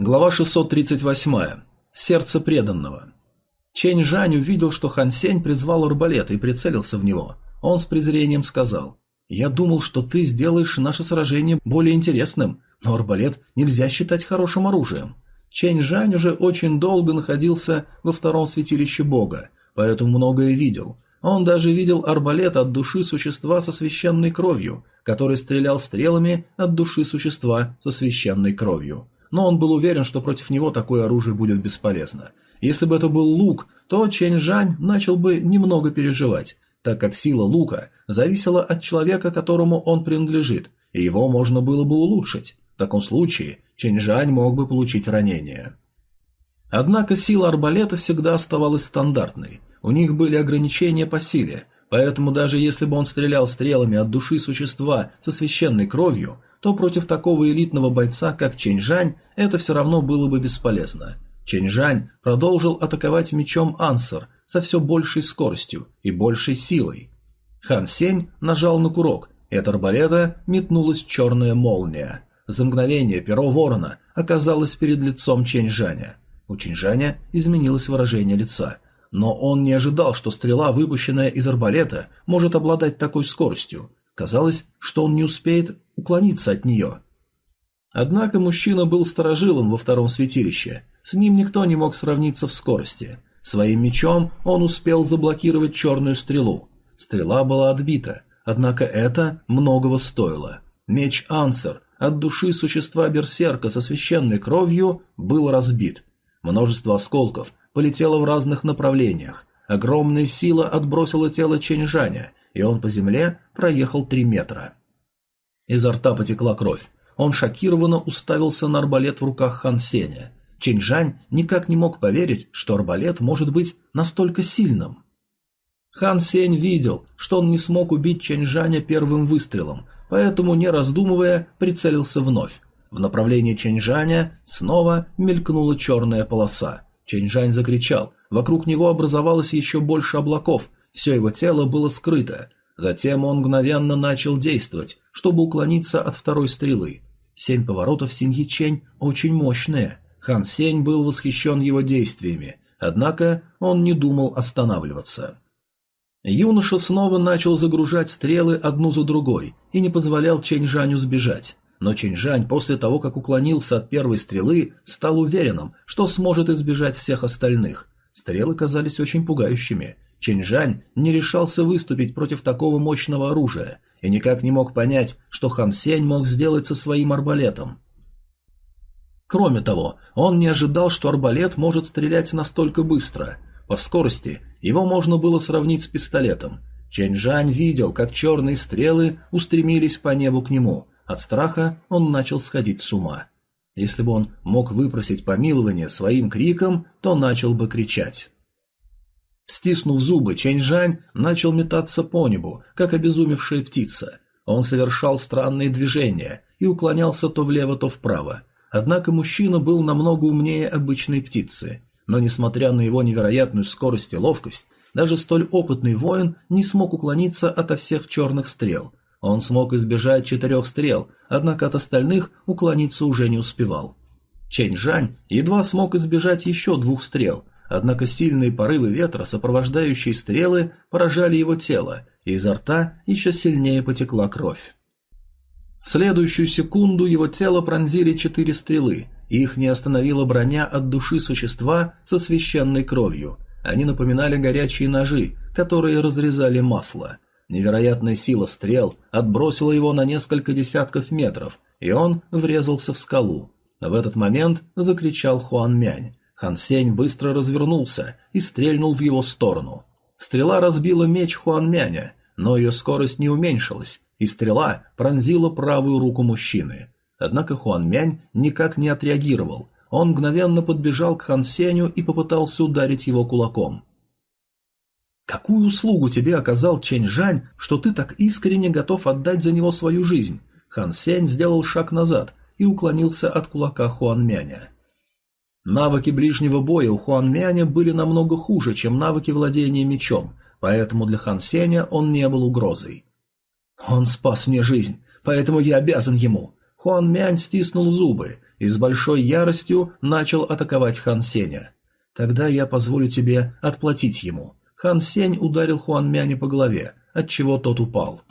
Глава 638. Сердце преданного. Чэнь Жань увидел, что Хан Сень призвал арбалет и прицелился в него. Он с презрением сказал, «Я думал, что ты сделаешь наше сражение более интересным, но арбалет нельзя считать хорошим оружием». Чэнь Жань уже очень долго находился во втором святилище бога, поэтому многое видел. Он даже видел арбалет от души существа со священной кровью, который стрелял стрелами от души существа со священной кровью но он был уверен, что против него такое оружие будет бесполезно. Если бы это был лук, то Чэнь Жань начал бы немного переживать, так как сила лука зависела от человека, которому он принадлежит, и его можно было бы улучшить. В таком случае Чэнь Жань мог бы получить ранение. Однако сила арбалета всегда оставалась стандартной. У них были ограничения по силе, поэтому даже если бы он стрелял стрелами от души существа со священной кровью, то против такого элитного бойца, как Чэньжань, это все равно было бы бесполезно. Чэньжань продолжил атаковать мечом Ансер со все большей скоростью и большей силой. Хан Сень нажал на курок, и от арбалета метнулась черная молния. За мгновение перо ворона оказалось перед лицом Чэньжаня. У Чэньжаня изменилось выражение лица, но он не ожидал, что стрела, выпущенная из арбалета, может обладать такой скоростью. Казалось, что он не успеет уклониться от нее. Однако мужчина был сторожилом во втором святилище, с ним никто не мог сравниться в скорости. Своим мечом он успел заблокировать черную стрелу. Стрела была отбита, однако это многого стоило. Меч Ансер от души существа берсерка со священной кровью был разбит. Множество осколков полетело в разных направлениях. Огромная сила отбросила тело Ченьжаня, и он по земле проехал три метра. Изо рта потекла кровь. Он шокированно уставился на арбалет в руках Хан Сеня. Чинжань никак не мог поверить, что арбалет может быть настолько сильным. Хан Сень видел, что он не смог убить Чэньжаня первым выстрелом, поэтому, не раздумывая, прицелился вновь. В направлении Чэньжаня снова мелькнула черная полоса. Чэньжань закричал, вокруг него образовалось еще больше облаков, все его тело было скрыто. Затем он мгновенно начал действовать, чтобы уклониться от второй стрелы. Семь поворотов Синьячень очень мощные. Хан Сень был восхищен его действиями, однако он не думал останавливаться. Юноша снова начал загружать стрелы одну за другой и не позволял Чэньжаню сбежать. Но Чэньжань после того, как уклонился от первой стрелы, стал уверенным, что сможет избежать всех остальных. Стрелы казались очень пугающими. Чэньжань не решался выступить против такого мощного оружия, и никак не мог понять, что Хан Сень мог сделать со своим арбалетом. Кроме того, он не ожидал, что арбалет может стрелять настолько быстро. По скорости его можно было сравнить с пистолетом. Чэнь Жань видел, как черные стрелы устремились по небу к нему. От страха он начал сходить с ума. Если бы он мог выпросить помилование своим криком, то начал бы кричать. Стиснув зубы, Чэньжань начал метаться по небу, как обезумевшая птица. Он совершал странные движения и уклонялся то влево, то вправо. Однако мужчина был намного умнее обычной птицы. Но несмотря на его невероятную скорость и ловкость, даже столь опытный воин не смог уклониться ото всех черных стрел. Он смог избежать четырех стрел, однако от остальных уклониться уже не успевал. Чэнь Жань едва смог избежать еще двух стрел – Однако сильные порывы ветра, сопровождающие стрелы, поражали его тело, и изо рта еще сильнее потекла кровь. В следующую секунду его тело пронзили четыре стрелы, и их не остановила броня от души существа со священной кровью. Они напоминали горячие ножи, которые разрезали масло. Невероятная сила стрел отбросила его на несколько десятков метров, и он врезался в скалу. В этот момент закричал Хуан Мянь. Хан Сень быстро развернулся и стрельнул в его сторону. Стрела разбила меч Хуанмяня, но ее скорость не уменьшилась, и стрела пронзила правую руку мужчины. Однако Хуанмянь никак не отреагировал. Он мгновенно подбежал к Хан Сенью и попытался ударить его кулаком. «Какую услугу тебе оказал Чэнь Жань, что ты так искренне готов отдать за него свою жизнь?» Хан Сень сделал шаг назад и уклонился от кулака Хуанмяня. Навыки ближнего боя у Хуан Мяня были намного хуже, чем навыки владения мечом, поэтому для Хан Сеня он не был угрозой. «Он спас мне жизнь, поэтому я обязан ему». Хуан Мянь стиснул зубы и с большой яростью начал атаковать Хан Сеня. «Тогда я позволю тебе отплатить ему». Хан Сень ударил Хуан Мяня по голове, отчего тот упал.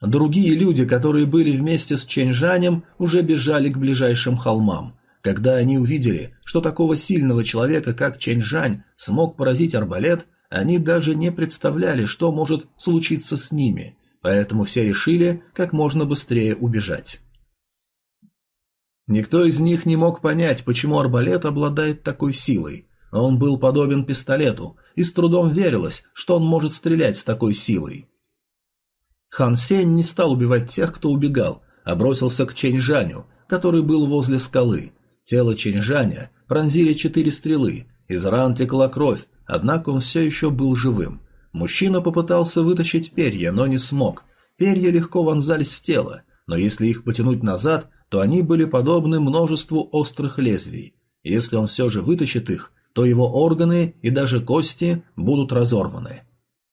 Другие люди, которые были вместе с Чэньжанем, уже бежали к ближайшим холмам. Когда они увидели, что такого сильного человека, как Чэньжань, смог поразить арбалет, они даже не представляли, что может случиться с ними, поэтому все решили как можно быстрее убежать. Никто из них не мог понять, почему арбалет обладает такой силой. Он был подобен пистолету, и с трудом верилось, что он может стрелять с такой силой. Хан Сень не стал убивать тех, кто убегал, а бросился к Чэньжаню, который был возле скалы. Тело Чэньжаня пронзили четыре стрелы, из ран текла кровь, однако он все еще был живым. Мужчина попытался вытащить перья, но не смог. Перья легко вонзались в тело, но если их потянуть назад, то они были подобны множеству острых лезвий. Если он все же вытащит их, то его органы и даже кости будут разорваны.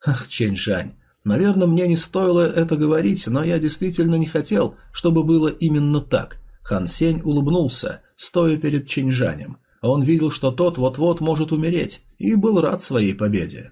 Ах, Чэньжань, Наверное, мне не стоило это говорить, но я действительно не хотел, чтобы было именно так. Хан Сень улыбнулся, стоя перед Чинжанем. Он видел, что тот вот-вот может умереть, и был рад своей победе.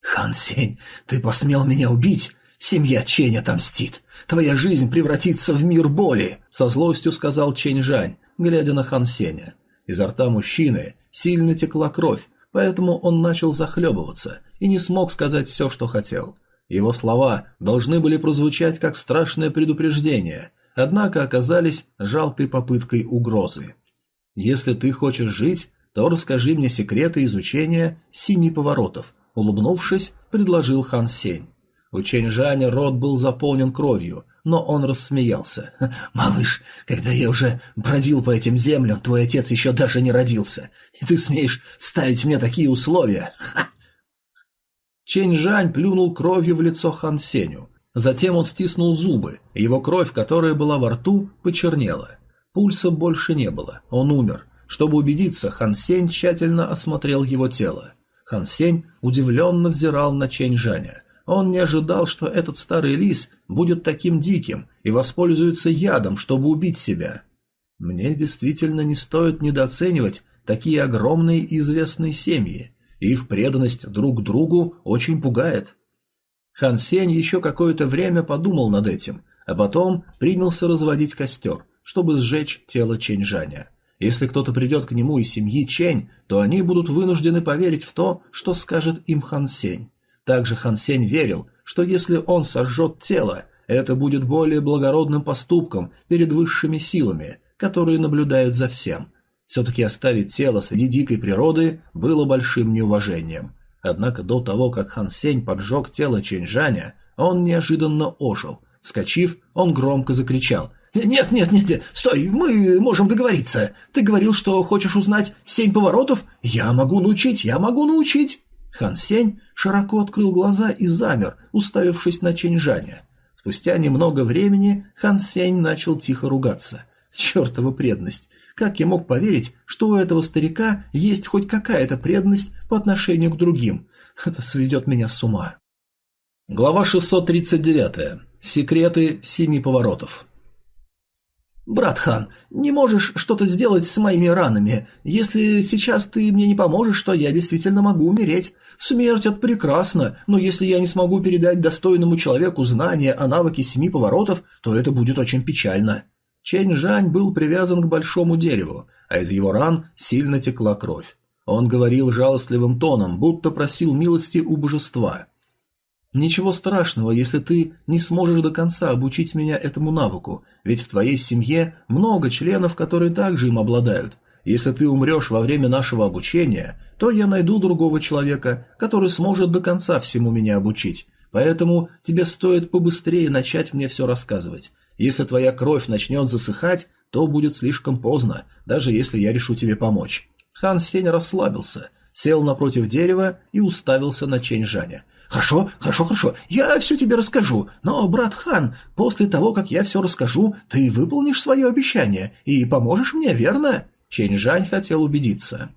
«Хан Сень, ты посмел меня убить? Семья Чень отомстит. Твоя жизнь превратится в мир боли!» Со злостью сказал Чень Жань, глядя на Хан Сеня. Изо рта мужчины сильно текла кровь, поэтому он начал захлебываться и не смог сказать все, что хотел. Его слова должны были прозвучать как страшное предупреждение, однако оказались жалкой попыткой угрозы. «Если ты хочешь жить, то расскажи мне секреты изучения семи поворотов», улыбнувшись, предложил Хан Сень. У Чэньжаня рот был заполнен кровью, но он рассмеялся. «Малыш, когда я уже бродил по этим землям, твой отец еще даже не родился, и ты смеешь ставить мне такие условия? Ха!» Чэньжань плюнул кровью в лицо Хан Сеню. Затем он стиснул зубы, его кровь, которая была во рту, почернела. Пульса больше не было, он умер. Чтобы убедиться, Хан Сень тщательно осмотрел его тело. Хан Сень удивленно взирал на Чэньжаня. Он не ожидал, что этот старый лис будет таким диким и воспользуется ядом, чтобы убить себя. Мне действительно не стоит недооценивать такие огромные и известные семьи. Их преданность друг другу очень пугает. Хан Сень еще какое-то время подумал над этим, а потом принялся разводить костер, чтобы сжечь тело Чэньжаня. Если кто-то придет к нему из семьи Чэнь, то они будут вынуждены поверить в то, что скажет им Хан Сень. Также Хан Сень верил, что если он сожжет тело, это будет более благородным поступком перед высшими силами, которые наблюдают за всем. Все-таки оставить тело среди дикой природы было большим неуважением. Однако до того, как Хан Сень поджег тело Чэньжаня, он неожиданно ожил. Вскочив, он громко закричал «Нет, нет, нет, нет, стой, мы можем договориться. Ты говорил, что хочешь узнать семь поворотов? Я могу научить, я могу научить!» Хан Сень широко открыл глаза и замер, уставившись на Чэньжаня. Спустя немного времени Хан Сень начал тихо ругаться. Чертова преданность! Как я мог поверить, что у этого старика есть хоть какая-то преданность по отношению к другим? Это сведет меня с ума. Глава 639. Секреты семи поворотов. «Брат Хан, не можешь что-то сделать с моими ранами? Если сейчас ты мне не поможешь, то я действительно могу умереть. Смерть – это прекрасно, но если я не смогу передать достойному человеку знания о навыке семи поворотов, то это будет очень печально». Чэнь Жань был привязан к большому дереву, а из его ран сильно текла кровь. Он говорил жалостливым тоном, будто просил милости у божества. Ничего страшного, если ты не сможешь до конца обучить меня этому навыку, ведь в твоей семье много членов, которые также им обладают. Если ты умрешь во время нашего обучения, то я найду другого человека, который сможет до конца всему меня обучить. Поэтому тебе стоит побыстрее начать мне все рассказывать. Если твоя кровь начнет засыхать, то будет слишком поздно, даже если я решу тебе помочь. Хан Сень расслабился, сел напротив дерева и уставился на Чэнь Жаня. «Хорошо, хорошо, хорошо, я все тебе расскажу, но, брат Хан, после того, как я все расскажу, ты выполнишь свое обещание и поможешь мне, верно?» Чэнь Жань хотел убедиться.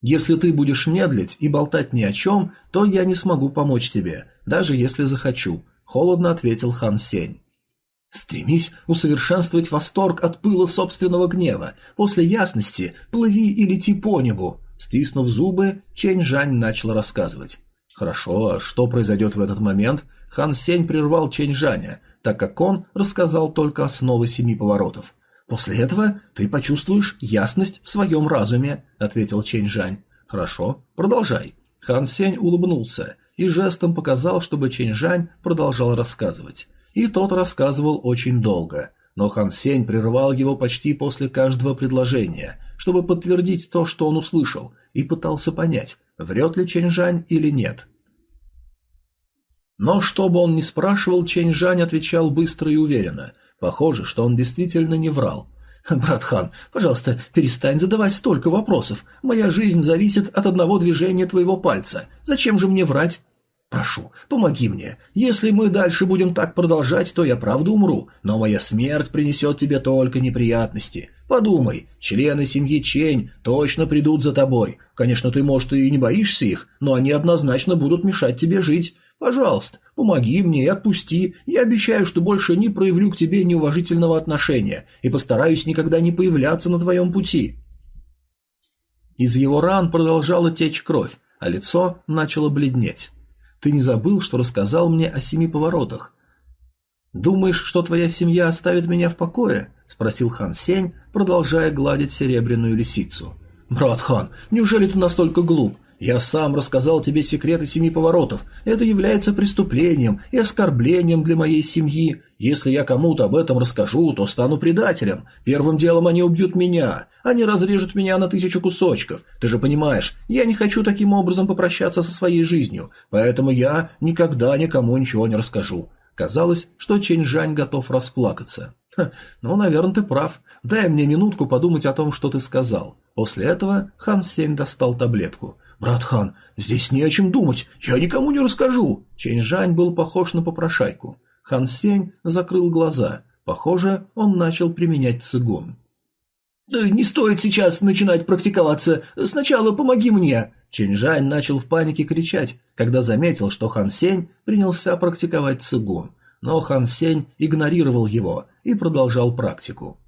«Если ты будешь медлить и болтать ни о чем, то я не смогу помочь тебе, даже если захочу», – холодно ответил Хан Сень. Стремись усовершенствовать восторг от пыла собственного гнева. После ясности плыви и лети по небу. Стиснув зубы, Чэнь Жань начал рассказывать. Хорошо, а что произойдет в этот момент? Хан Сень прервал Чэнь Жаня, так как он рассказал только основы семи поворотов. После этого ты почувствуешь ясность в своем разуме, ответил Чэнь Жань. Хорошо, продолжай. Хан Сень улыбнулся и жестом показал, чтобы Чэнь Жань продолжал рассказывать. И тот рассказывал очень долго, но Хан Сень прервал его почти после каждого предложения, чтобы подтвердить то, что он услышал, и пытался понять, врет ли Чэнь Жань или нет. Но что бы он ни спрашивал, Чэнь Жань отвечал быстро и уверенно. Похоже, что он действительно не врал. «Брат Хан, пожалуйста, перестань задавать столько вопросов. Моя жизнь зависит от одного движения твоего пальца. Зачем же мне врать? Прошу, помоги мне. Если мы дальше будем так продолжать, то я правда умру, но моя смерть принесет тебе только неприятности. Подумай, члены семьи Чень точно придут за тобой. Конечно, ты, может, и не боишься их, но они однозначно будут мешать тебе жить. Пожалуйста, помоги мне и отпусти. Я обещаю, что больше не проявлю к тебе неуважительного отношения и постараюсь никогда не появляться на твоем пути. Из его ран продолжала течь кровь, а лицо начало бледнеть. Ты не забыл, что рассказал мне о семи поворотах? Думаешь, что твоя семья оставит меня в покое? спросил Хан Сень, продолжая гладить серебряную лисицу. Брат Хан, неужели ты настолько глуп? Я сам рассказал тебе секреты семи поворотов. Это является преступлением и оскорблением для моей семьи. Если я кому-то об этом расскажу, то стану предателем. Первым делом они убьют меня. Они разрежут меня на тысячу кусочков. Ты же понимаешь, я не хочу таким образом попрощаться со своей жизнью, поэтому я никогда никому ничего не расскажу. Казалось, что Чэнь-Жань готов расплакаться. Ха, ну, наверное, ты прав. Дай мне минутку подумать о том, что ты сказал. После этого Хан Сень достал таблетку. «Брат Хан, здесь не о чем думать, я никому не расскажу!» Чэнь-Жань был похож на попрошайку. Хан Сень закрыл глаза. Похоже, он начал применять цигун. «Да не стоит сейчас начинать практиковаться. Сначала помоги мне!» Чэнь-Жань начал в панике кричать, когда заметил, что Хан Сень принялся практиковать цигун. Но Хан Сень игнорировал его и продолжал практику.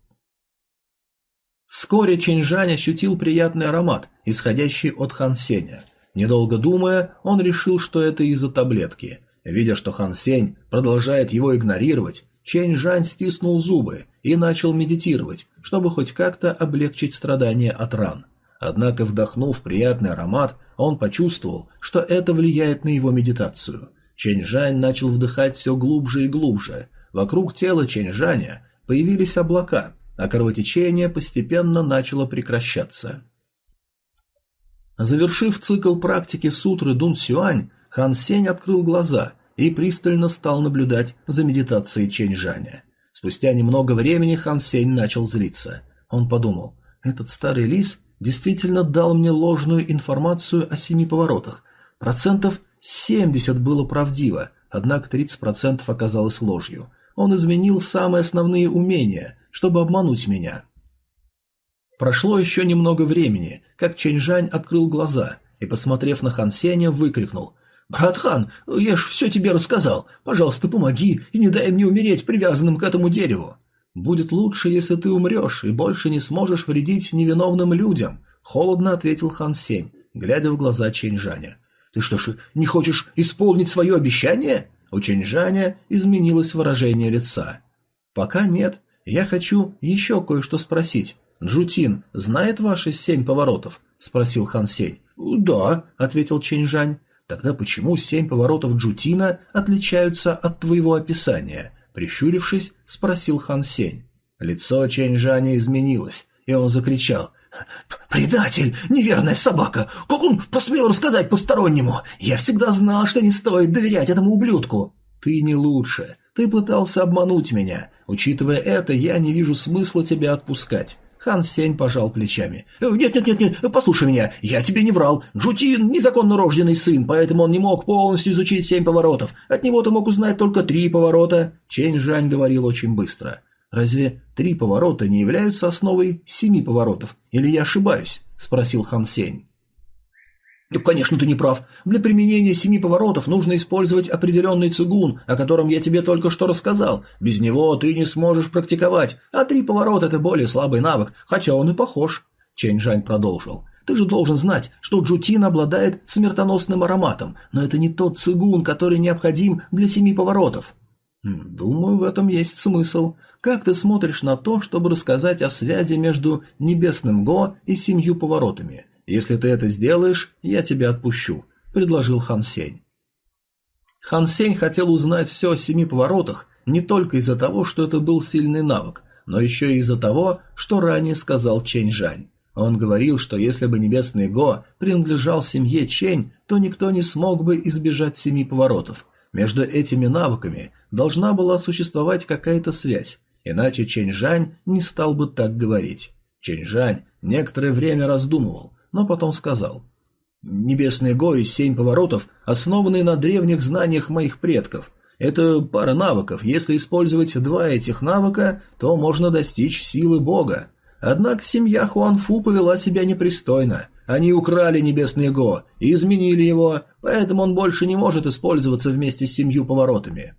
Вскоре Чэньжань ощутил приятный аромат, исходящий от Хан Сеня. Недолго думая, он решил, что это из-за таблетки. Видя, что Хан Сень продолжает его игнорировать, Чэнь Жань стиснул зубы и начал медитировать, чтобы хоть как-то облегчить страдания от ран. Однако, вдохнув приятный аромат, он почувствовал, что это влияет на его медитацию. Чэнь Жань начал вдыхать все глубже и глубже. Вокруг тела Чэнь Жаня появились облака, а кровотечение постепенно начало прекращаться. Завершив цикл практики сутры Дун Сюань, Хан Сень открыл глаза и пристально стал наблюдать за медитацией Чэнь Жаня. Спустя немного времени Хан Сень начал злиться. Он подумал, этот старый лис действительно дал мне ложную информацию о семи поворотах. Процентов 70 было правдиво, однако 30% оказалось ложью. Он изменил самые основные умения, чтобы обмануть меня. Прошло еще немного времени, как Чэньжань открыл глаза и, посмотрев на Хан Сеня, выкрикнул «Брат Хан, я ж все тебе рассказал. Пожалуйста, помоги и не дай мне умереть привязанным к этому дереву». «Будет лучше, если ты умрешь и больше не сможешь вредить невиновным людям», — холодно ответил Хан Сень, глядя в глаза Чэньжаня. «Ты что ж, не хочешь исполнить свое обещание?» У Чэньжаня изменилось выражение лица. «Пока нет. Я хочу еще кое-что спросить. Джутин знает ваши семь поворотов?» – спросил Хан Сень. «Да», – ответил Чэньжань. «Тогда почему семь поворотов Джутина отличаются от твоего описания?» – прищурившись, спросил Хан Сень. Лицо Чэньжаня изменилось, и он закричал – «Предатель! Неверная собака! Как он посмел рассказать постороннему? Я всегда знал, что не стоит доверять этому ублюдку!» «Ты не лучше. Ты пытался обмануть меня. Учитывая это, я не вижу смысла тебя отпускать. Хан Сень пожал плечами. «Нет-нет-нет, послушай меня, я тебе не врал. Джутин – незаконно рожденный сын, поэтому он не мог полностью изучить семь поворотов. От него ты мог узнать только три поворота». Чэнь Жань говорил очень быстро. «Разве три поворота не являются основой семи поворотов? Или я ошибаюсь?» – спросил Хан Сень. Да, конечно, ты не прав. Для применения семи поворотов нужно использовать определенный цигун, о котором я тебе только что рассказал. Без него ты не сможешь практиковать, а три поворота – это более слабый навык, хотя он и похож. Чэнь Жань продолжил. Ты же должен знать, что джутин обладает смертоносным ароматом, но это не тот цигун, который необходим для семи поворотов. Хм, думаю, в этом есть смысл. Как ты смотришь на то, чтобы рассказать о связи между небесным Го и семью поворотами? Если ты это сделаешь, я тебя отпущу, предложил Хан Сень. Хан Сень хотел узнать все о семи поворотах не только из-за того, что это был сильный навык, но еще и из-за того, что ранее сказал Чэнь Жань. Он говорил, что если бы Небесный Го принадлежал семье Чень, то никто не смог бы избежать семи поворотов. Между этими навыками должна была существовать какая-то связь, иначе Чэнь Жань не стал бы так говорить. Чэнь Жань некоторое время раздумывал, но потом сказал. «Небесный Го и семь поворотов основаны на древних знаниях моих предков. Это пара навыков. Если использовать два этих навыка, то можно достичь силы Бога. Однако семья Хуанфу повела себя непристойно. Они украли Небесный Го и изменили его, поэтому он больше не может использоваться вместе с семью поворотами.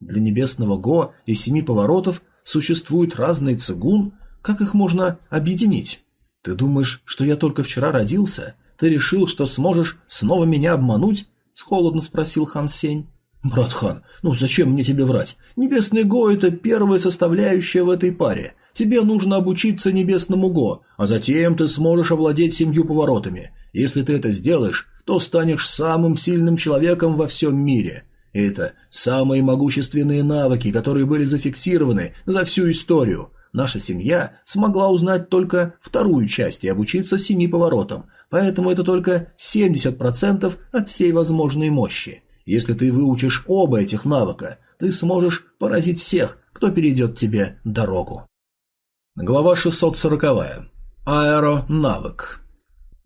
Для Небесного Го и семи поворотов существуют разные цигун, как их можно объединить? Ты думаешь, что я только вчера родился? Ты решил, что сможешь снова меня обмануть? С холодно спросил Хан Сень. Брат Хан, ну зачем мне тебе врать? Небесный Го это первая составляющая в этой паре. Тебе нужно обучиться небесному Го, а затем ты сможешь овладеть семью поворотами. Если ты это сделаешь, то станешь самым сильным человеком во всем мире. Это самые могущественные навыки, которые были зафиксированы за всю историю. Наша семья смогла узнать только вторую часть и обучиться семи поворотам, поэтому это только 70% от всей возможной мощи. Если ты выучишь оба этих навыка, ты сможешь поразить всех, кто перейдет тебе дорогу. Глава 640. Аэронавык.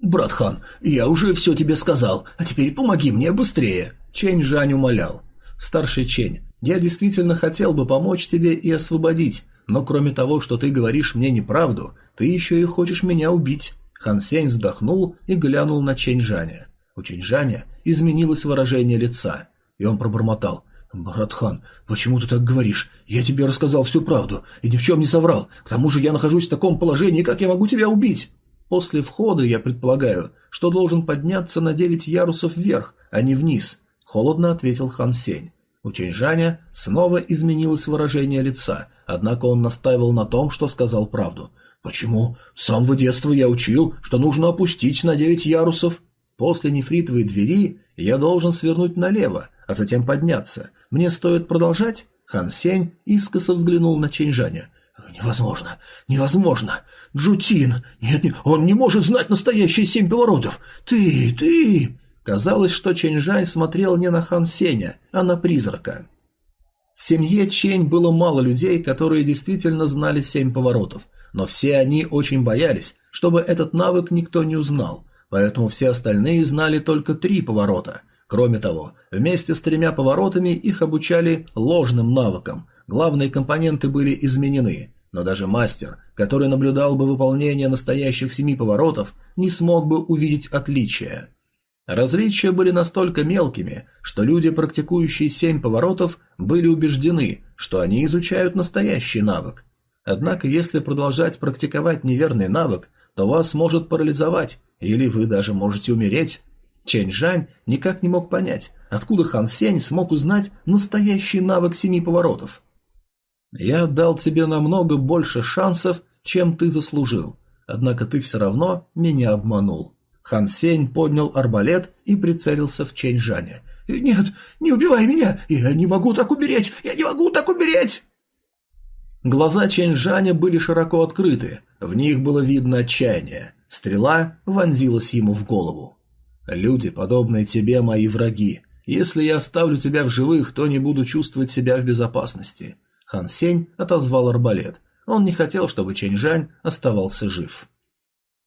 «Братхан, я уже все тебе сказал, а теперь помоги мне быстрее!» Чень Жань умолял. «Старший Чень, я действительно хотел бы помочь тебе и освободить, но кроме того, что ты говоришь мне неправду, ты еще и хочешь меня убить». Хан Сень вздохнул и глянул на Чень Жаня. У Чень Жаня изменилось выражение лица, и он пробормотал. «Братхан, почему ты так говоришь? Я тебе рассказал всю правду и ни в чем не соврал. К тому же я нахожусь в таком положении, как я могу тебя убить?» «После входа, я предполагаю, что должен подняться на девять ярусов вверх, а не вниз», — холодно ответил Хан Сень. У Чэньжаня снова изменилось выражение лица, однако он настаивал на том, что сказал правду. «Почему? С самого детства я учил, что нужно опустить на девять ярусов. После нефритовой двери я должен свернуть налево, а затем подняться. Мне стоит продолжать?» Хан Сень искоса взглянул на Чэньжаня. «Невозможно! Невозможно! Джутин! Нет, он не может знать настоящие семь поворотов! Ты, ты!» Казалось, что Чэньжань смотрел не на Хан Сеня, а на призрака. В семье Чень было мало людей, которые действительно знали семь поворотов, но все они очень боялись, чтобы этот навык никто не узнал, поэтому все остальные знали только три поворота. Кроме того, вместе с тремя поворотами их обучали ложным навыкам, главные компоненты были изменены, но даже мастер, который наблюдал бы выполнение настоящих семи поворотов, не смог бы увидеть отличия. Различия были настолько мелкими, что люди, практикующие семь поворотов, были убеждены, что они изучают настоящий навык. Однако, если продолжать практиковать неверный навык, то вас может парализовать, или вы даже можете умереть. Чэнь Жань никак не мог понять, откуда Хан Сень смог узнать настоящий навык семи поворотов. «Я дал тебе намного больше шансов, чем ты заслужил, однако ты все равно меня обманул». Хан Сень поднял арбалет и прицелился в Чэнь Жаня. «Нет, не убивай меня! Я не могу так умереть! Я не могу так умереть!» Глаза Чэнь Жаня были широко открыты, в них было видно отчаяние. Стрела вонзилась ему в голову. «Люди, подобные тебе, мои враги. Если я оставлю тебя в живых, то не буду чувствовать себя в безопасности». Хан Сень отозвал арбалет. Он не хотел, чтобы Чэнь Жань оставался жив.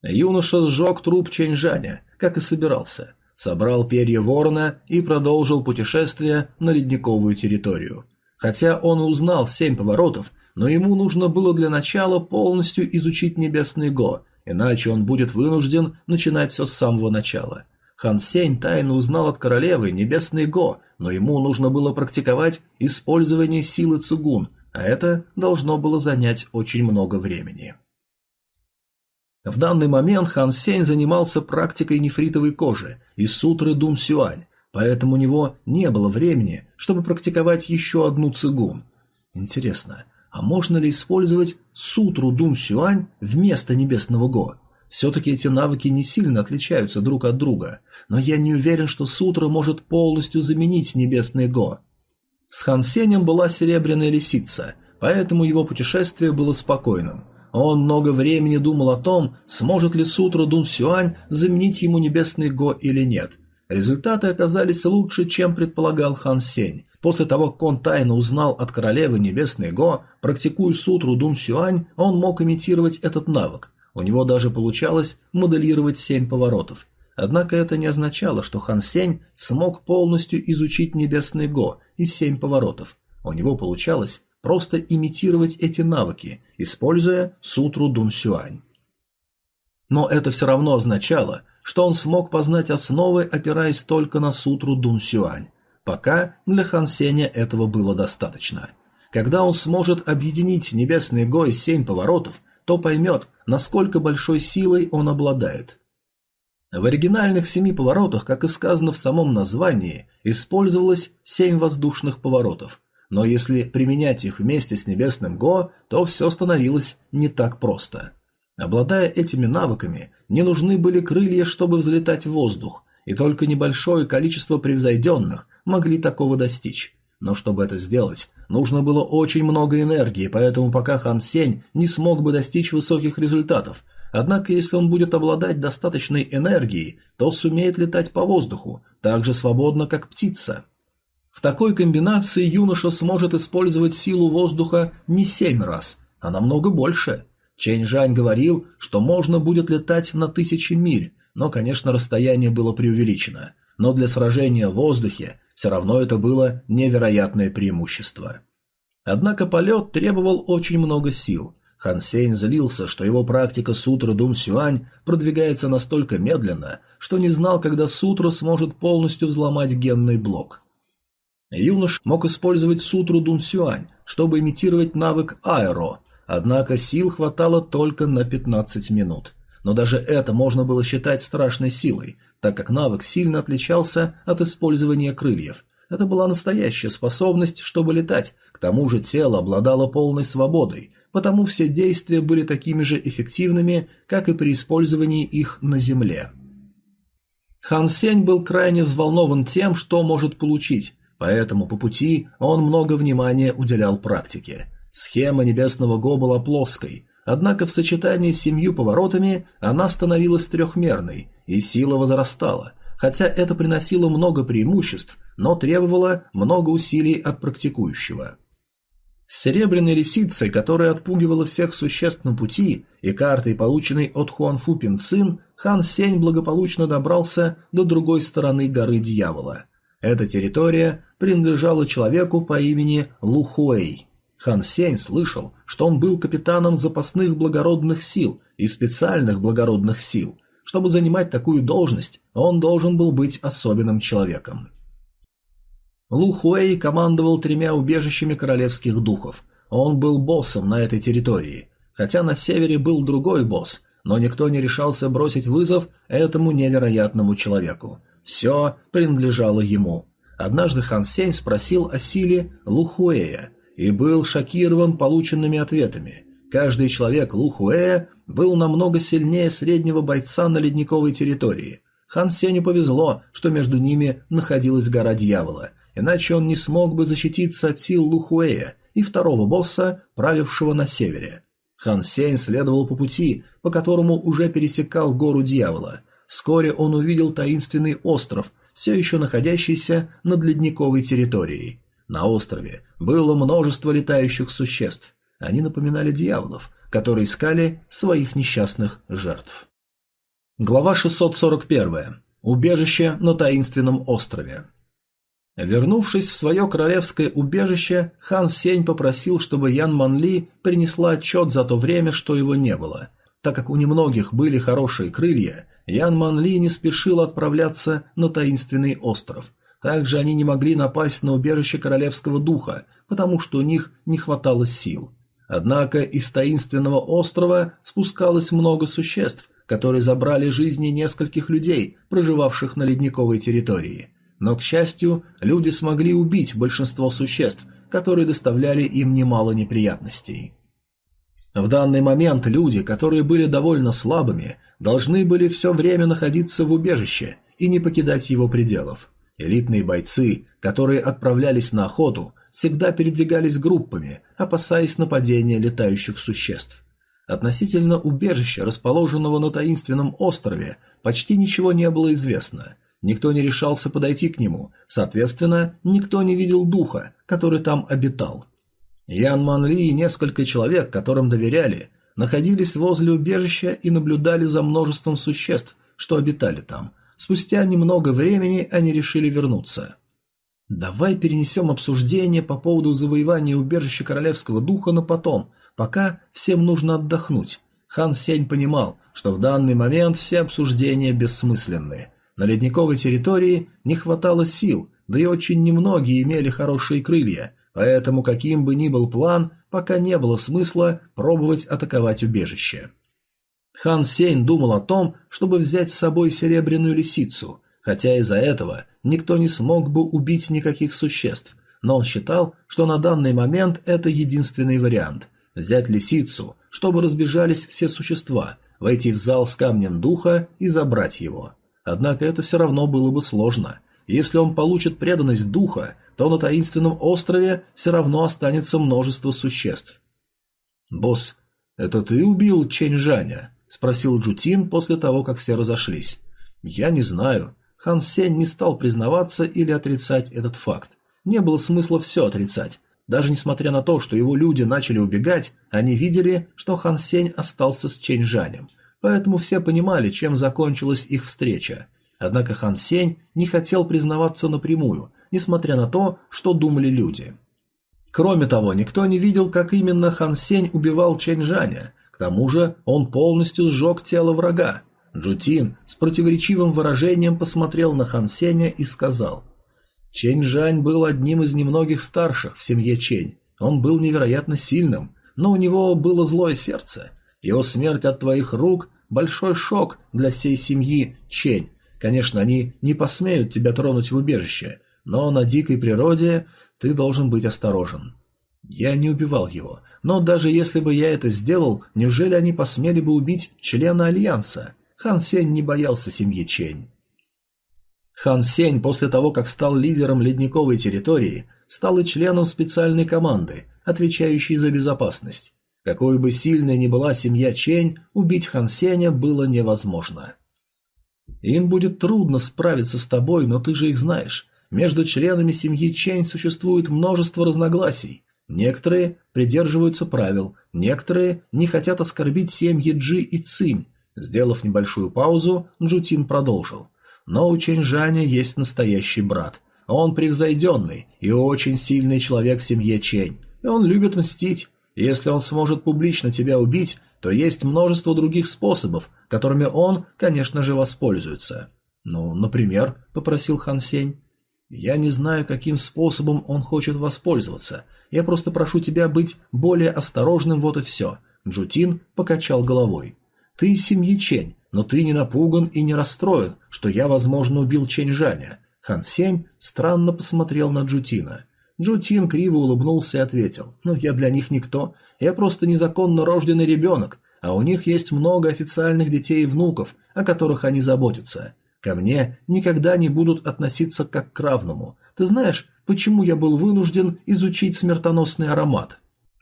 Юноша сжег труп Чэньжаня, как и собирался, собрал перья ворона и продолжил путешествие на ледниковую территорию. Хотя он узнал семь поворотов, но ему нужно было для начала полностью изучить Небесный Го, иначе он будет вынужден начинать все с самого начала. Хан Сень тайно узнал от королевы Небесный Го, но ему нужно было практиковать использование силы Цугун, а это должно было занять очень много времени. В данный момент Хан Сень занимался практикой нефритовой кожи и сутры Дун Сюань, поэтому у него не было времени, чтобы практиковать еще одну цигун. Интересно, а можно ли использовать сутру Дун Сюань вместо Небесного Го? Все-таки эти навыки не сильно отличаются друг от друга, но я не уверен, что сутра может полностью заменить Небесный Го. С Хан Сенем была серебряная лисица, поэтому его путешествие было спокойным. Он много времени думал о том, сможет ли сутра Дун Сюань заменить ему Небесный Го или нет. Результаты оказались лучше, чем предполагал Хан Сень. После того, как он тайно узнал от королевы Небесный Го, практикуя сутру Дун Сюань, он мог имитировать этот навык. У него даже получалось моделировать семь поворотов. Однако это не означало, что Хан Сень смог полностью изучить Небесный Го и семь поворотов. У него получалось просто имитировать эти навыки, используя сутру Дун Сюань. Но это все равно означало, что он смог познать основы, опираясь только на сутру Дун Сюань. Пока для Хан Сеня этого было достаточно. Когда он сможет объединить Небесный Го и семь поворотов, то поймет, насколько большой силой он обладает. В оригинальных семи поворотах, как и сказано в самом названии, использовалось семь воздушных поворотов, но если применять их вместе с Небесным Го, то все становилось не так просто. Обладая этими навыками, не нужны были крылья, чтобы взлетать в воздух, и только небольшое количество превзойденных могли такого достичь. Но чтобы это сделать, нужно было очень много энергии, поэтому пока Хан Сень не смог бы достичь высоких результатов. Однако, если он будет обладать достаточной энергией, то сумеет летать по воздуху, так же свободно, как птица. Такой комбинации юноша сможет использовать силу воздуха не семь раз, а намного больше. Чэнь Жань говорил, что можно будет летать на тысячи миль, но, конечно, расстояние было преувеличено. Но для сражения в воздухе все равно это было невероятное преимущество. Однако полет требовал очень много сил. Хан Сень злился, что его практика сутры Дун Сюань продвигается настолько медленно, что не знал, когда сутра сможет полностью взломать генный блок. Юнош мог использовать сутру Дун Сюань, чтобы имитировать навык аэро, однако сил хватало только на 15 минут. Но даже это можно было считать страшной силой, так как навык сильно отличался от использования крыльев. Это была настоящая способность, чтобы летать, к тому же тело обладало полной свободой, потому все действия были такими же эффективными, как и при использовании их на земле. Хан Сень был крайне взволнован тем, что может получить, поэтому по пути он много внимания уделял практике. Схема Небесного Го была плоской, однако в сочетании с семью поворотами она становилась трехмерной, и сила возрастала, хотя это приносило много преимуществ, но требовало много усилий от практикующего. Серебряной лисицей, которая отпугивала всех существ на пути, и картой, полученной от Хуанфу Пинцин, Хан Сень благополучно добрался до другой стороны горы Дьявола. Эта территория принадлежала человеку по имени Лухуэй. Хан Сень слышал, что он был капитаном запасных благородных сил и специальных благородных сил, чтобы занимать такую должность, он должен был быть особенным человеком. Лу Хуэй командовал тремя убежищами королевских духов. Он был боссом на этой территории. Хотя на севере был другой босс, но никто не решался бросить вызов этому невероятному человеку. Все принадлежало ему. Однажды Хан Сень спросил о силе Лу Хуэя и был шокирован полученными ответами. Каждый человек Лу Хуэя был намного сильнее среднего бойца на ледниковой территории. Хан Сеню повезло, что между ними находилась гора Дьявола, иначе он не смог бы защититься от сил Лухуэя и второго босса, правившего на севере. Хан Сень следовал по пути, по которому уже пересекал гору Дьявола. Вскоре он увидел таинственный остров, все еще находящийся над ледниковой территорией. На острове было множество летающих существ. Они напоминали дьяволов, которые искали своих несчастных жертв. Глава 641. Убежище на таинственном острове. Вернувшись в свое королевское убежище, хан Сень попросил, чтобы Ян Манли принесла отчет за то время, что его не было. Так как у немногих были хорошие крылья, Ян Манли не спешил отправляться на таинственный остров. Также они не могли напасть на убежище королевского духа, потому что у них не хватало сил. Однако из таинственного острова спускалось много существ, которые забрали жизни нескольких людей, проживавших на ледниковой территории. Но, к счастью, люди смогли убить большинство существ, которые доставляли им немало неприятностей. В данный момент люди, которые были довольно слабыми, должны были все время находиться в убежище и не покидать его пределов. Элитные бойцы, которые отправлялись на охоту, всегда передвигались группами, опасаясь нападения летающих существ. Относительно убежища, расположенного на таинственном острове, почти ничего не было известно. Никто не решался подойти к нему, соответственно, никто не видел духа, который там обитал. Ян Манли и несколько человек, которым доверяли, находились возле убежища и наблюдали за множеством существ, что обитали там. Спустя немного времени они решили вернуться. «Давай перенесем обсуждение по поводу завоевания убежища королевского духа на потом, пока всем нужно отдохнуть». Хан Сень понимал, что в данный момент все обсуждения бессмысленны. На ледниковой территории не хватало сил, да и очень немногие имели хорошие крылья, поэтому каким бы ни был план, пока не было смысла пробовать атаковать убежище. Хан Сень думал о том, чтобы взять с собой серебряную лисицу, хотя из-за этого никто не смог бы убить никаких существ, но он считал, что на данный момент это единственный вариант – взять лисицу, чтобы разбежались все существа, войти в зал с камнем духа и забрать его. Однако это все равно было бы сложно. Если он получит преданность духа, то на таинственном острове все равно останется множество существ. «Босс, это ты убил Чэнь Жаня?» – спросил Джутин после того, как все разошлись. «Я не знаю». Хан Сень не стал признаваться или отрицать этот факт. Не было смысла все отрицать. Даже несмотря на то, что его люди начали убегать, они видели, что Хан Сень остался с Чэнь Жанем. Поэтому все понимали, чем закончилась их встреча. Однако Хан Сень не хотел признаваться напрямую, несмотря на то, что думали люди. Кроме того, никто не видел, как именно Хан Сень убивал Чэньжаня. К тому же он полностью сжег тело врага. Джутин с противоречивым выражением посмотрел на Хан Сеня и сказал Чэнь Жань был одним из немногих старших в семье Чэнь. Он был невероятно сильным, но у него было злое сердце. Его смерть от твоих рук – большой шок для всей семьи Чэнь. Конечно, они не посмеют тебя тронуть в убежище, но на дикой природе ты должен быть осторожен. Я не убивал его, но даже если бы я это сделал, неужели они посмели бы убить члена Альянса? Хан Сень не боялся семьи Чень. Хан Сень после того, как стал лидером ледниковой территории, стал и членом специальной команды, отвечающей за безопасность. Какой бы сильной ни была семья Чень, убить Хан Сеня было невозможно. Им будет трудно справиться с тобой, но ты же их знаешь. Между членами семьи Чень существует множество разногласий. Некоторые придерживаются правил, некоторые не хотят оскорбить семьи Джи и Цинь. Сделав небольшую паузу, Джутин продолжил. Но у Чэньжаня есть настоящий брат. Он превзойденный и очень сильный человек в семье Чэнь. И он любит мстить. Если он сможет публично тебя убить, то есть множество других способов, которыми он, конечно же, воспользуется. «Ну, например», — попросил Хан Сень. «Я не знаю, каким способом он хочет воспользоваться. Я просто прошу тебя быть более осторожным, вот и все». Джутин покачал головой. «Ты из семьи Чень, но ты не напуган и не расстроен, что я, возможно, убил Чэнь Жаня». Хан Сень странно посмотрел на Джутина. Джутин криво улыбнулся и ответил, «Ну, я для них никто. Я просто незаконно рожденный ребенок, а у них есть много официальных детей и внуков, о которых они заботятся. Ко мне никогда не будут относиться как к равному. Ты знаешь, почему я был вынужден изучить смертоносный аромат?»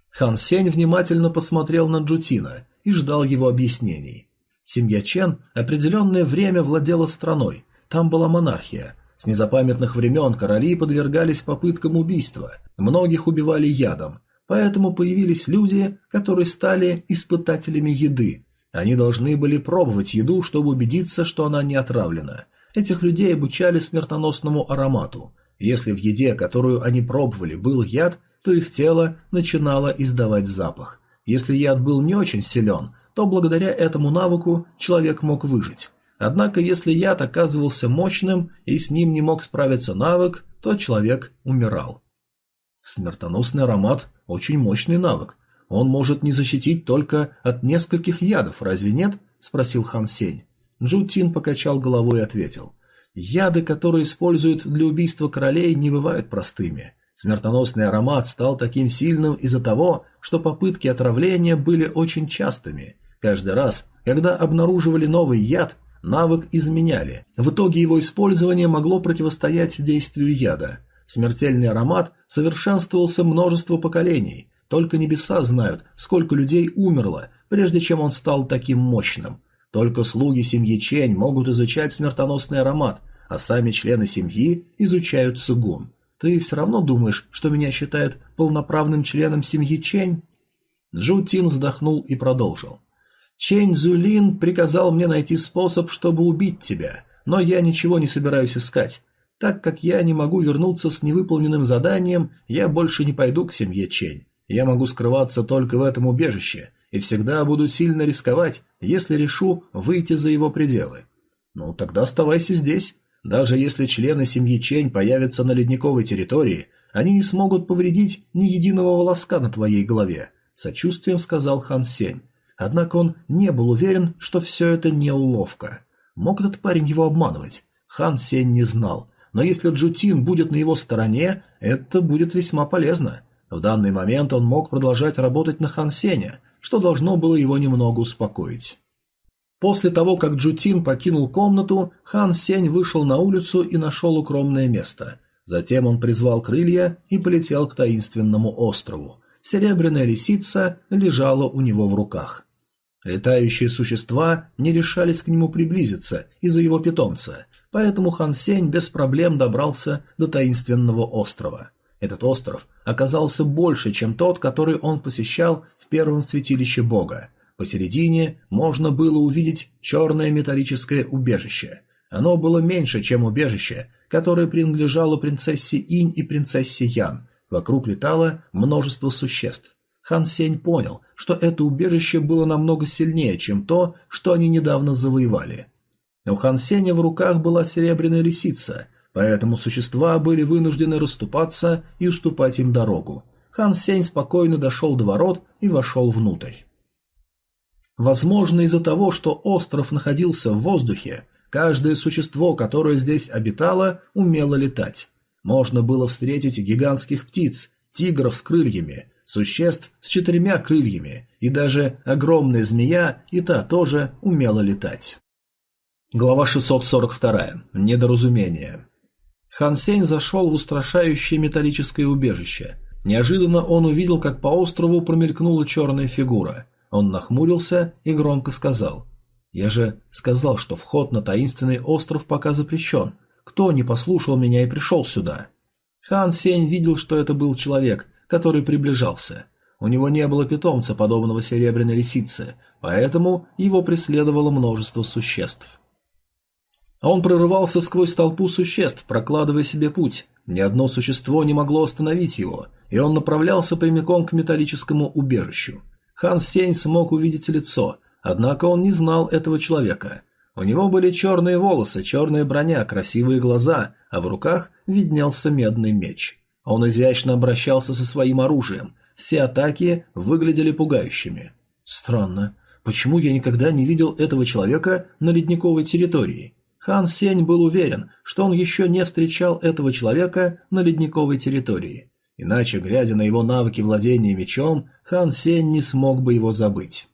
Хан Сень внимательно посмотрел на Джутина и ждал его объяснений. Семья Чен определенное время владела страной, там была монархия. С незапамятных времен короли подвергались попыткам убийства, многих убивали ядом, поэтому появились люди, которые стали испытателями еды. Они должны были пробовать еду, чтобы убедиться, что она не отравлена. Этих людей обучали смертоносному аромату. Если в еде, которую они пробовали, был яд, то их тело начинало издавать запах. Если яд был не очень силен, то благодаря этому навыку человек мог выжить. Однако, если яд оказывался мощным и с ним не мог справиться навык, то человек умирал. Смертоносный аромат – очень мощный навык. Он может не защитить только от нескольких ядов, разве нет? – спросил Хан Сень. Джу Тин покачал головой и ответил. Яды, которые используют для убийства королей, не бывают простыми. Смертоносный аромат стал таким сильным из-за того, что попытки отравления были очень частыми. Каждый раз, когда обнаруживали новый яд, навык изменяли. В итоге его использование могло противостоять действию яда. Смертельный аромат совершенствовался множество поколений. Только небеса знают, сколько людей умерло, прежде чем он стал таким мощным. Только слуги семьи Чень могут изучать смертоносный аромат, а сами члены семьи изучают цигун. Ты все равно думаешь, что меня считают полноправным членом семьи Чень? Джу Тин вздохнул и продолжил. Чень Зулин приказал мне найти способ, чтобы убить тебя, но я ничего не собираюсь искать. Так как я не могу вернуться с невыполненным заданием, я больше не пойду к семье Чень. Я могу скрываться только в этом убежище, и всегда буду сильно рисковать, если решу выйти за его пределы. Ну, тогда оставайся здесь. Даже если члены семьи Чень появятся на ледниковой территории, они не смогут повредить ни единого волоска на твоей голове, сочувствием сказал Хан Сень. Однако он не был уверен, что все это не уловка. Мог этот парень его обманывать? Хан Сень не знал, но если Джутин будет на его стороне, это будет весьма полезно. В данный момент он мог продолжать работать на Хан Сеня, что должно было его немного успокоить. После того, как Джутин покинул комнату, Хан Сень вышел на улицу и нашел укромное место. Затем он призвал крылья и полетел к таинственному острову. Серебряная лисица лежала у него в руках. Летающие существа не решались к нему приблизиться из-за его питомца, поэтому Хан Сень без проблем добрался до таинственного острова. Этот остров оказался больше, чем тот, который он посещал в первом святилище бога. Посередине можно было увидеть черное металлическое убежище. Оно было меньше, чем убежище, которое принадлежало принцессе Инь и принцессе Ян. Вокруг летало множество существ. Хан Сень понял, что это убежище было намного сильнее, чем то, что они недавно завоевали. У Хан Сеня в руках была серебряная лисица – поэтому существа были вынуждены расступаться и уступать им дорогу. Хан Сень спокойно дошел до ворот и вошел внутрь. Возможно, из-за того, что остров находился в воздухе, каждое существо, которое здесь обитало, умело летать. Можно было встретить гигантских птиц, тигров с крыльями, существ с четырьмя крыльями, и даже огромная змея, и та тоже умела летать. Глава 642. Недоразумение. Хан Сень зашел в устрашающее металлическое убежище. Неожиданно он увидел, как по острову промелькнула черная фигура. Он нахмурился и громко сказал. «Я же сказал, что вход на таинственный остров пока запрещен. Кто не послушал меня и пришел сюда?» Хан Сень видел, что это был человек, который приближался. У него не было питомца, подобного серебряной лисице, поэтому его преследовало множество существ. А он прорывался сквозь толпу существ, прокладывая себе путь. Ни одно существо не могло остановить его, и он направлялся прямиком к металлическому убежищу. Хан Сень смог увидеть лицо, однако он не знал этого человека. У него были черные волосы, черная броня, красивые глаза, а в руках виднелся медный меч. Он изящно обращался со своим оружием. Все атаки выглядели пугающими. Странно, почему я никогда не видел этого человека на ледниковой территории? Хан Сень был уверен, что он еще не встречал этого человека на ледниковой территории. Иначе, глядя на его навыки владения мечом, Хан Сень не смог бы его забыть.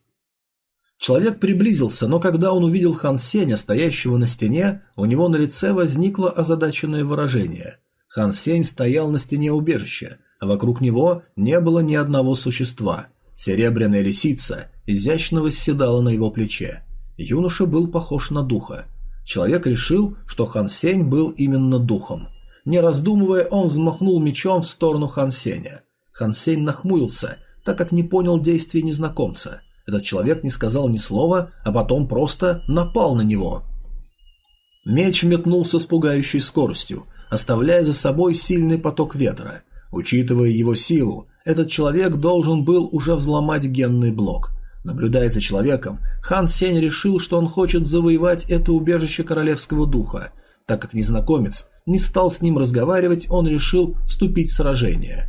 Человек приблизился, но когда он увидел Хан Сеня, стоящего на стене, у него на лице возникло озадаченное выражение. Хан Сень стоял на стене убежища, а вокруг него не было ни одного существа. Серебряная лисица изящно восседала на его плече. Юноша был похож на духа. Человек решил, что Хан Сень был именно духом. Не раздумывая, он взмахнул мечом в сторону Хан Сеня. Хан Сень нахмурился, так как не понял действий незнакомца. Этот человек не сказал ни слова, а потом просто напал на него. Меч метнулся с пугающей скоростью, оставляя за собой сильный поток ветра. Учитывая его силу, этот человек должен был уже взломать генный блок. Наблюдая за человеком, Хан Сень решил, что он хочет завоевать это убежище королевского духа. Так как незнакомец не стал с ним разговаривать, он решил вступить в сражение.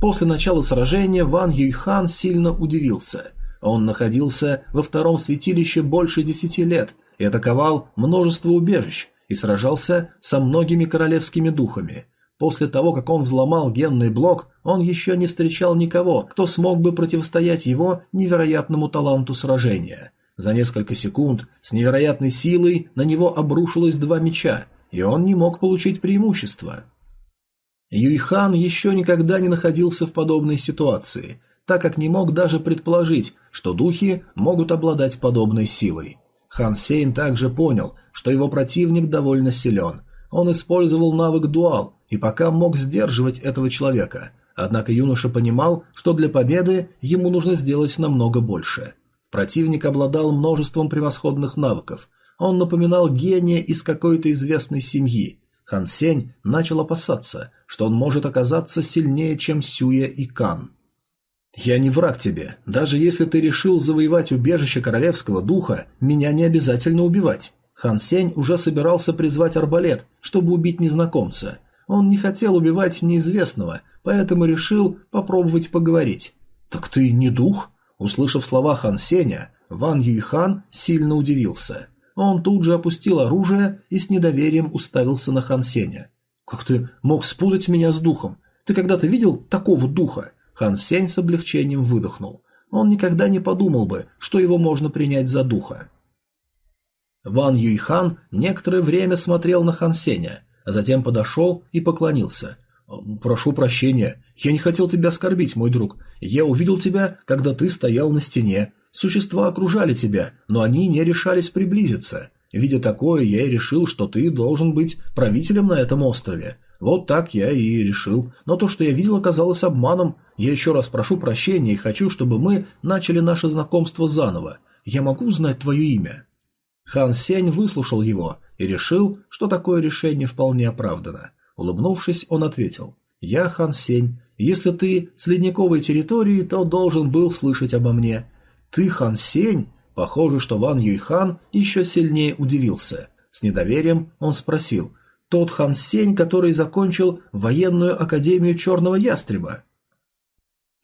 После начала сражения Ван Юйхан сильно удивился. Он находился во втором святилище больше десяти лет и атаковал множество убежищ и сражался со многими королевскими духами. После того, как он взломал генный блок, он еще не встречал никого, кто смог бы противостоять его невероятному таланту сражения. За несколько секунд с невероятной силой на него обрушилось два меча, и он не мог получить преимущество. Юйхан еще никогда не находился в подобной ситуации, так как не мог даже предположить, что духи могут обладать подобной силой. Хан Сейн также понял, что его противник довольно силен. Он использовал навык дуал, и пока мог сдерживать этого человека. Однако юноша понимал, что для победы ему нужно сделать намного больше. Противник обладал множеством превосходных навыков. Он напоминал гения из какой-то известной семьи. Хан Сень начал опасаться, что он может оказаться сильнее, чем Сюя и Кан. «Я не враг тебе. Даже если ты решил завоевать убежище королевского духа, меня не обязательно убивать». Хан Сень уже собирался призвать арбалет, чтобы убить незнакомца – он не хотел убивать неизвестного, поэтому решил попробовать поговорить. «Так ты не дух?» Услышав слова Хан Сеня, Ван Юйхан сильно удивился. Он тут же опустил оружие и с недоверием уставился на Хан Сеня. «Как ты мог спутать меня с духом? Ты когда-то видел такого духа?» Хан Сень с облегчением выдохнул. Он никогда не подумал бы, что его можно принять за духа. Ван Юйхан некоторое время смотрел на Хан Сеня, затем подошел и поклонился. «Прошу прощения, я не хотел тебя оскорбить, мой друг. Я увидел тебя, когда ты стоял на стене. Существа окружали тебя, но они не решались приблизиться. Видя такое, я и решил, что ты должен быть правителем на этом острове. Вот так я и решил. Но то, что я видел, оказалось обманом. Я еще раз прошу прощения и хочу, чтобы мы начали наше знакомство заново. Я могу узнать твое имя?» Хан Сень выслушал его и решил, что такое решение вполне оправдано. Улыбнувшись, он ответил «Я Хан Сень. Если ты с ледниковой территории, то должен был слышать обо мне. Ты Хан Сень?» Похоже, что Ван Юйхан еще сильнее удивился. С недоверием он спросил «Тот Хан Сень, который закончил военную академию Черного Ястреба?»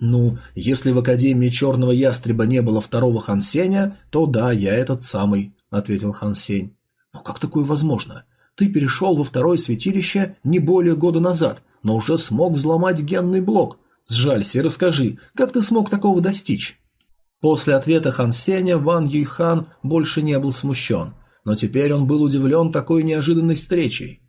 «Ну, если в Академии Черного Ястреба не было второго Хан Сеня, то да, я этот самый», — ответил Хан Сень. Но как такое возможно? Ты перешел во второе святилище не более года назад, но уже смог взломать генный блок. Сжалься и расскажи, как ты смог такого достичь? После ответа Хан Сеня Ван Юйхан больше не был смущен, но теперь он был удивлен такой неожиданной встречей.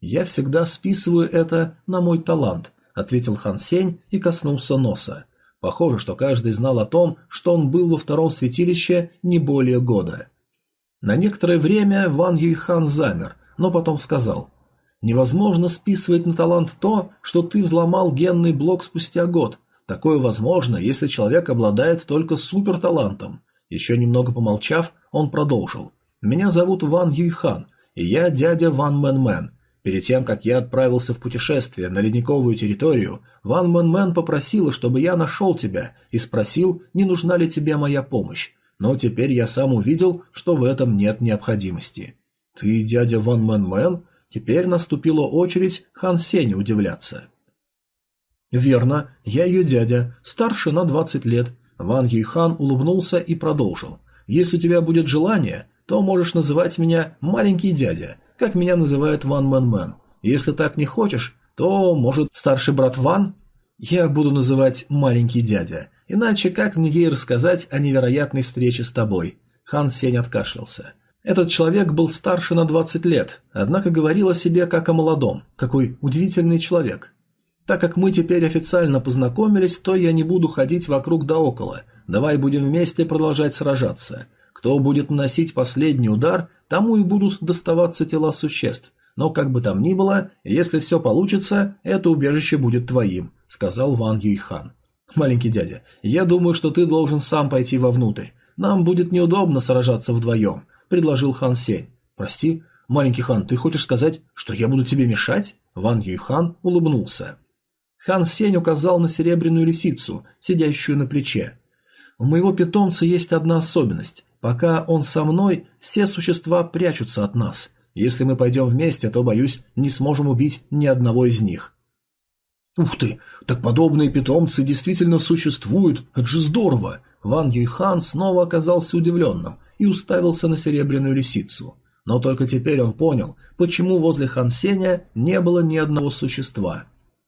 «Я всегда списываю это на мой талант», — ответил Хан Сень и коснулся носа. Похоже, что каждый знал о том, что он был во втором святилище не более года. На некоторое время Ван Юйхан замер, но потом сказал «Невозможно списывать на талант то, что ты взломал генный блок спустя год. Такое возможно, если человек обладает только суперталантом». Еще немного помолчав, он продолжил. «Меня зовут Ван Юйхан, и я дядя Ван Мэн Мэн. Перед тем, как я отправился в путешествие на ледниковую территорию, Ван Мэн попросила, чтобы я нашел тебя и спросил, не нужна ли тебе моя помощь но теперь я сам увидел, что в этом нет необходимости. Ты дядя Ван Мэн Мэн? Теперь наступила очередь Хан Сеня удивляться. Верно, я ее дядя, старше на 20 лет. Ван Юйхан улыбнулся и продолжил. Если у тебя будет желание, то можешь называть меня маленький дядя, как меня называет Ван Мэн Мэн. Если так не хочешь, то, может, старший брат Ван? Я буду называть маленький дядя. Иначе как мне ей рассказать о невероятной встрече с тобой? Хан Сень откашлялся. Этот человек был старше на 20 лет, однако говорил о себе как о молодом. Какой удивительный человек. Так как мы теперь официально познакомились, то я не буду ходить вокруг да около. Давай будем вместе продолжать сражаться. Кто будет наносить последний удар, тому и будут доставаться тела существ. Но как бы там ни было, если все получится, это убежище будет твоим, сказал Ван Юйхан. «Маленький дядя, я думаю, что ты должен сам пойти вовнутрь. Нам будет неудобно сражаться вдвоем», — предложил Хан Сень. «Прости, маленький хан, ты хочешь сказать, что я буду тебе мешать?» Ван Юйхан улыбнулся. Хан Сень указал на серебряную лисицу, сидящую на плече. У моего питомца есть одна особенность. Пока он со мной, все существа прячутся от нас. Если мы пойдем вместе, то, боюсь, не сможем убить ни одного из них. Ух ты, так подобные питомцы действительно существуют, это же здорово. Ван Юйхан снова оказался удивленным и уставился на серебряную лисицу. Но только теперь он понял, почему возле Хан Сеня не было ни одного существа.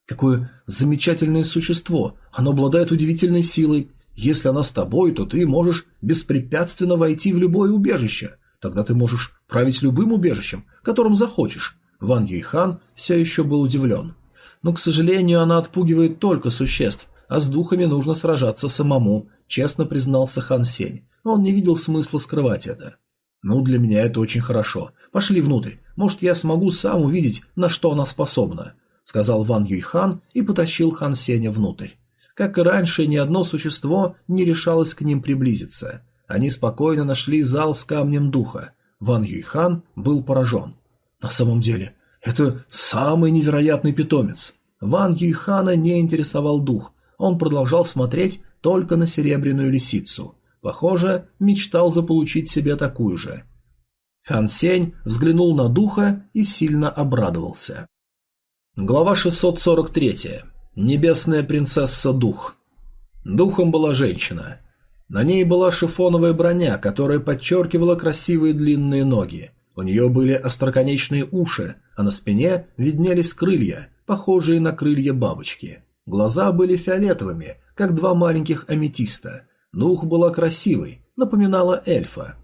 Какое замечательное существо, оно обладает удивительной силой. Если она с тобой, то ты можешь беспрепятственно войти в любое убежище. Тогда ты можешь править любым убежищем, которым захочешь. Ван Юйхан все еще был удивлен. Но, к сожалению, она отпугивает только существ, а с духами нужно сражаться самому, честно признался Хан Сень. Он не видел смысла скрывать это. «Ну, для меня это очень хорошо. Пошли внутрь. Может, я смогу сам увидеть, на что она способна», — сказал Ван Юйхан и потащил Хан Сеня внутрь. Как и раньше, ни одно существо не решалось к ним приблизиться. Они спокойно нашли зал с камнем духа. Ван Юйхан был поражен. «На самом деле, это самый невероятный питомец». Ван Юйхана не интересовал дух. Он продолжал смотреть только на серебряную лисицу. Похоже, мечтал заполучить себе такую же. Хан Сень взглянул на духа и сильно обрадовался. Глава 643. Небесная принцесса Дух. Духом была женщина. На ней была шифоновая броня, которая подчеркивала красивые длинные ноги. У нее были остроконечные уши, а на спине виднелись крылья, похожие на крылья бабочки. Глаза были фиолетовыми, как два маленьких аметиста, Дух была красивой, напоминала эльфа.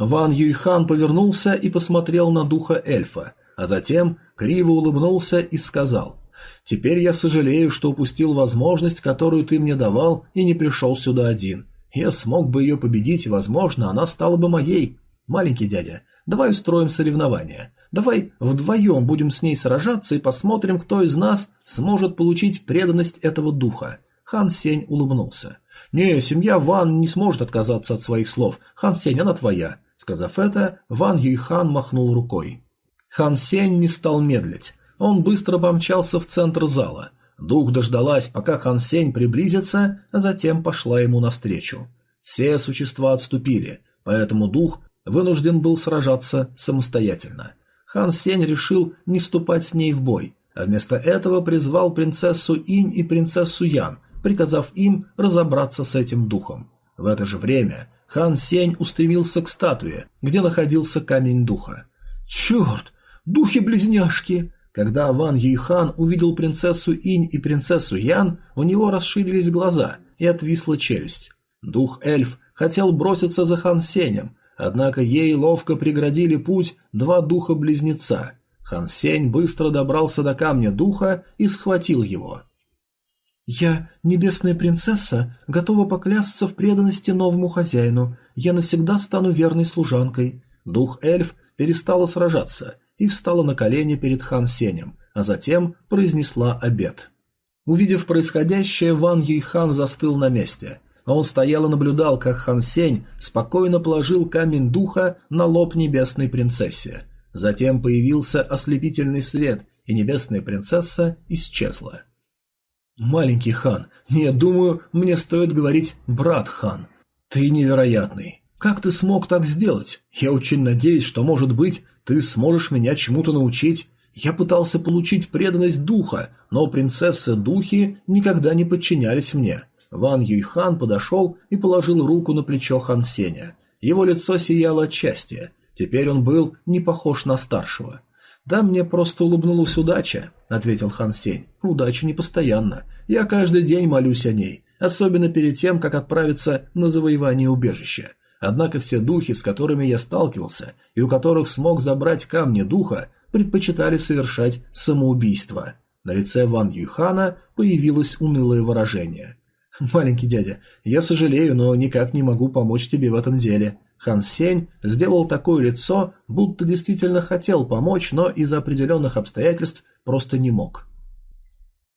Ван Юйхан повернулся и посмотрел на духа эльфа, а затем криво улыбнулся и сказал «Теперь я сожалею, что упустил возможность, которую ты мне давал, и не пришел сюда один. Я смог бы ее победить, возможно, она стала бы моей. Маленький дядя, давай устроим соревнование. Давай вдвоем будем с ней сражаться и посмотрим, кто из нас сможет получить преданность этого духа». Хан Сень улыбнулся. «Не, семья Ван не сможет отказаться от своих слов. Хан Сень, она твоя». Сказав это, Ван Юйхан махнул рукой. Хан Сень не стал медлить. Он быстро помчался в центр зала. Дух дождалась, пока Хан Сень приблизится, а затем пошла ему навстречу. Все существа отступили, поэтому дух вынужден был сражаться самостоятельно. Хан Сень решил не вступать с ней в бой, а вместо этого призвал принцессу Инь и принцессу Ян, приказав им разобраться с этим духом. В это же время хан Сень устремился к статуе, где находился камень духа. «Черт! Духи-близняшки!» Когда Ван Юйхан увидел принцессу Инь и принцессу Ян, у него расширились глаза и отвисла челюсть. Дух-эльф хотел броситься за Хан Сенем, однако ей ловко преградили путь два духа-близнеца. Хан Сень быстро добрался до камня духа и схватил его. «Я, небесная принцесса, готова поклясться в преданности новому хозяину. Я навсегда стану верной служанкой». Дух-эльф перестала сражаться и встала на колени перед хан Сенем, а затем произнесла обет. Увидев происходящее, Ван Юйхан застыл на месте. Он стоял и наблюдал, как хан Сень спокойно положил камень духа на лоб небесной принцессе. Затем появился ослепительный свет, и небесная принцесса исчезла. «Маленький хан, нет, думаю, мне стоит говорить «брат хан». Ты невероятный. Как ты смог так сделать? Я очень надеюсь, что, может быть, ты сможешь меня чему-то научить. Я пытался получить преданность духа, но принцессы-духи никогда не подчинялись мне». Ван Юйхан подошел и положил руку на плечо Хан Сеня. Его лицо сияло от счастья. Теперь он был не похож на старшего. «Да мне просто улыбнулась удача», — ответил Хан Сень. «Удача не постоянна. Я каждый день молюсь о ней, особенно перед тем, как отправиться на завоевание убежища. Однако все духи, с которыми я сталкивался, и у которых смог забрать камни духа, предпочитали совершать самоубийство». На лице Ван Юхана появилось унылое выражение. «Маленький дядя, я сожалею, но никак не могу помочь тебе в этом деле. Хан Сень сделал такое лицо, будто действительно хотел помочь, но из-за определенных обстоятельств просто не мог.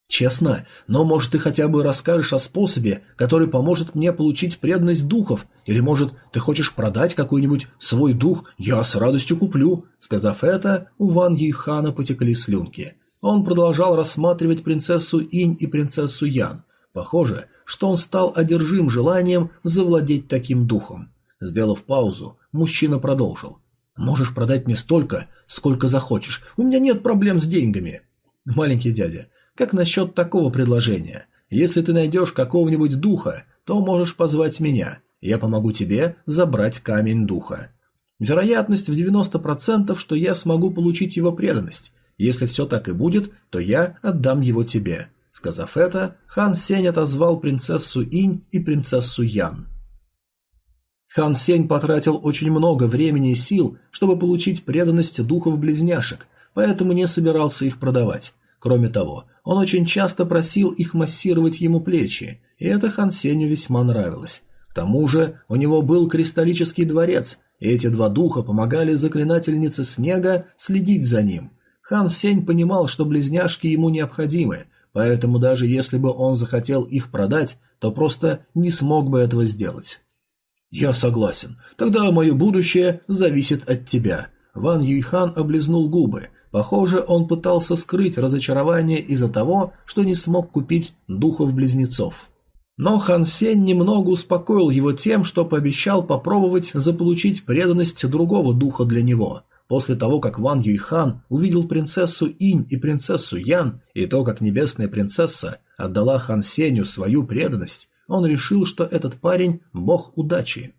«Честно, но, может, ты хотя бы расскажешь о способе, который поможет мне получить преданность духов, или, может, ты хочешь продать какой-нибудь свой дух, я с радостью куплю». Сказав это, у Ван Юйхана потекли слюнки. Он продолжал рассматривать принцессу Инь и принцессу Ян. Похоже, что он стал одержим желанием завладеть таким духом. Сделав паузу, мужчина продолжил. «Можешь продать мне столько, сколько захочешь. У меня нет проблем с деньгами». «Маленький дядя, как насчет такого предложения? Если ты найдешь какого-нибудь духа, то можешь позвать меня. Я помогу тебе забрать камень духа. Вероятность в 90%, что я смогу получить его преданность. Если все так и будет, то я отдам его тебе. Сказав это, хан Сень отозвал принцессу Инь и принцессу Ян. Хан Сень потратил очень много времени и сил, чтобы получить преданность духов-близняшек, поэтому не собирался их продавать. Кроме того, он очень часто просил их массировать ему плечи, и это Хан Сенью весьма нравилось. К тому же у него был кристаллический дворец, и эти два духа помогали заклинательнице снега следить за ним. Хан Сень понимал, что близняшки ему необходимы, поэтому даже если бы он захотел их продать, то просто не смог бы этого сделать. «Я согласен. Тогда мое будущее зависит от тебя». Ван Юйхан облизнул губы, Похоже, он пытался скрыть разочарование из-за того, что не смог купить духов-близнецов. Но Хан Сень немного успокоил его тем, что пообещал попробовать заполучить преданность другого духа для него. После того, как Ван Юйхан увидел принцессу Инь и принцессу Ян, и то, как небесная принцесса отдала Хан Сенью свою преданность, он решил, что этот парень – бог удачи.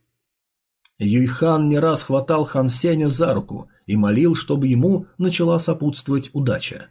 Юйхан не раз хватал Хан Сеня за руку и молил, чтобы ему начала сопутствовать удача.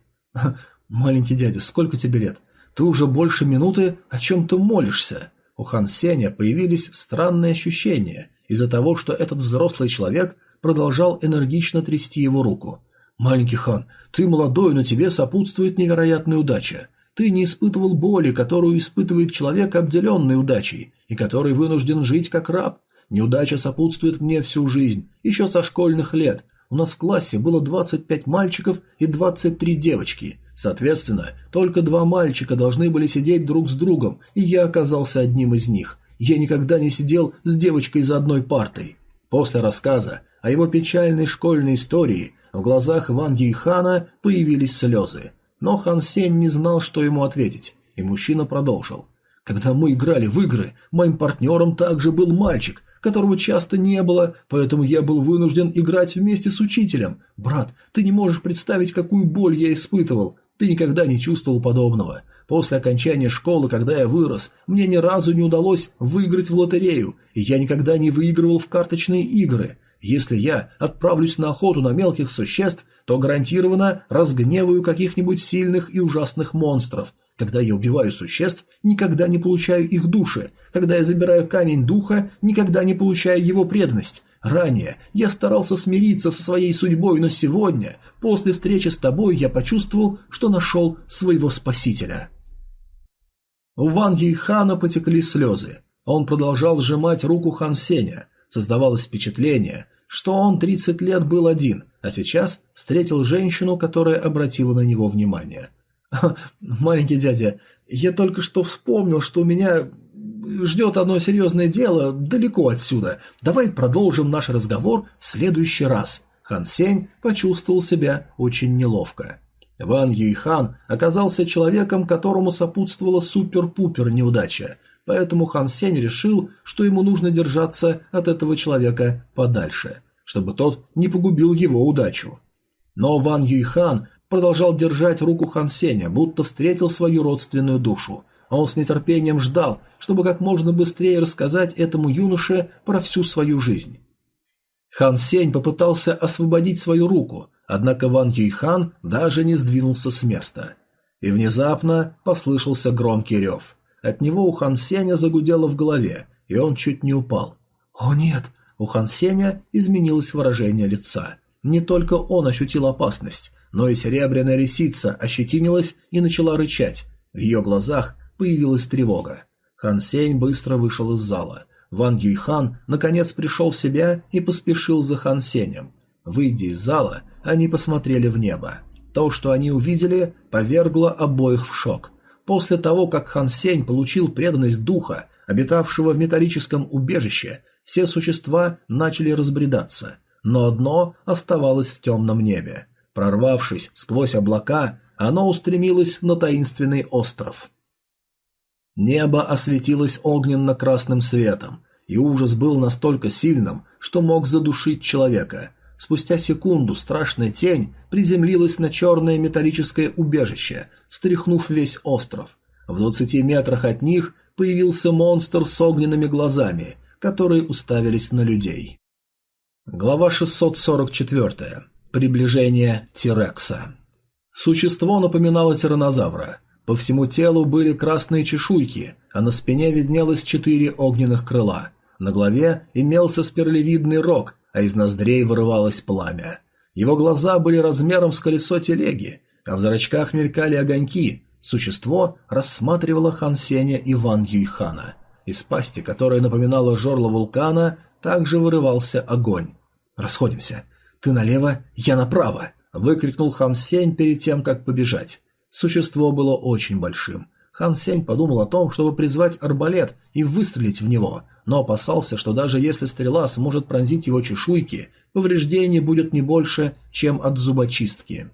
«Маленький дядя, сколько тебе лет? Ты уже больше минуты о чем-то молишься». У Хан Сеня появились странные ощущения из-за того, что этот взрослый человек продолжал энергично трясти его руку. «Маленький хан, ты молодой, но тебе сопутствует невероятная удача. Ты не испытывал боли, которую испытывает человек, обделенный удачей, и который вынужден жить как раб. Неудача сопутствует мне всю жизнь, еще со школьных лет. У нас в классе было 25 мальчиков и 23 девочки. Соответственно, только два мальчика должны были сидеть друг с другом, и я оказался одним из них. Я никогда не сидел с девочкой за одной партой. После рассказа о его печальной школьной истории в глазах Ван Юйхана появились слезы. Но Хан Сень не знал, что ему ответить, и мужчина продолжил. «Когда мы играли в игры, моим партнером также был мальчик, которого часто не было, поэтому я был вынужден играть вместе с учителем. Брат, ты не можешь представить, какую боль я испытывал. Ты никогда не чувствовал подобного. После окончания школы, когда я вырос, мне ни разу не удалось выиграть в лотерею, и я никогда не выигрывал в карточные игры. Если я отправлюсь на охоту на мелких существ, то гарантированно разгневаю каких-нибудь сильных и ужасных монстров, когда я убиваю существ, никогда не получаю их души. Когда я забираю камень духа, никогда не получаю его преданность. Ранее я старался смириться со своей судьбой, но сегодня, после встречи с тобой, я почувствовал, что нашел своего спасителя. У Ван Юйхана потекли слезы. Он продолжал сжимать руку Хан Сеня. Создавалось впечатление, что он 30 лет был один, а сейчас встретил женщину, которая обратила на него внимание – «Маленький дядя, я только что вспомнил, что у меня ждет одно серьезное дело далеко отсюда. Давай продолжим наш разговор в следующий раз». Хан Сень почувствовал себя очень неловко. Ван Юйхан оказался человеком, которому сопутствовала супер-пупер неудача, поэтому Хан Сень решил, что ему нужно держаться от этого человека подальше, чтобы тот не погубил его удачу. Но Ван Юйхан продолжал держать руку Хан Сеня, будто встретил свою родственную душу. Он с нетерпением ждал, чтобы как можно быстрее рассказать этому юноше про всю свою жизнь. Хан Сень попытался освободить свою руку, однако Ван Юйхан даже не сдвинулся с места. И внезапно послышался громкий рев. От него у Хан Сеня загудело в голове, и он чуть не упал. «О нет!» У Хан Сеня изменилось выражение лица. Не только он ощутил опасность, но и серебряная лисица ощетинилась и начала рычать. В ее глазах появилась тревога. Хан Сень быстро вышел из зала. Ван Юйхан наконец пришел в себя и поспешил за Хан Сенем. Выйдя из зала, они посмотрели в небо. То, что они увидели, повергло обоих в шок. После того, как Хан Сень получил преданность духа, обитавшего в металлическом убежище, все существа начали разбредаться, но одно оставалось в темном небе. Прорвавшись сквозь облака, оно устремилось на таинственный остров. Небо осветилось огненно-красным светом, и ужас был настолько сильным, что мог задушить человека. Спустя секунду страшная тень приземлилась на черное металлическое убежище, встряхнув весь остров. В двадцати метрах от них появился монстр с огненными глазами, которые уставились на людей. Глава 644. Приближение Тирекса. Существо напоминало тиранозавра. По всему телу были красные чешуйки, а на спине виднелось четыре огненных крыла. На голове имелся спиралевидный рог, а из ноздрей вырывалось пламя. Его глаза были размером с колесо телеги, а в зрачках мелькали огоньки. Существо рассматривало Хан Сеня и Ван Юйхана. Из пасти, которая напоминала жорло вулкана, также вырывался огонь. «Расходимся. Ты налево, я направо!» – выкрикнул Хан Сень перед тем, как побежать. Существо было очень большим. Хан Сень подумал о том, чтобы призвать арбалет и выстрелить в него, но опасался, что даже если стрела сможет пронзить его чешуйки, повреждений будет не больше, чем от зубочистки.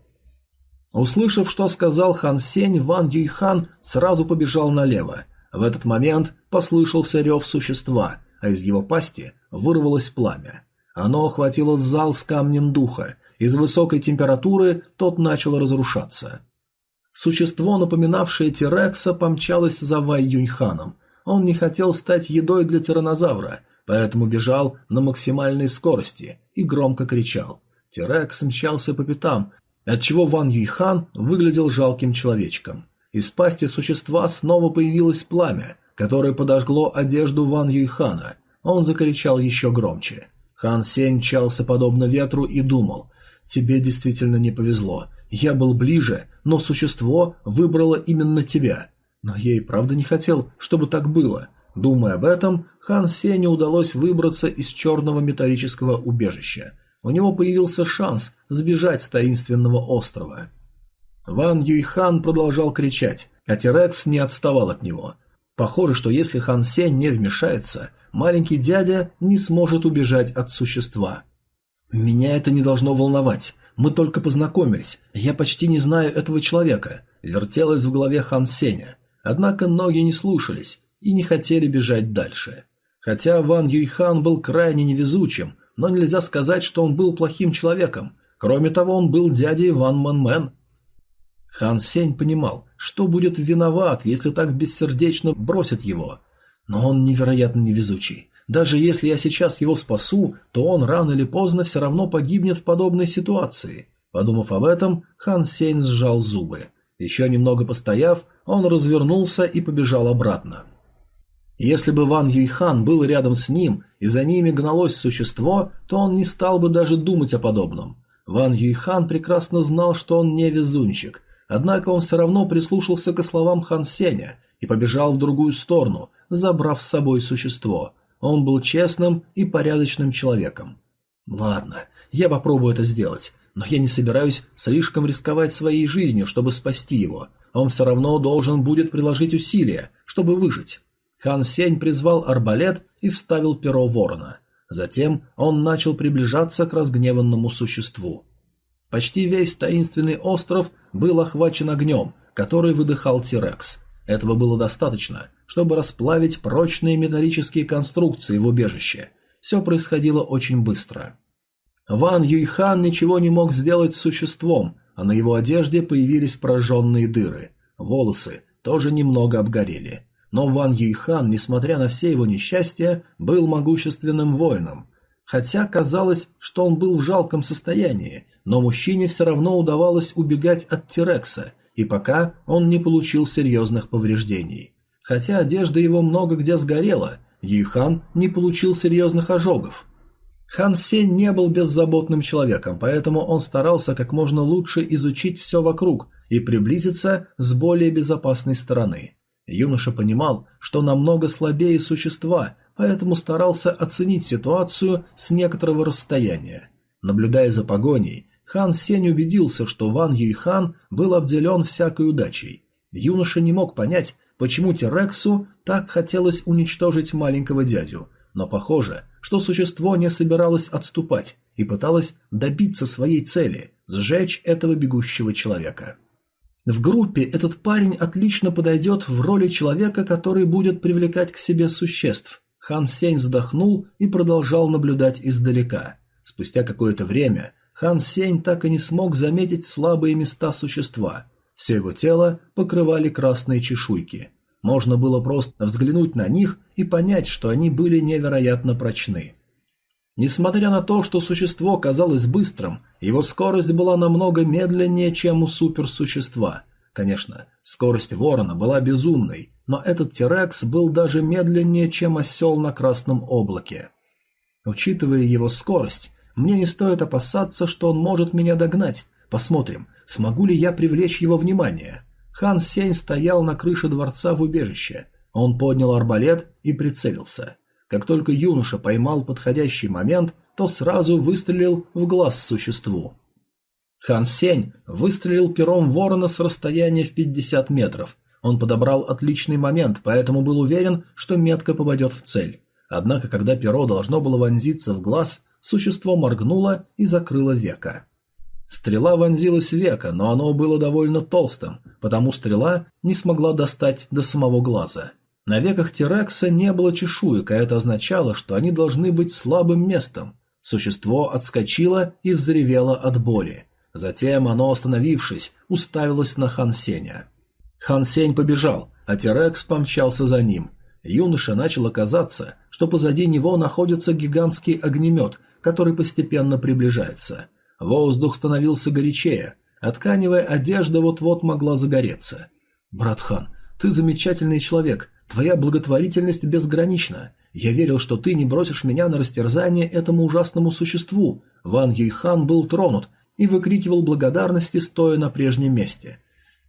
Услышав, что сказал Хан Сень, Ван Юйхан сразу побежал налево. В этот момент послышался рев существа, а из его пасти вырвалось пламя. Оно охватило зал с камнем духа. Из высокой температуры тот начал разрушаться. Существо, напоминавшее Тирекса, помчалось за Вай Юньханом. Он не хотел стать едой для тиранозавра, поэтому бежал на максимальной скорости и громко кричал. Тирекс мчался по пятам, отчего Ван Юйхан выглядел жалким человечком. Из пасти существа снова появилось пламя, которое подожгло одежду Ван Юйхана. Он закричал еще громче. Хан Сень мчался подобно ветру и думал, «Тебе действительно не повезло. Я был ближе, но существо выбрало именно тебя. Но я и правда не хотел, чтобы так было». Думая об этом, Хан Сеню удалось выбраться из черного металлического убежища. У него появился шанс сбежать с таинственного острова. Ван Юйхан продолжал кричать, а Терекс не отставал от него – Похоже, что если Хан Сень не вмешается, маленький дядя не сможет убежать от существа. «Меня это не должно волновать. Мы только познакомились. Я почти не знаю этого человека», – вертелось в голове Хан Сеня. Однако ноги не слушались и не хотели бежать дальше. Хотя Ван Юйхан был крайне невезучим, но нельзя сказать, что он был плохим человеком. Кроме того, он был дядей Ван Мэн Хан Сень понимал, что будет виноват, если так бессердечно бросит его. Но он невероятно невезучий. Даже если я сейчас его спасу, то он рано или поздно все равно погибнет в подобной ситуации. Подумав об этом, Хан Сень сжал зубы. Еще немного постояв, он развернулся и побежал обратно. Если бы Ван Юйхан был рядом с ним и за ними гналось существо, то он не стал бы даже думать о подобном. Ван Юйхан прекрасно знал, что он не везунчик, Однако он все равно прислушался к словам Хан Сеня и побежал в другую сторону, забрав с собой существо. Он был честным и порядочным человеком. «Ладно, я попробую это сделать, но я не собираюсь слишком рисковать своей жизнью, чтобы спасти его. Он все равно должен будет приложить усилия, чтобы выжить». Хан Сень призвал арбалет и вставил перо ворона. Затем он начал приближаться к разгневанному существу. Почти весь таинственный остров был охвачен огнем, который выдыхал Тирекс. Этого было достаточно, чтобы расплавить прочные металлические конструкции в убежище. Все происходило очень быстро. Ван Юйхан ничего не мог сделать с существом, а на его одежде появились прожженные дыры. Волосы тоже немного обгорели. Но Ван Юйхан, несмотря на все его несчастья, был могущественным воином. Хотя казалось, что он был в жалком состоянии, но мужчине все равно удавалось убегать от Тирекса, и пока он не получил серьезных повреждений. Хотя одежда его много где сгорела, Юйхан не получил серьезных ожогов. Хан Сень не был беззаботным человеком, поэтому он старался как можно лучше изучить все вокруг и приблизиться с более безопасной стороны. Юноша понимал, что намного слабее существа, поэтому старался оценить ситуацию с некоторого расстояния. Наблюдая за погоней, Хан Сень убедился, что Ван Юйхан был обделен всякой удачей. Юноша не мог понять, почему Терексу так хотелось уничтожить маленького дядю, но похоже, что существо не собиралось отступать и пыталось добиться своей цели – сжечь этого бегущего человека. В группе этот парень отлично подойдет в роли человека, который будет привлекать к себе существ. Хан Сень вздохнул и продолжал наблюдать издалека. Спустя какое-то время Хан Сень так и не смог заметить слабые места существа. Все его тело покрывали красные чешуйки. Можно было просто взглянуть на них и понять, что они были невероятно прочны. Несмотря на то, что существо казалось быстрым, его скорость была намного медленнее, чем у суперсущества. Конечно, скорость ворона была безумной, но этот Терекс был даже медленнее, чем осел на красном облаке. Учитывая его скорость, мне не стоит опасаться, что он может меня догнать. Посмотрим, смогу ли я привлечь его внимание. Хан Сень стоял на крыше дворца в убежище. Он поднял арбалет и прицелился. Как только юноша поймал подходящий момент, то сразу выстрелил в глаз существу. Хан Сень выстрелил пером ворона с расстояния в 50 метров. Он подобрал отличный момент, поэтому был уверен, что метка попадет в цель. Однако, когда перо должно было вонзиться в глаз, существо моргнуло и закрыло века. Стрела вонзилась в веко, но оно было довольно толстым, потому стрела не смогла достать до самого глаза. На веках Терекса не было чешуек, а это означало, что они должны быть слабым местом. Существо отскочило и взревело от боли. Затем оно, остановившись, уставилось на Хан Сеня. Хан Сень побежал, а Терекс помчался за ним. Юноше начало казаться, что позади него находится гигантский огнемет, который постепенно приближается. Воздух становился горячее, а тканевая одежда вот-вот могла загореться. «Брат Хан, ты замечательный человек, Твоя благотворительность безгранична. Я верил, что ты не бросишь меня на растерзание этому ужасному существу. Ван Юйхан был тронут и выкрикивал благодарности, стоя на прежнем месте.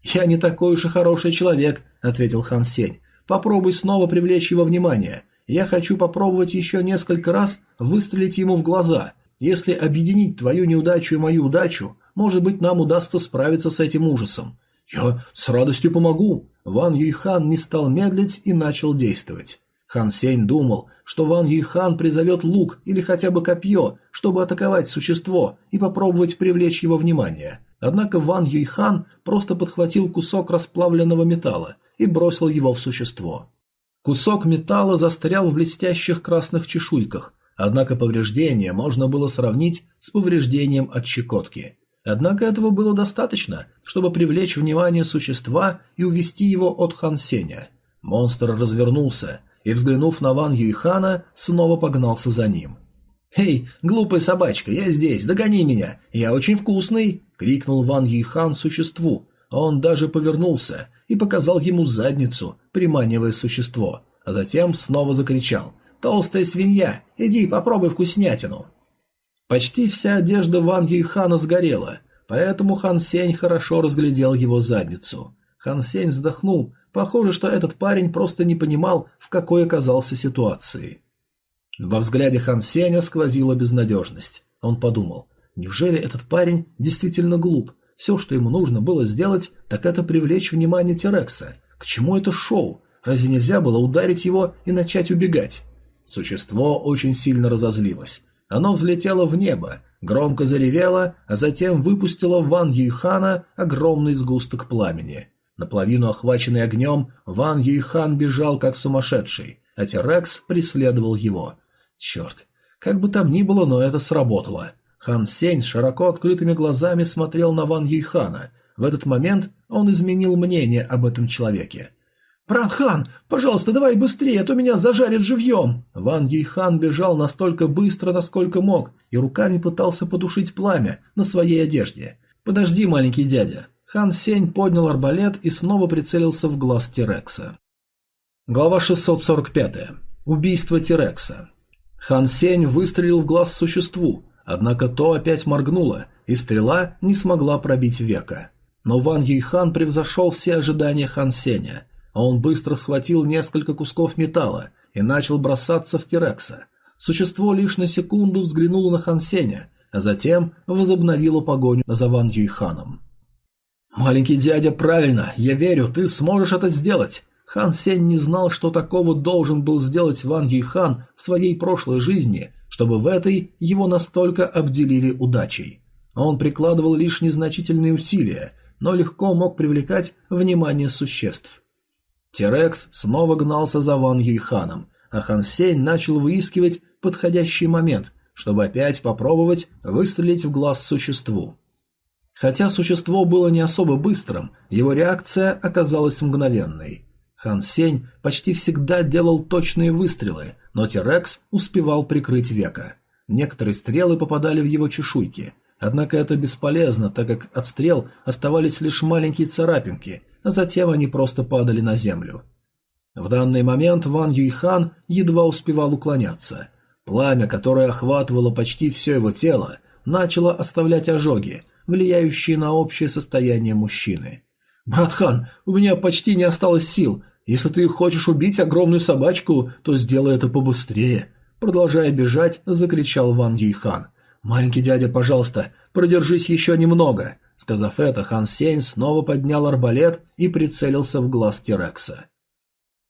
«Я не такой уж и хороший человек», — ответил Хан Сень. «Попробуй снова привлечь его внимание. Я хочу попробовать еще несколько раз выстрелить ему в глаза. Если объединить твою неудачу и мою удачу, может быть, нам удастся справиться с этим ужасом. «Я с радостью помогу!» Ван Юйхан не стал медлить и начал действовать. Хан Сень думал, что Ван Юйхан призовет лук или хотя бы копье, чтобы атаковать существо и попробовать привлечь его внимание. Однако Ван Юйхан просто подхватил кусок расплавленного металла и бросил его в существо. Кусок металла застрял в блестящих красных чешуйках, однако повреждение можно было сравнить с повреждением от щекотки. Однако этого было достаточно, чтобы привлечь внимание существа и увести его от Хан Сеня. Монстр развернулся и, взглянув на Ван Юйхана, снова погнался за ним. «Эй, глупая собачка, я здесь, догони меня, я очень вкусный!» — крикнул Ван Юйхан существу. Он даже повернулся и показал ему задницу, приманивая существо, а затем снова закричал «Толстая свинья, иди попробуй вкуснятину!» Почти вся одежда Ван Юйхана сгорела, поэтому Хан Сень хорошо разглядел его задницу. Хан Сень вздохнул, похоже, что этот парень просто не понимал, в какой оказался ситуации. Во взгляде Хан Сеня сквозила безнадежность. Он подумал, неужели этот парень действительно глуп? Все, что ему нужно было сделать, так это привлечь внимание Терекса. К чему это шоу? Разве нельзя было ударить его и начать убегать? Существо очень сильно разозлилось. Оно взлетело в небо, громко заревело, а затем выпустило в Ван Юйхана огромный сгусток пламени. Наполовину охваченный огнем, Ван Юйхан бежал как сумасшедший, а Терекс преследовал его. Черт, как бы там ни было, но это сработало. Хан Сень широко открытыми глазами смотрел на Ван Юйхана. В этот момент он изменил мнение об этом человеке. «Братхан, пожалуйста, давай быстрее, а то меня зажарят живьем!» Ван Юйхан бежал настолько быстро, насколько мог, и руками пытался потушить пламя на своей одежде. «Подожди, маленький дядя!» Хан Сень поднял арбалет и снова прицелился в глаз Тирекса. Глава 645. Убийство Тирекса. Хан Сень выстрелил в глаз существу, однако то опять моргнуло, и стрела не смогла пробить века. Но Ван Юйхан превзошел все ожидания Хан Сеня – а он быстро схватил несколько кусков металла и начал бросаться в Терекса. Существо лишь на секунду взглянуло на Хансеня, а затем возобновило погоню за Ван Юйханом. «Маленький дядя, правильно, я верю, ты сможешь это сделать!» Хан Сень не знал, что такого должен был сделать Ван Юйхан в своей прошлой жизни, чтобы в этой его настолько обделили удачей. Он прикладывал лишь незначительные усилия, но легко мог привлекать внимание существ. Терекс снова гнался за Ван Юйханом, а Хан Сень начал выискивать подходящий момент, чтобы опять попробовать выстрелить в глаз существу. Хотя существо было не особо быстрым, его реакция оказалась мгновенной. Хан Сень почти всегда делал точные выстрелы, но Терекс успевал прикрыть века. Некоторые стрелы попадали в его чешуйки, однако это бесполезно, так как от стрел оставались лишь маленькие царапинки, а затем они просто падали на землю. В данный момент Ван Юйхан едва успевал уклоняться. Пламя, которое охватывало почти все его тело, начало оставлять ожоги, влияющие на общее состояние мужчины. «Братхан, у меня почти не осталось сил. Если ты хочешь убить огромную собачку, то сделай это побыстрее», Продолжая бежать, закричал Ван Юйхан. «Маленький дядя, пожалуйста, продержись еще немного!» Сказав это, Хан Сень снова поднял арбалет и прицелился в глаз Терекса.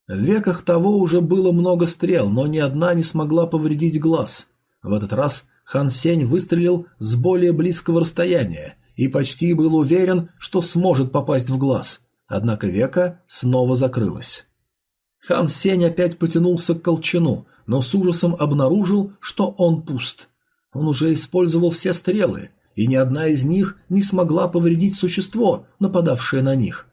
В веках того уже было много стрел, но ни одна не смогла повредить глаз. В этот раз Хан Сень выстрелил с более близкого расстояния и почти был уверен, что сможет попасть в глаз, однако века снова закрылась. Хан Сень опять потянулся к колчану, но с ужасом обнаружил, что он пуст. Он уже использовал все стрелы, и ни одна из них не смогла повредить существо, нападавшее на них.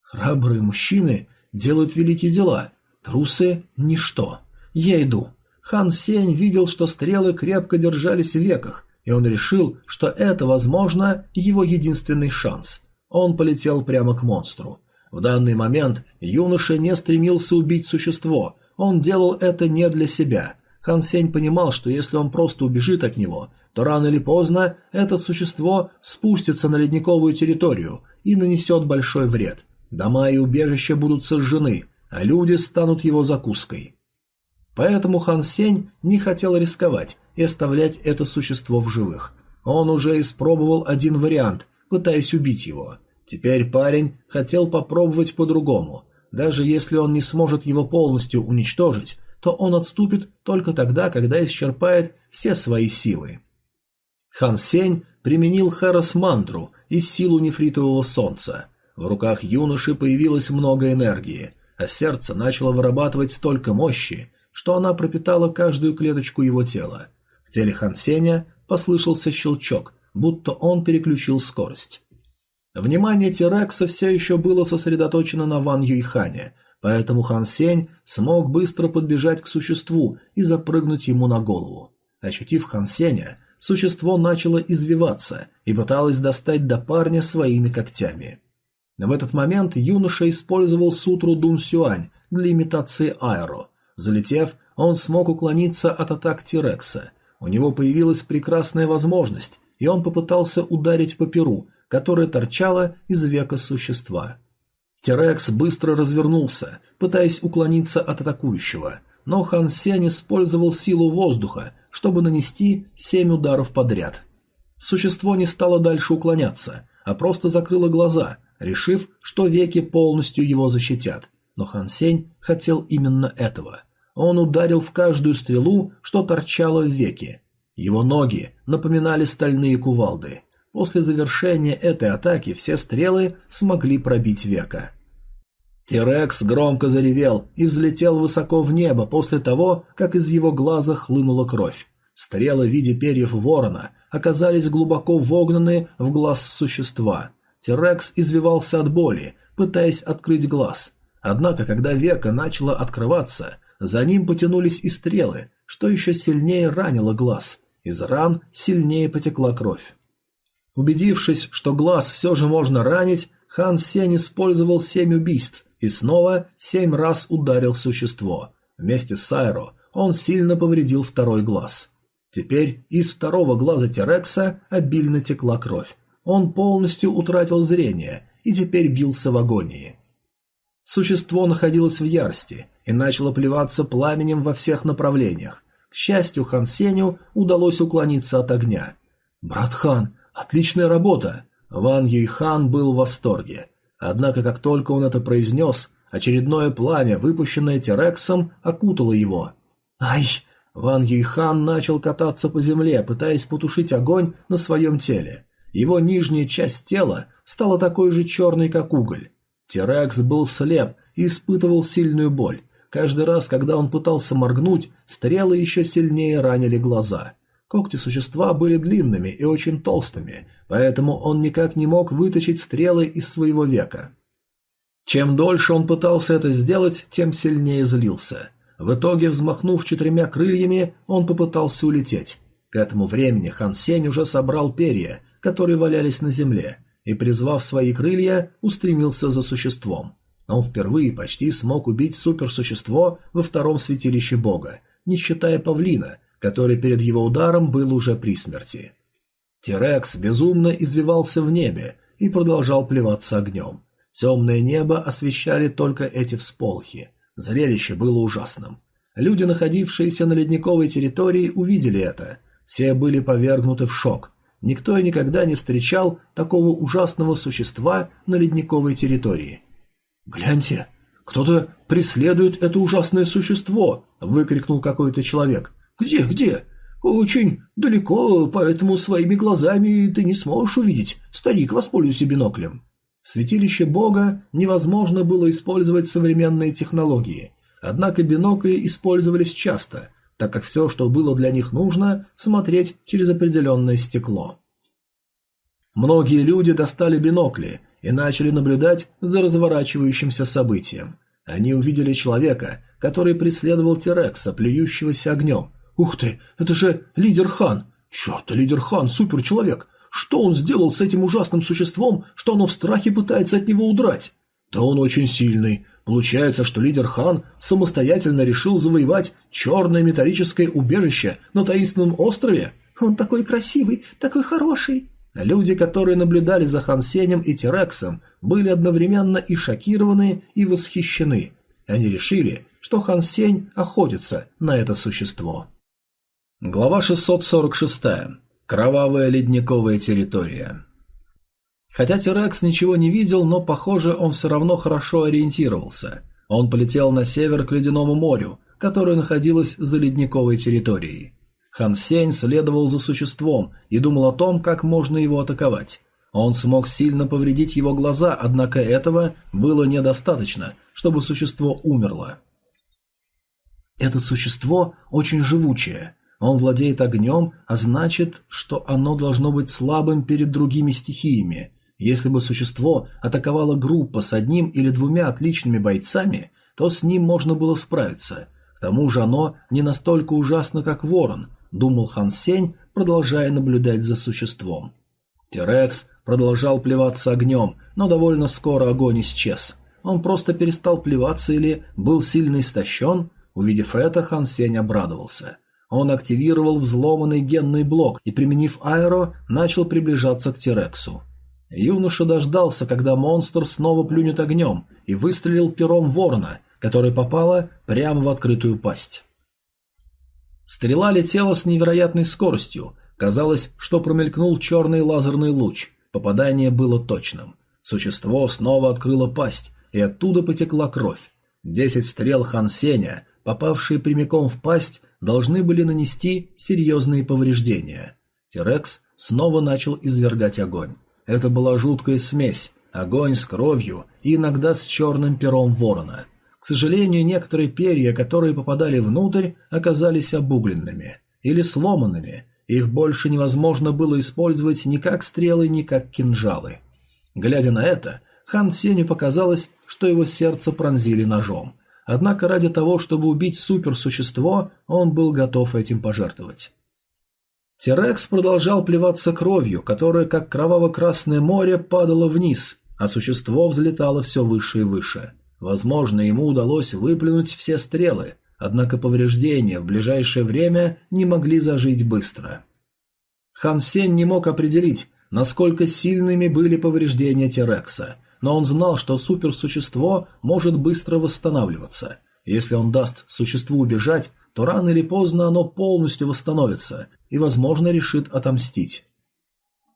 Храбрые мужчины делают великие дела, трусы – ничто. Я иду. Хан Сень видел, что стрелы крепко держались в веках, и он решил, что это, возможно, его единственный шанс. Он полетел прямо к монстру. В данный момент юноша не стремился убить существо, он делал это не для себя. Хан Сень понимал, что если он просто убежит от него, то рано или поздно это существо спустится на ледниковую территорию и нанесет большой вред. Дома и убежища будут сожжены, а люди станут его закуской. Поэтому Хан Сень не хотел рисковать и оставлять это существо в живых. Он уже испробовал один вариант, пытаясь убить его. Теперь парень хотел попробовать по-другому. Даже если он не сможет его полностью уничтожить, то он отступит только тогда, когда исчерпает все свои силы. Хан Сень применил Харас мантру и силу нефритового солнца. В руках юноши появилось много энергии, а сердце начало вырабатывать столько мощи, что она пропитала каждую клеточку его тела. В теле Хан Сеня послышался щелчок, будто он переключил скорость. Внимание Терекса все еще было сосредоточено на Ван Юйхане, поэтому Хан Сень смог быстро подбежать к существу и запрыгнуть ему на голову. Ощутив Хан Сеня, существо начало извиваться и пыталось достать до парня своими когтями. В этот момент юноша использовал сутру Дун Сюань для имитации аэро. Залетев, он смог уклониться от атак Тирекса. У него появилась прекрасная возможность, и он попытался ударить по перу, которая торчала из века существа. Терекс быстро развернулся, пытаясь уклониться от атакующего, но Хан Сень использовал силу воздуха, чтобы нанести семь ударов подряд. Существо не стало дальше уклоняться, а просто закрыло глаза, решив, что веки полностью его защитят. Но Хан Сень хотел именно этого. Он ударил в каждую стрелу, что торчало в веке. Его ноги напоминали стальные кувалды. После завершения этой атаки все стрелы смогли пробить века. Тирекс громко заревел и взлетел высоко в небо после того, как из его глаза хлынула кровь. Стрелы в виде перьев ворона оказались глубоко вогнаны в глаз существа. Тирекс извивался от боли, пытаясь открыть глаз. Однако, когда века начало открываться, за ним потянулись и стрелы, что еще сильнее ранило глаз. Из ран сильнее потекла кровь. Убедившись, что глаз все же можно ранить, Хан Сень использовал семь убийств и снова семь раз ударил существо. Вместе с Сайро он сильно повредил второй глаз. Теперь из второго глаза Терекса обильно текла кровь. Он полностью утратил зрение и теперь бился в агонии. Существо находилось в ярости и начало плеваться пламенем во всех направлениях. К счастью, Хан Сеню удалось уклониться от огня. «Брат Хан, Отличная работа! Ван Юйхан был в восторге. Однако, как только он это произнес, очередное пламя, выпущенное Терексом, окутало его. Ай! Ван Юйхан начал кататься по земле, пытаясь потушить огонь на своем теле. Его нижняя часть тела стала такой же черной, как уголь. Терекс был слеп и испытывал сильную боль. Каждый раз, когда он пытался моргнуть, стрелы еще сильнее ранили глаза. Когти существа были длинными и очень толстыми, поэтому он никак не мог вытащить стрелы из своего века. Чем дольше он пытался это сделать, тем сильнее злился. В итоге, взмахнув четырьмя крыльями, он попытался улететь. К этому времени Хан Сень уже собрал перья, которые валялись на земле, и, призвав свои крылья, устремился за существом. Он впервые почти смог убить суперсущество во втором святилище бога, не считая павлина, который перед его ударом был уже при смерти. Терекс безумно извивался в небе и продолжал плеваться огнем. Темное небо освещали только эти всполохи. Зрелище было ужасным. Люди, находившиеся на ледниковой территории, увидели это. Все были повергнуты в шок. Никто и никогда не встречал такого ужасного существа на ледниковой территории. «Гляньте, кто-то преследует это ужасное существо!» – выкрикнул какой-то человек. «Где, где?» «Очень далеко, поэтому своими глазами ты не сможешь увидеть. Старик, воспользуйся биноклем». В святилище бога невозможно было использовать современные технологии, однако бинокли использовались часто, так как все, что было для них нужно, смотреть через определенное стекло. Многие люди достали бинокли и начали наблюдать за разворачивающимся событием. Они увидели человека, который преследовал Терекса, плюющегося огнем, «Ух ты, это же лидер Хан! Черт, лидер Хан, суперчеловек! Что он сделал с этим ужасным существом, что оно в страхе пытается от него удрать? Да он очень сильный. Получается, что лидер Хан самостоятельно решил завоевать черное металлическое убежище на таинственном острове? Он такой красивый, такой хороший!» Люди, которые наблюдали за Хан Сенем и Терексом, были одновременно и шокированы, и восхищены. Они решили, что Хан Сень охотится на это существо. Глава 646. Кровавая ледниковая территория. Хотя Терекс ничего не видел, но, похоже, он все равно хорошо ориентировался. Он полетел на север к Ледяному морю, которое находилось за ледниковой территорией. Хан Сень следовал за существом и думал о том, как можно его атаковать. Он смог сильно повредить его глаза, однако этого было недостаточно, чтобы существо умерло. Это существо очень живучее – он владеет огнем, а значит, что оно должно быть слабым перед другими стихиями. Если бы существо атаковала группа с одним или двумя отличными бойцами, то с ним можно было справиться. К тому же оно не настолько ужасно, как ворон, думал Хан Сень, продолжая наблюдать за существом. Терекс продолжал плеваться огнем, но довольно скоро огонь исчез. Он просто перестал плеваться или был сильно истощен. Увидев это, Хан Сень обрадовался – он активировал взломанный генный блок и, применив аэро, начал приближаться к Терексу. Юноша дождался, когда монстр снова плюнет огнем, и выстрелил пером ворона, которое попало прямо в открытую пасть. Стрела летела с невероятной скоростью. Казалось, что промелькнул черный лазерный луч. Попадание было точным. Существо снова открыло пасть, и оттуда потекла кровь. Десять стрел Хан Сеня, попавшие прямиком в пасть, должны были нанести серьезные повреждения. Терекс снова начал извергать огонь. Это была жуткая смесь, огонь с кровью и иногда с черным пером ворона. К сожалению, некоторые перья, которые попадали внутрь, оказались обугленными или сломанными. Их больше невозможно было использовать ни как стрелы, ни как кинжалы. Глядя на это, Хан Сеню показалось, что его сердце пронзили ножом. Однако ради того, чтобы убить суперсущество, он был готов этим пожертвовать. Терекс продолжал плеваться кровью, которая, как кроваво-красное море, падала вниз, а существо взлетало все выше и выше. Возможно, ему удалось выплюнуть все стрелы, однако повреждения в ближайшее время не могли зажить быстро. Хан Сень не мог определить, насколько сильными были повреждения Терекса – но он знал, что суперсущество может быстро восстанавливаться. Если он даст существу убежать, то рано или поздно оно полностью восстановится и, возможно, решит отомстить.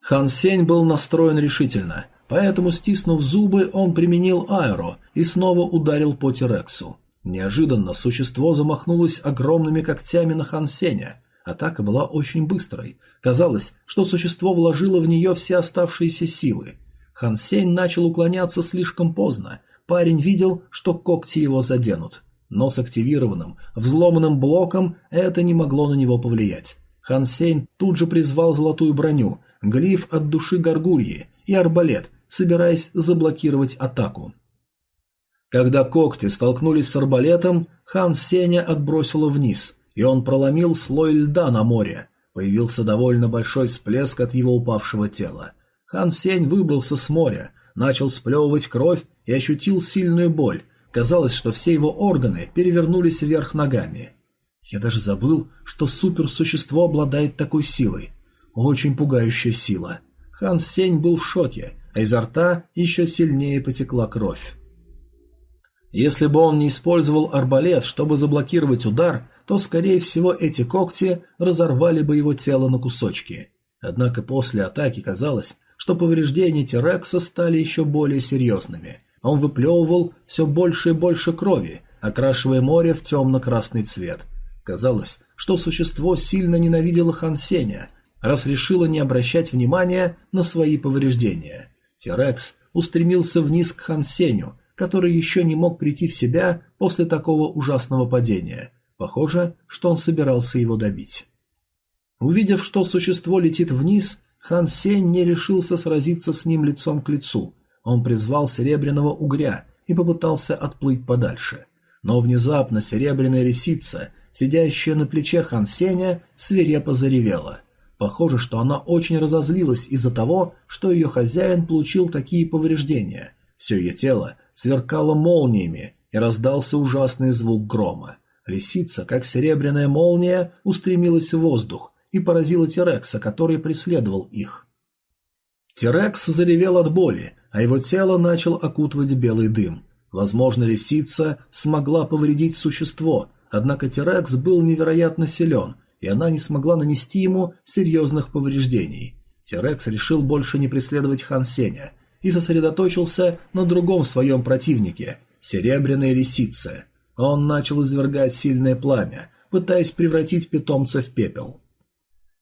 Хан Сень был настроен решительно, поэтому, стиснув зубы, он применил аэро и снова ударил по Терексу. Неожиданно существо замахнулось огромными когтями на Хан Сеня. Атака была очень быстрой. Казалось, что существо вложило в нее все оставшиеся силы. Хан Сень начал уклоняться слишком поздно. Парень видел, что когти его заденут. Но с активированным, взломанным блоком это не могло на него повлиять. Хан Сень тут же призвал золотую броню, глиф от души горгульи и арбалет, собираясь заблокировать атаку. Когда когти столкнулись с арбалетом, Хан Сеня отбросило вниз, и он проломил слой льда на море. Появился довольно большой всплеск от его упавшего тела. Хан Сень выбрался с моря, начал сплевывать кровь и ощутил сильную боль. Казалось, что все его органы перевернулись вверх ногами. Я даже забыл, что суперсущество обладает такой силой. Очень пугающая сила. Хан Сень был в шоке, а изо рта еще сильнее потекла кровь. Если бы он не использовал арбалет, чтобы заблокировать удар, то, скорее всего, эти когти разорвали бы его тело на кусочки. Однако после атаки казалось, что повреждения Терекса стали еще более серьезными. Он выплевывал все больше и больше крови, окрашивая море в темно-красный цвет. Казалось, что существо сильно ненавидело Хан Сеня, раз решило не обращать внимания на свои повреждения. Терекс устремился вниз к Хан Сеню, который еще не мог прийти в себя после такого ужасного падения. Похоже, что он собирался его добить. Увидев, что существо летит вниз, Хан Сень не решился сразиться с ним лицом к лицу. Он призвал серебряного угря и попытался отплыть подальше. Но внезапно серебряная лисица, сидящая на плече Хан Сеня, свирепо заревела. Похоже, что она очень разозлилась из-за того, что ее хозяин получил такие повреждения. Все ее тело сверкало молниями, и раздался ужасный звук грома. Лисица, как серебряная молния, устремилась в воздух и поразила Терекса, который преследовал их. Терекс заревел от боли, а его тело начал окутывать белый дым. Возможно, лисица смогла повредить существо, однако Терекс был невероятно силен, и она не смогла нанести ему серьезных повреждений. Терекс решил больше не преследовать Хан Сеня и сосредоточился на другом своем противнике – Серебряной Лисице. Он начал извергать сильное пламя, пытаясь превратить питомца в пепел.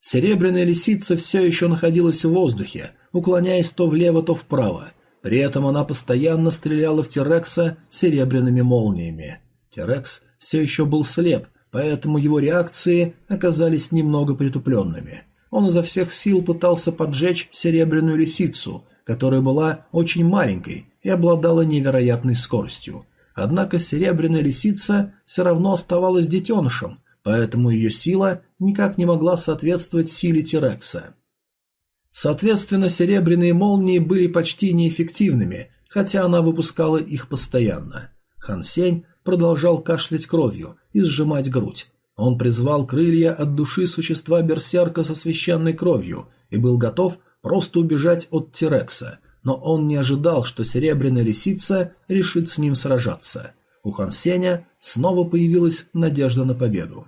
Серебряная лисица все еще находилась в воздухе, уклоняясь то влево, то вправо. При этом она постоянно стреляла в Терекса серебряными молниями. Терекс все еще был слеп, поэтому его реакции оказались немного притупленными. Он изо всех сил пытался поджечь серебряную лисицу, которая была очень маленькой и обладала невероятной скоростью. Однако серебряная лисица все равно оставалась детенышем, поэтому ее сила никак не могла соответствовать силе Тирекса. Соответственно, серебряные молнии были почти неэффективными, хотя она выпускала их постоянно. Хан Сень продолжал кашлять кровью и сжимать грудь. Он призвал крылья от души существа берсерка со священной кровью и был готов просто убежать от Тирекса, но он не ожидал, что серебряная лисица решит с ним сражаться. У Хан Сеня снова появилась надежда на победу.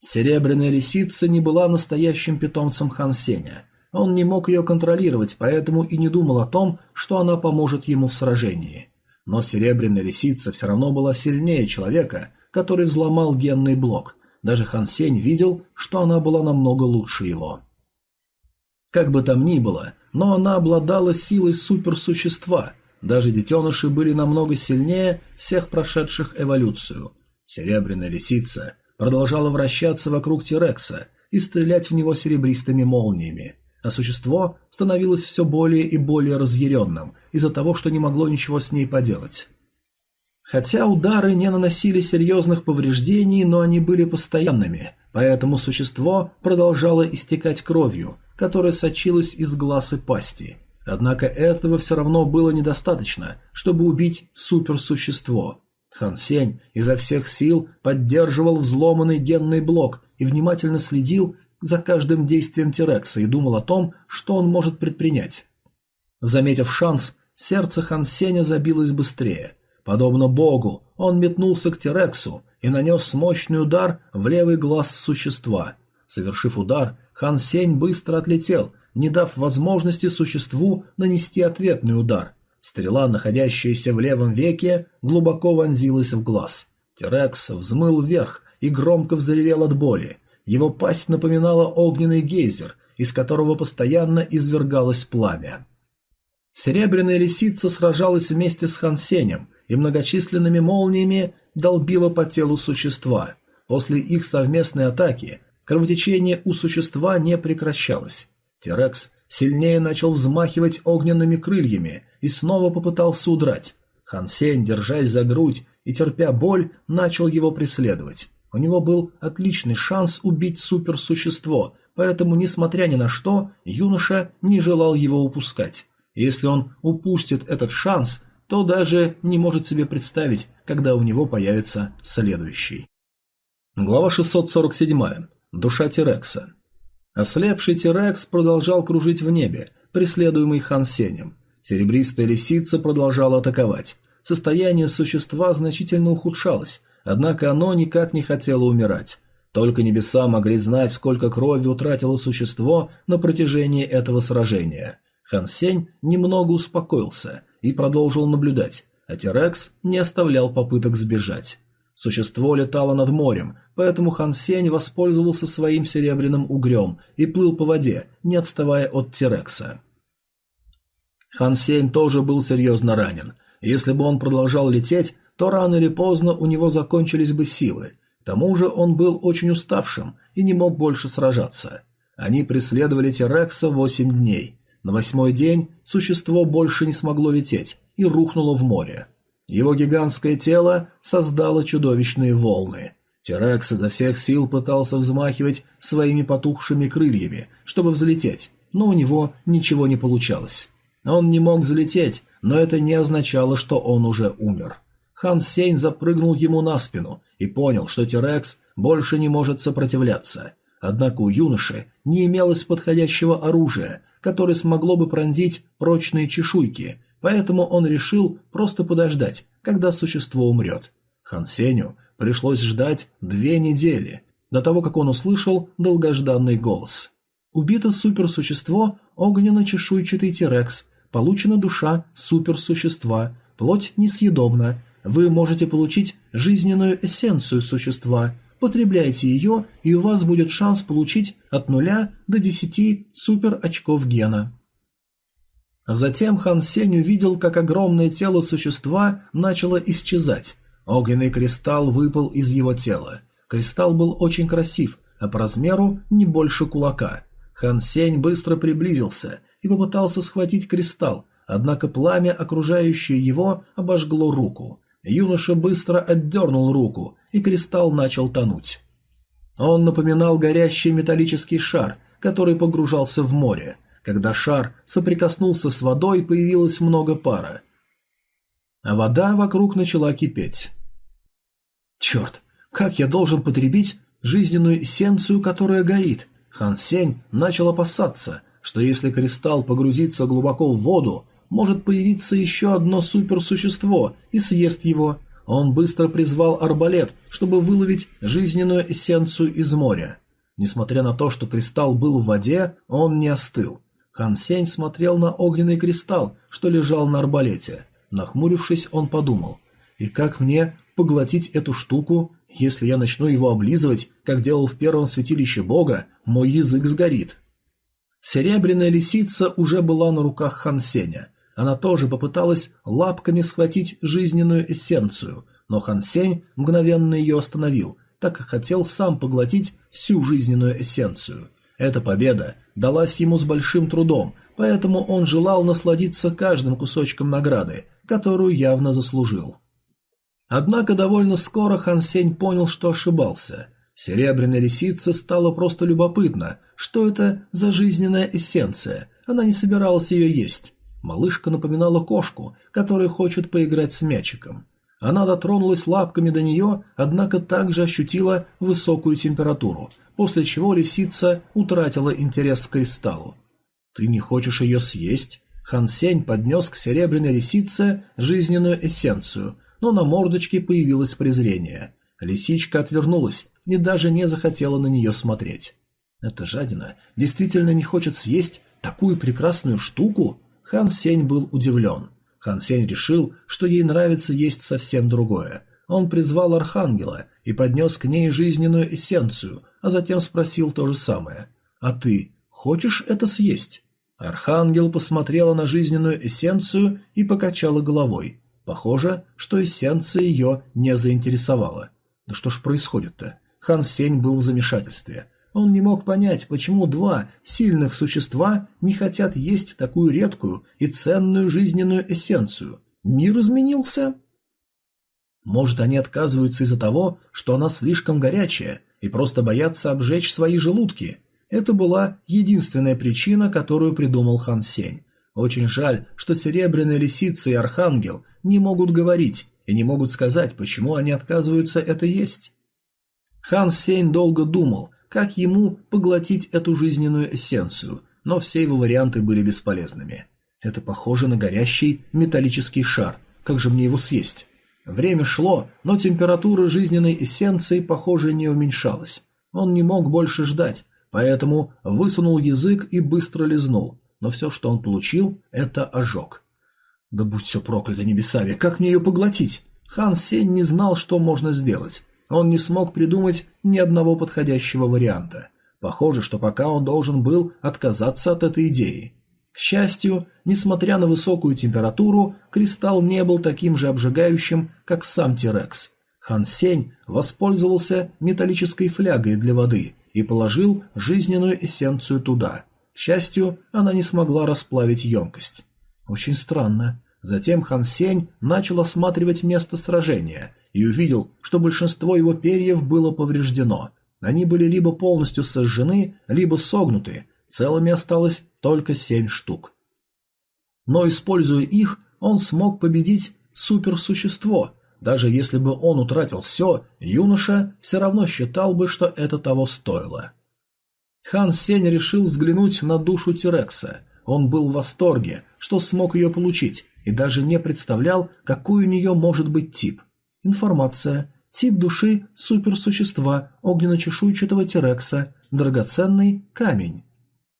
Серебряная лисица не была настоящим питомцем Хан Сеня. Он не мог ее контролировать, поэтому и не думал о том, что она поможет ему в сражении. Но серебряная лисица все равно была сильнее человека, который взломал генный блок. Даже Хан Сень видел, что она была намного лучше его. Как бы там ни было, но она обладала силой суперсущества. Даже детеныши были намного сильнее всех прошедших эволюцию. Серебряная лисица продолжала вращаться вокруг Тирекса и стрелять в него серебристыми молниями, а существо становилось все более и более разъяренным из-за того, что не могло ничего с ней поделать. Хотя удары не наносили серьезных повреждений, но они были постоянными, поэтому существо продолжало истекать кровью, которая сочилась из глаз и пасти. Однако этого все равно было недостаточно, чтобы убить суперсущество. Хан Сень изо всех сил поддерживал взломанный генный блок и внимательно следил за каждым действием Терекса и думал о том, что он может предпринять. Заметив шанс, сердце Хан Сеня забилось быстрее. Подобно богу, он метнулся к Терексу и нанес мощный удар в левый глаз существа. Совершив удар, Хан Сень быстро отлетел, не дав возможности существу нанести ответный удар. Стрела, находящаяся в левом веке, глубоко вонзилась в глаз. Терекс взмыл вверх и громко взревел от боли. Его пасть напоминала огненный гейзер, из которого постоянно извергалось пламя. Серебряная лисица сражалась вместе с Хансенем и многочисленными молниями долбила по телу существа. После их совместной атаки кровотечение у существа не прекращалось. Терекс сильнее начал взмахивать огненными крыльями и снова попытался удрать. Хансень, держась за грудь и терпя боль, начал его преследовать. У него был отличный шанс убить суперсущество, поэтому, несмотря ни на что, юноша не желал его упускать. Если он упустит этот шанс, то даже не может себе представить, когда у него появится следующий. Глава 647. Душа Терекса. Ослепший Терекс продолжал кружить в небе, преследуемый Хан Сенем. Серебристая лисица продолжала атаковать. Состояние существа значительно ухудшалось, однако оно никак не хотело умирать. Только небеса могли знать, сколько крови утратило существо на протяжении этого сражения. Хан Сень немного успокоился и продолжил наблюдать, а Терекс не оставлял попыток сбежать. Существо летало над морем, поэтому Хан Сень воспользовался своим серебряным угрем и плыл по воде, не отставая от Терекса. Хан Сень тоже был серьезно ранен. Если бы он продолжал лететь, то рано или поздно у него закончились бы силы. К тому же он был очень уставшим и не мог больше сражаться. Они преследовали Терекса восемь дней. На восьмой день существо больше не смогло лететь и рухнуло в море. Его гигантское тело создало чудовищные волны. Терекс изо всех сил пытался взмахивать своими потухшими крыльями, чтобы взлететь, но у него ничего не получалось. Он не мог взлететь, но это не означало, что он уже умер. Хан Сейн запрыгнул ему на спину и понял, что Терекс больше не может сопротивляться. Однако у юноши не имелось подходящего оружия, которое смогло бы пронзить прочные чешуйки, поэтому он решил просто подождать, когда существо умрет. Хан Сеню пришлось ждать две недели, до того, как он услышал долгожданный голос. Убито суперсущество огненно-чешуйчатый Терекс, Получена душа суперсущества, плоть несъедобна. Вы можете получить жизненную эссенцию существа. Потребляйте ее, и у вас будет шанс получить от нуля до 10 супер очков гена. Затем Хан Сень увидел, как огромное тело существа начало исчезать. Огненный кристалл выпал из его тела. Кристалл был очень красив, а по размеру не больше кулака. Хан Сень быстро приблизился и попытался схватить кристалл, однако пламя, окружающее его, обожгло руку. Юноша быстро отдернул руку, и кристалл начал тонуть. Он напоминал горящий металлический шар, который погружался в море. Когда шар соприкоснулся с водой, появилось много пара. А вода вокруг начала кипеть. «Черт, как я должен потребить жизненную эссенцию, которая горит?» Хан Сень начал опасаться, что если кристалл погрузится глубоко в воду, может появиться еще одно суперсущество и съест его. Он быстро призвал арбалет, чтобы выловить жизненную эссенцию из моря. Несмотря на то, что кристалл был в воде, он не остыл. Хан Сень смотрел на огненный кристалл, что лежал на арбалете. Нахмурившись, он подумал, «И как мне поглотить эту штуку? Если я начну его облизывать, как делал в первом святилище бога, мой язык сгорит». Серебряная лисица уже была на руках Хан Сеня. Она тоже попыталась лапками схватить жизненную эссенцию, но Хан Сень мгновенно ее остановил, так как хотел сам поглотить всю жизненную эссенцию. Эта победа далась ему с большим трудом, поэтому он желал насладиться каждым кусочком награды, которую явно заслужил. Однако довольно скоро Хан Сень понял, что ошибался – Серебряной лисице стало просто любопытно, что это за жизненная эссенция. Она не собиралась ее есть. Малышка напоминала кошку, которая хочет поиграть с мячиком. Она дотронулась лапками до нее, однако также ощутила высокую температуру, после чего лисица утратила интерес к кристаллу. «Ты не хочешь ее съесть?» Хан Сень поднес к серебряной лисице жизненную эссенцию, но на мордочке появилось презрение. Лисичка отвернулась и даже не захотела на нее смотреть. Эта жадина действительно не хочет съесть такую прекрасную штуку? Хан Сень был удивлен. Хан Сень решил, что ей нравится есть совсем другое. Он призвал Архангела и поднес к ней жизненную эссенцию, а затем спросил то же самое. «А ты хочешь это съесть?» Архангел посмотрела на жизненную эссенцию и покачала головой. Похоже, что эссенция ее не заинтересовала. Да что ж происходит-то? Хан Сень был в замешательстве. Он не мог понять, почему два сильных существа не хотят есть такую редкую и ценную жизненную эссенцию. Мир изменился? Может, они отказываются из-за того, что она слишком горячая, и просто боятся обжечь свои желудки. Это была единственная причина, которую придумал Хан Сень. Очень жаль, что Серебряная Лисица и Архангел не могут говорить и не могут сказать, почему они отказываются это есть. Хан Сень долго думал, как ему поглотить эту жизненную эссенцию, но все его варианты были бесполезными. Это похоже на горящий металлический шар. Как же мне его съесть? Время шло, но температура жизненной эссенции, похоже, не уменьшалась. Он не мог больше ждать, поэтому высунул язык и быстро лизнул. Но все, что он получил, это ожог. Да будь все проклято небесами, как мне ее поглотить? Хан Сень не знал, что можно сделать. Он не смог придумать ни одного подходящего варианта. Похоже, что пока он должен был отказаться от этой идеи. К счастью, несмотря на высокую температуру, кристалл не был таким же обжигающим, как сам Тирекс. Хан Сень воспользовался металлической флягой для воды и положил жизненную эссенцию туда. К счастью, она не смогла расплавить емкость. Очень странно. Затем Хан Сень начал осматривать место сражения и увидел, что большинство его перьев было повреждено. Они были либо полностью сожжены, либо согнуты, целыми осталось только семь штук. Но используя их, он смог победить суперсущество. Даже если бы он утратил все, юноша все равно считал бы, что это того стоило. Хан Сень решил взглянуть на душу Тирекса. Он был в восторге, что смог ее получить, и даже не представлял, какой у нее может быть тип. Информация. Тип души суперсущества огненно-чешуйчатого Терекса. Драгоценный камень.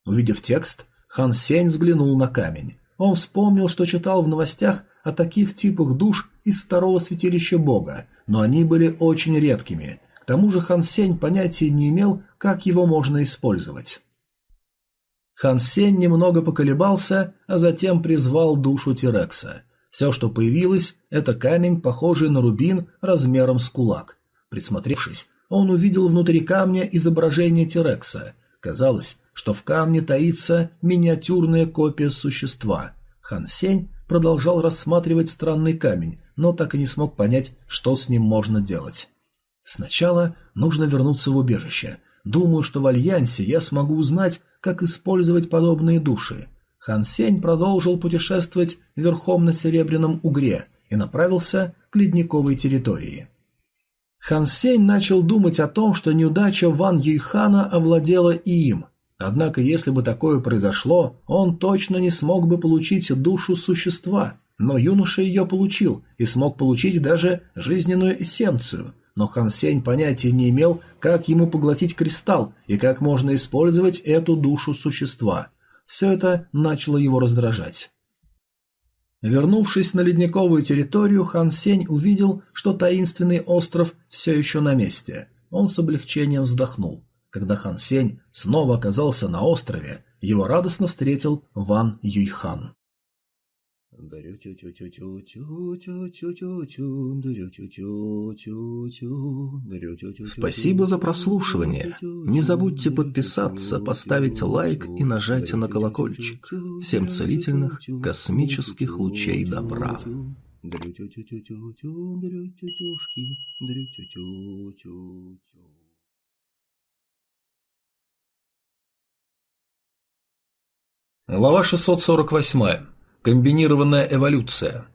Увидев текст, Хан Сень взглянул на камень. Он вспомнил, что читал в новостях о таких типах душ из второго святилища бога, но они были очень редкими. К тому же Хан Сень понятия не имел, как его можно использовать. Хан Сень немного поколебался, а затем призвал душу Тирекса. Все, что появилось, это камень, похожий на рубин размером с кулак. Присмотревшись, он увидел внутри камня изображение Тирекса. Казалось, что в камне таится миниатюрная копия существа. Хан Сень продолжал рассматривать странный камень, но так и не смог понять, что с ним можно делать. Сначала нужно вернуться в убежище. Думаю, что в Альянсе я смогу узнать, как использовать подобные души. Хан Сень продолжил путешествовать верхом на серебряном угре и направился к ледниковой территории. Хан Сень начал думать о том, что неудача Ван Юйхана овладела и им. Однако, если бы такое произошло, он точно не смог бы получить душу существа, но юноша ее получил и смог получить даже жизненную эссенцию. Но Хан Сень понятия не имел, как ему поглотить кристалл и как можно использовать эту душу существа. Все это начало его раздражать. Вернувшись на ледниковую территорию, Хан Сень увидел, что таинственный остров все еще на месте. Он с облегчением вздохнул. Когда Хан Сень снова оказался на острове, его радостно встретил Ван Юйхан. Спасибо за прослушивание. Не забудьте подписаться, поставить лайк и нажать на колокольчик. Всем целительных космических лучей добра. Глава 648. Комбинированная эволюция.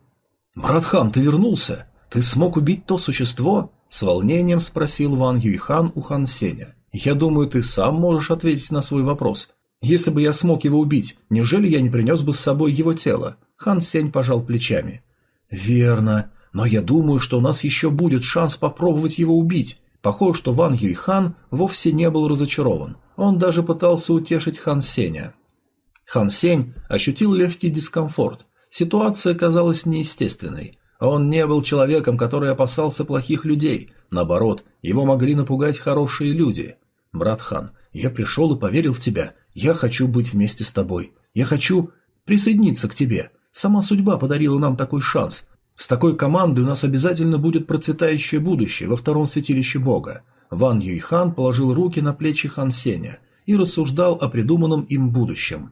«Братхан, ты вернулся? Ты смог убить то существо?» С волнением спросил Ван Юйхан у Хан Сеня. «Я думаю, ты сам можешь ответить на свой вопрос. Если бы я смог его убить, неужели я не принес бы с собой его тело?» Хан Сень пожал плечами. «Верно. Но я думаю, что у нас еще будет шанс попробовать его убить. Похоже, что Ван Юйхан вовсе не был разочарован. Он даже пытался утешить Хан Сеня. Хан Сень ощутил легкий дискомфорт. Ситуация казалась неестественной. Он не был человеком, который опасался плохих людей. Наоборот, его могли напугать хорошие люди. «Брат Хан, я пришел и поверил в тебя. Я хочу быть вместе с тобой. Я хочу присоединиться к тебе. Сама судьба подарила нам такой шанс. С такой командой у нас обязательно будет процветающее будущее во втором святилище Бога. Ван Юйхан положил руки на плечи Хан Сеня и рассуждал о придуманном им будущем.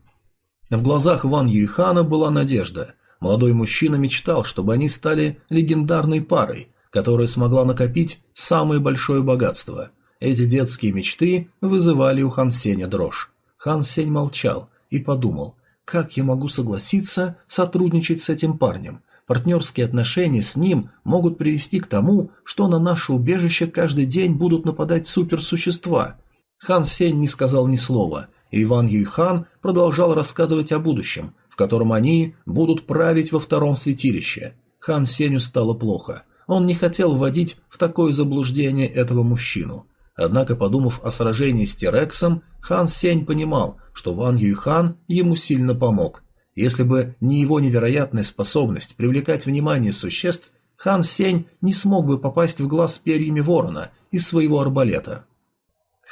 В глазах Ван Юйхана была надежда. Молодой мужчина мечтал, чтобы они стали легендарной парой, которая смогла накопить самое большое богатство. Эти детские мечты вызывали у Хан Сеня дрожь. Хан Сень молчал и подумал, как я могу согласиться сотрудничать с этим парнем? Партнерские отношения с ним могут привести к тому, что на наше убежище каждый день будут нападать суперсущества. Хан Сень не сказал ни слова, Иван Юйхан продолжал рассказывать о будущем, в котором они будут править во втором святилище. Хан Сенью стало плохо. Он не хотел вводить в такое заблуждение этого мужчину. Однако, подумав о сражении с Терексом, Хан Сень понимал, что Ван Юйхан ему сильно помог. Если бы не его невероятная способность привлекать внимание существ, Хан Сень не смог бы попасть в глаз перьями ворона из своего арбалета.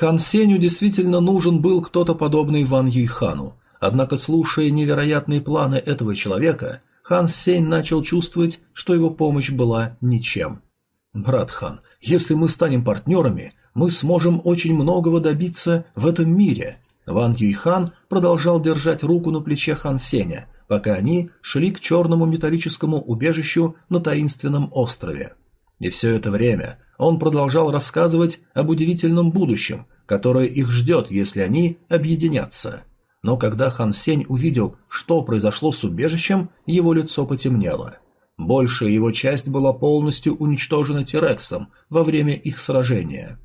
Хан Сенью действительно нужен был кто-то подобный Ван Юйхану, однако, слушая невероятные планы этого человека, Хан Сень начал чувствовать, что его помощь была ничем. «Брат Хан, если мы станем партнерами, мы сможем очень многого добиться в этом мире. Ван Юйхан продолжал держать руку на плече Хан Сеня, пока они шли к черному металлическому убежищу на таинственном острове. И все это время он продолжал рассказывать об удивительном будущем, которое их ждет, если они объединятся. Но когда Хан Сень увидел, что произошло с убежищем, его лицо потемнело. Большая его часть была полностью уничтожена Терексом во время их сражения.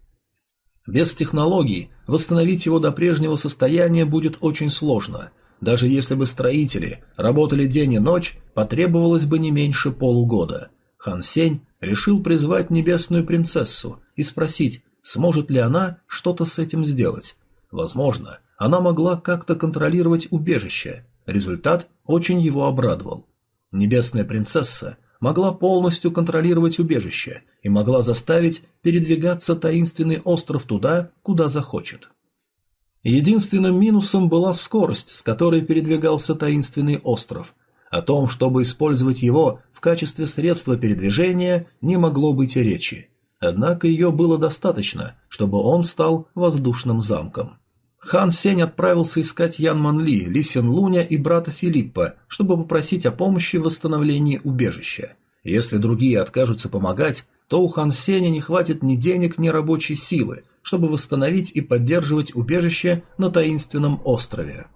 Без технологий восстановить его до прежнего состояния будет очень сложно. Даже если бы строители работали день и ночь, потребовалось бы не меньше полугода. Хан Сень решил призвать небесную принцессу и спросить, сможет ли она что-то с этим сделать. Возможно, она могла как-то контролировать убежище. Результат очень его обрадовал. Небесная принцесса могла полностью контролировать убежище и могла заставить передвигаться таинственный остров туда, куда захочет. Единственным минусом была скорость, с которой передвигался таинственный остров. О том, чтобы использовать его в качестве средства передвижения, не могло быть и речи. Однако ее было достаточно, чтобы он стал воздушным замком. Хан Сень отправился искать Ян Манли, Ли Сен Луня и брата Филиппа, чтобы попросить о помощи в восстановлении убежища. Если другие откажутся помогать, то у Хан Сеня не хватит ни денег, ни рабочей силы, чтобы восстановить и поддерживать убежище на таинственном острове.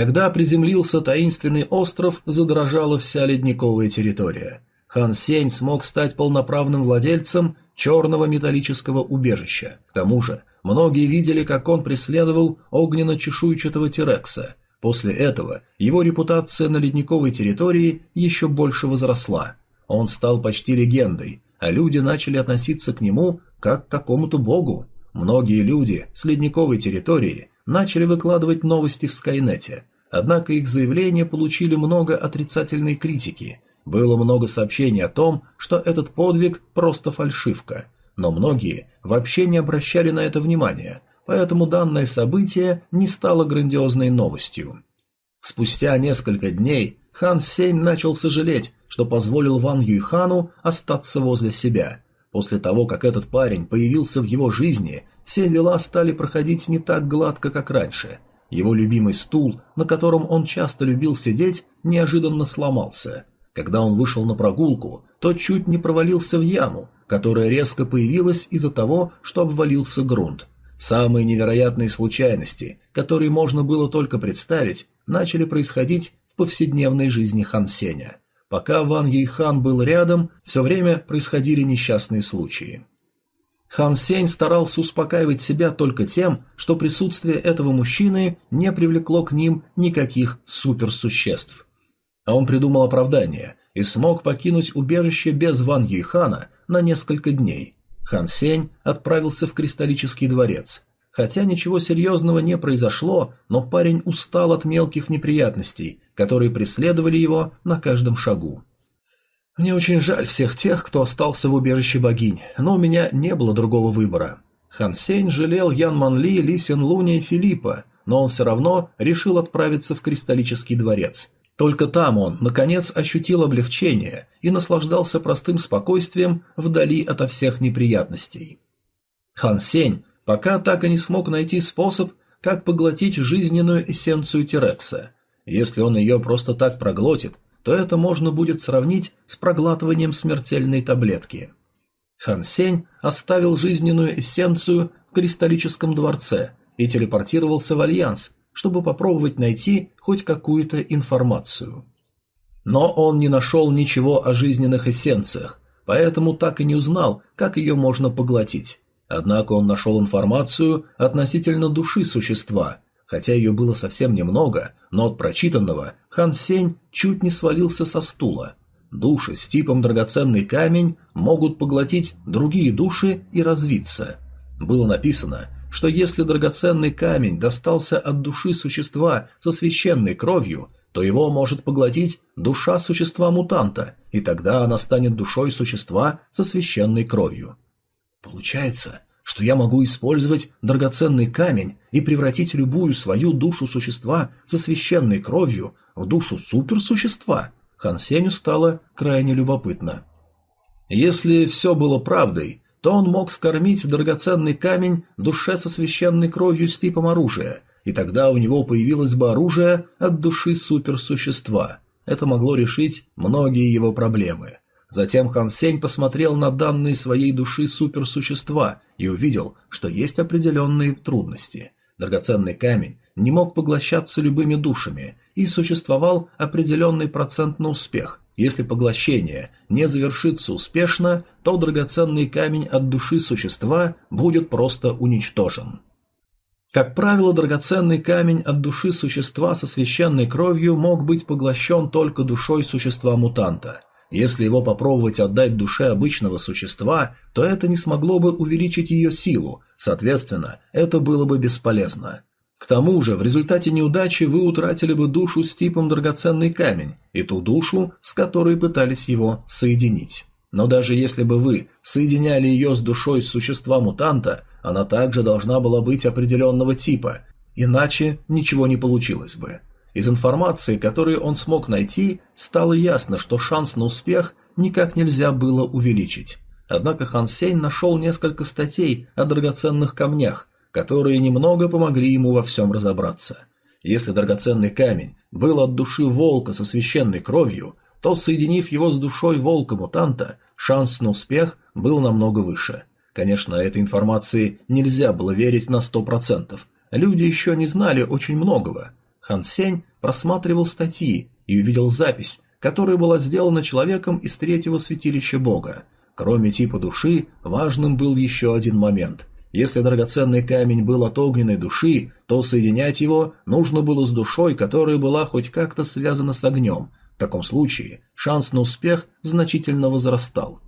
Когда приземлился таинственный остров, задрожала вся ледниковая территория. Хан Сень смог стать полноправным владельцем черного металлического убежища. К тому же, Многие видели, как он преследовал огненно-чешуйчатого Терекса. После этого его репутация на ледниковой территории еще больше возросла. Он стал почти легендой, а люди начали относиться к нему как к какому-то богу. Многие люди с ледниковой территории начали выкладывать новости в Скайнете, однако их заявления получили много отрицательной критики. Было много сообщений о том, что этот подвиг просто фальшивка – но многие вообще не обращали на это внимания, поэтому данное событие не стало грандиозной новостью. Спустя несколько дней Хан Сень начал сожалеть, что позволил Ван Юйхану остаться возле себя. После того, как этот парень появился в его жизни, все дела стали проходить не так гладко, как раньше. Его любимый стул, на котором он часто любил сидеть, неожиданно сломался. Когда он вышел на прогулку, то чуть не провалился в яму, которая резко появилась из-за того, что обвалился грунт. Самые невероятные случайности, которые можно было только представить, начали происходить в повседневной жизни Хан Сеня. Пока Ван Ейхан был рядом, все время происходили несчастные случаи. Хан Сень старался успокаивать себя только тем, что присутствие этого мужчины не привлекло к ним никаких суперсуществ. А он придумал оправдание и смог покинуть убежище без Ван Юйхана на несколько дней. Хан Сень отправился в Кристаллический дворец. Хотя ничего серьезного не произошло, но парень устал от мелких неприятностей, которые преследовали его на каждом шагу. Мне очень жаль всех тех, кто остался в убежище богинь, но у меня не было другого выбора. Хан Сень жалел Ян Манли, Ли Сен Луня и Филиппа, но он все равно решил отправиться в Кристаллический дворец. Только там он, наконец, ощутил облегчение и наслаждался простым спокойствием вдали ото всех неприятностей. Хан Сень пока так и не смог найти способ, как поглотить жизненную эссенцию Терекса. Если он ее просто так проглотит, то это можно будет сравнить с проглатыванием смертельной таблетки. Хан Сень оставил жизненную эссенцию в кристаллическом дворце и телепортировался в Альянс, чтобы попробовать найти хоть какую-то информацию. Но он не нашел ничего о жизненных эссенциях, поэтому так и не узнал, как ее можно поглотить. Однако он нашел информацию относительно души существа, хотя ее было совсем немного, но от прочитанного Хан Сень чуть не свалился со стула. Души с типом драгоценный камень могут поглотить другие души и развиться. Было написано, что если драгоценный камень достался от души существа со священной кровью, то его может поглотить душа существа-мутанта, и тогда она станет душой существа со священной кровью. Получается, что я могу использовать драгоценный камень и превратить любую свою душу существа со священной кровью в душу суперсущества. Хан Сеню стало крайне любопытно. Если все было правдой, то он мог скормить драгоценный камень душе со священной кровью с типом оружия, и тогда у него появилось бы оружие от души суперсущества. Это могло решить многие его проблемы. Затем Хан Сень посмотрел на данные своей души суперсущества и увидел, что есть определенные трудности. Драгоценный камень не мог поглощаться любыми душами, и существовал определенный процент на успех. Если поглощение не завершится успешно, то драгоценный камень от души существа будет просто уничтожен. Как правило, драгоценный камень от души существа со священной кровью мог быть поглощен только душой существа-мутанта – если его попробовать отдать душе обычного существа, то это не смогло бы увеличить ее силу, соответственно, это было бы бесполезно. К тому же, в результате неудачи вы утратили бы душу с типом драгоценный камень и ту душу, с которой пытались его соединить. Но даже если бы вы соединяли ее с душой существа-мутанта, она также должна была быть определенного типа, иначе ничего не получилось бы. Из информации, которую он смог найти, стало ясно, что шанс на успех никак нельзя было увеличить. Однако Хан нашел несколько статей о драгоценных камнях, которые немного помогли ему во всем разобраться. Если драгоценный камень был от души волка со священной кровью, то, соединив его с душой волка-мутанта, шанс на успех был намного выше. Конечно, этой информации нельзя было верить на сто процентов. Люди еще не знали очень многого, Хан Сень просматривал статьи и увидел запись, которая была сделана человеком из третьего святилища бога. Кроме типа души, важным был еще один момент. Если драгоценный камень был от огненной души, то соединять его нужно было с душой, которая была хоть как-то связана с огнем. В таком случае шанс на успех значительно возрастал.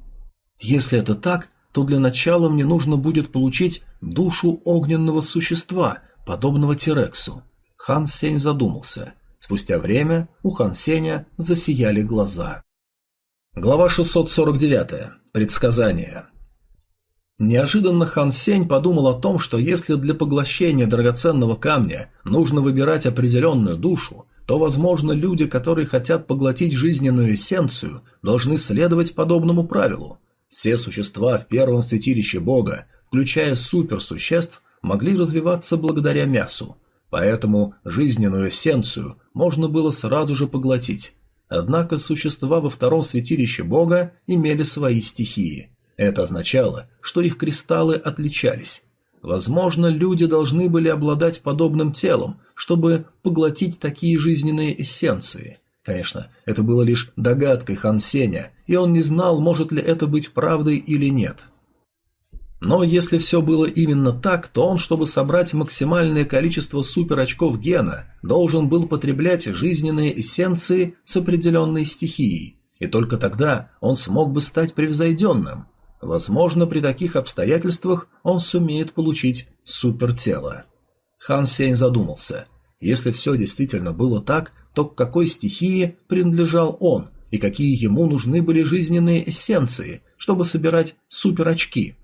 Если это так, то для начала мне нужно будет получить душу огненного существа, подобного Терексу. Хан Сень задумался. Спустя время у Хан Сеня засияли глаза. Глава 649. Предсказание. Неожиданно Хан Сень подумал о том, что если для поглощения драгоценного камня нужно выбирать определенную душу, то, возможно, люди, которые хотят поглотить жизненную эссенцию, должны следовать подобному правилу. Все существа в первом святилище Бога, включая суперсуществ, могли развиваться благодаря мясу, Поэтому жизненную эссенцию можно было сразу же поглотить. Однако существа во втором святилище бога имели свои стихии. Это означало, что их кристаллы отличались. Возможно, люди должны были обладать подобным телом, чтобы поглотить такие жизненные эссенции. Конечно, это было лишь догадкой Хан Сеня, и он не знал, может ли это быть правдой или нет. Но если все было именно так, то он, чтобы собрать максимальное количество суперочков гена, должен был потреблять жизненные эссенции с определенной стихией, и только тогда он смог бы стать превзойденным. Возможно, при таких обстоятельствах он сумеет получить супертело. Хан Сень задумался. Если все действительно было так, то к какой стихии принадлежал он, и какие ему нужны были жизненные эссенции, чтобы собирать суперочки –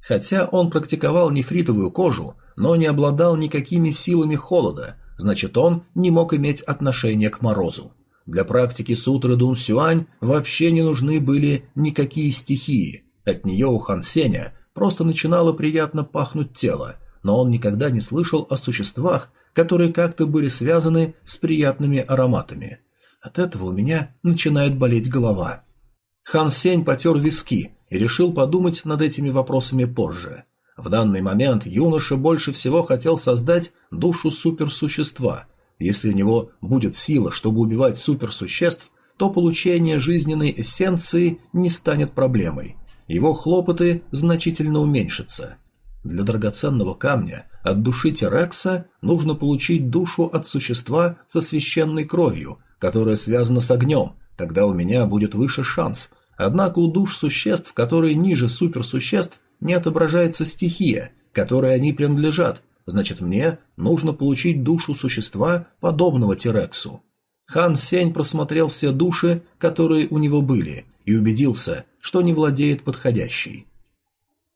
Хотя он практиковал нефритовую кожу, но не обладал никакими силами холода, значит он не мог иметь отношения к морозу. Для практики сутры Дун Сюань вообще не нужны были никакие стихии. От нее у Хан Сеня просто начинало приятно пахнуть тело, но он никогда не слышал о существах, которые как-то были связаны с приятными ароматами. От этого у меня начинает болеть голова. Хан Сень потер виски и решил подумать над этими вопросами позже. В данный момент юноша больше всего хотел создать душу суперсущества – если у него будет сила, чтобы убивать суперсуществ, то получение жизненной эссенции не станет проблемой. Его хлопоты значительно уменьшатся. Для драгоценного камня от души Терекса нужно получить душу от существа со священной кровью, которая связана с огнем, тогда у меня будет выше шанс. Однако у душ существ, которые ниже суперсуществ, не отображается стихия, которой они принадлежат, Значит, мне нужно получить душу существа, подобного Терексу. Хан Сень просмотрел все души, которые у него были, и убедился, что не владеет подходящей.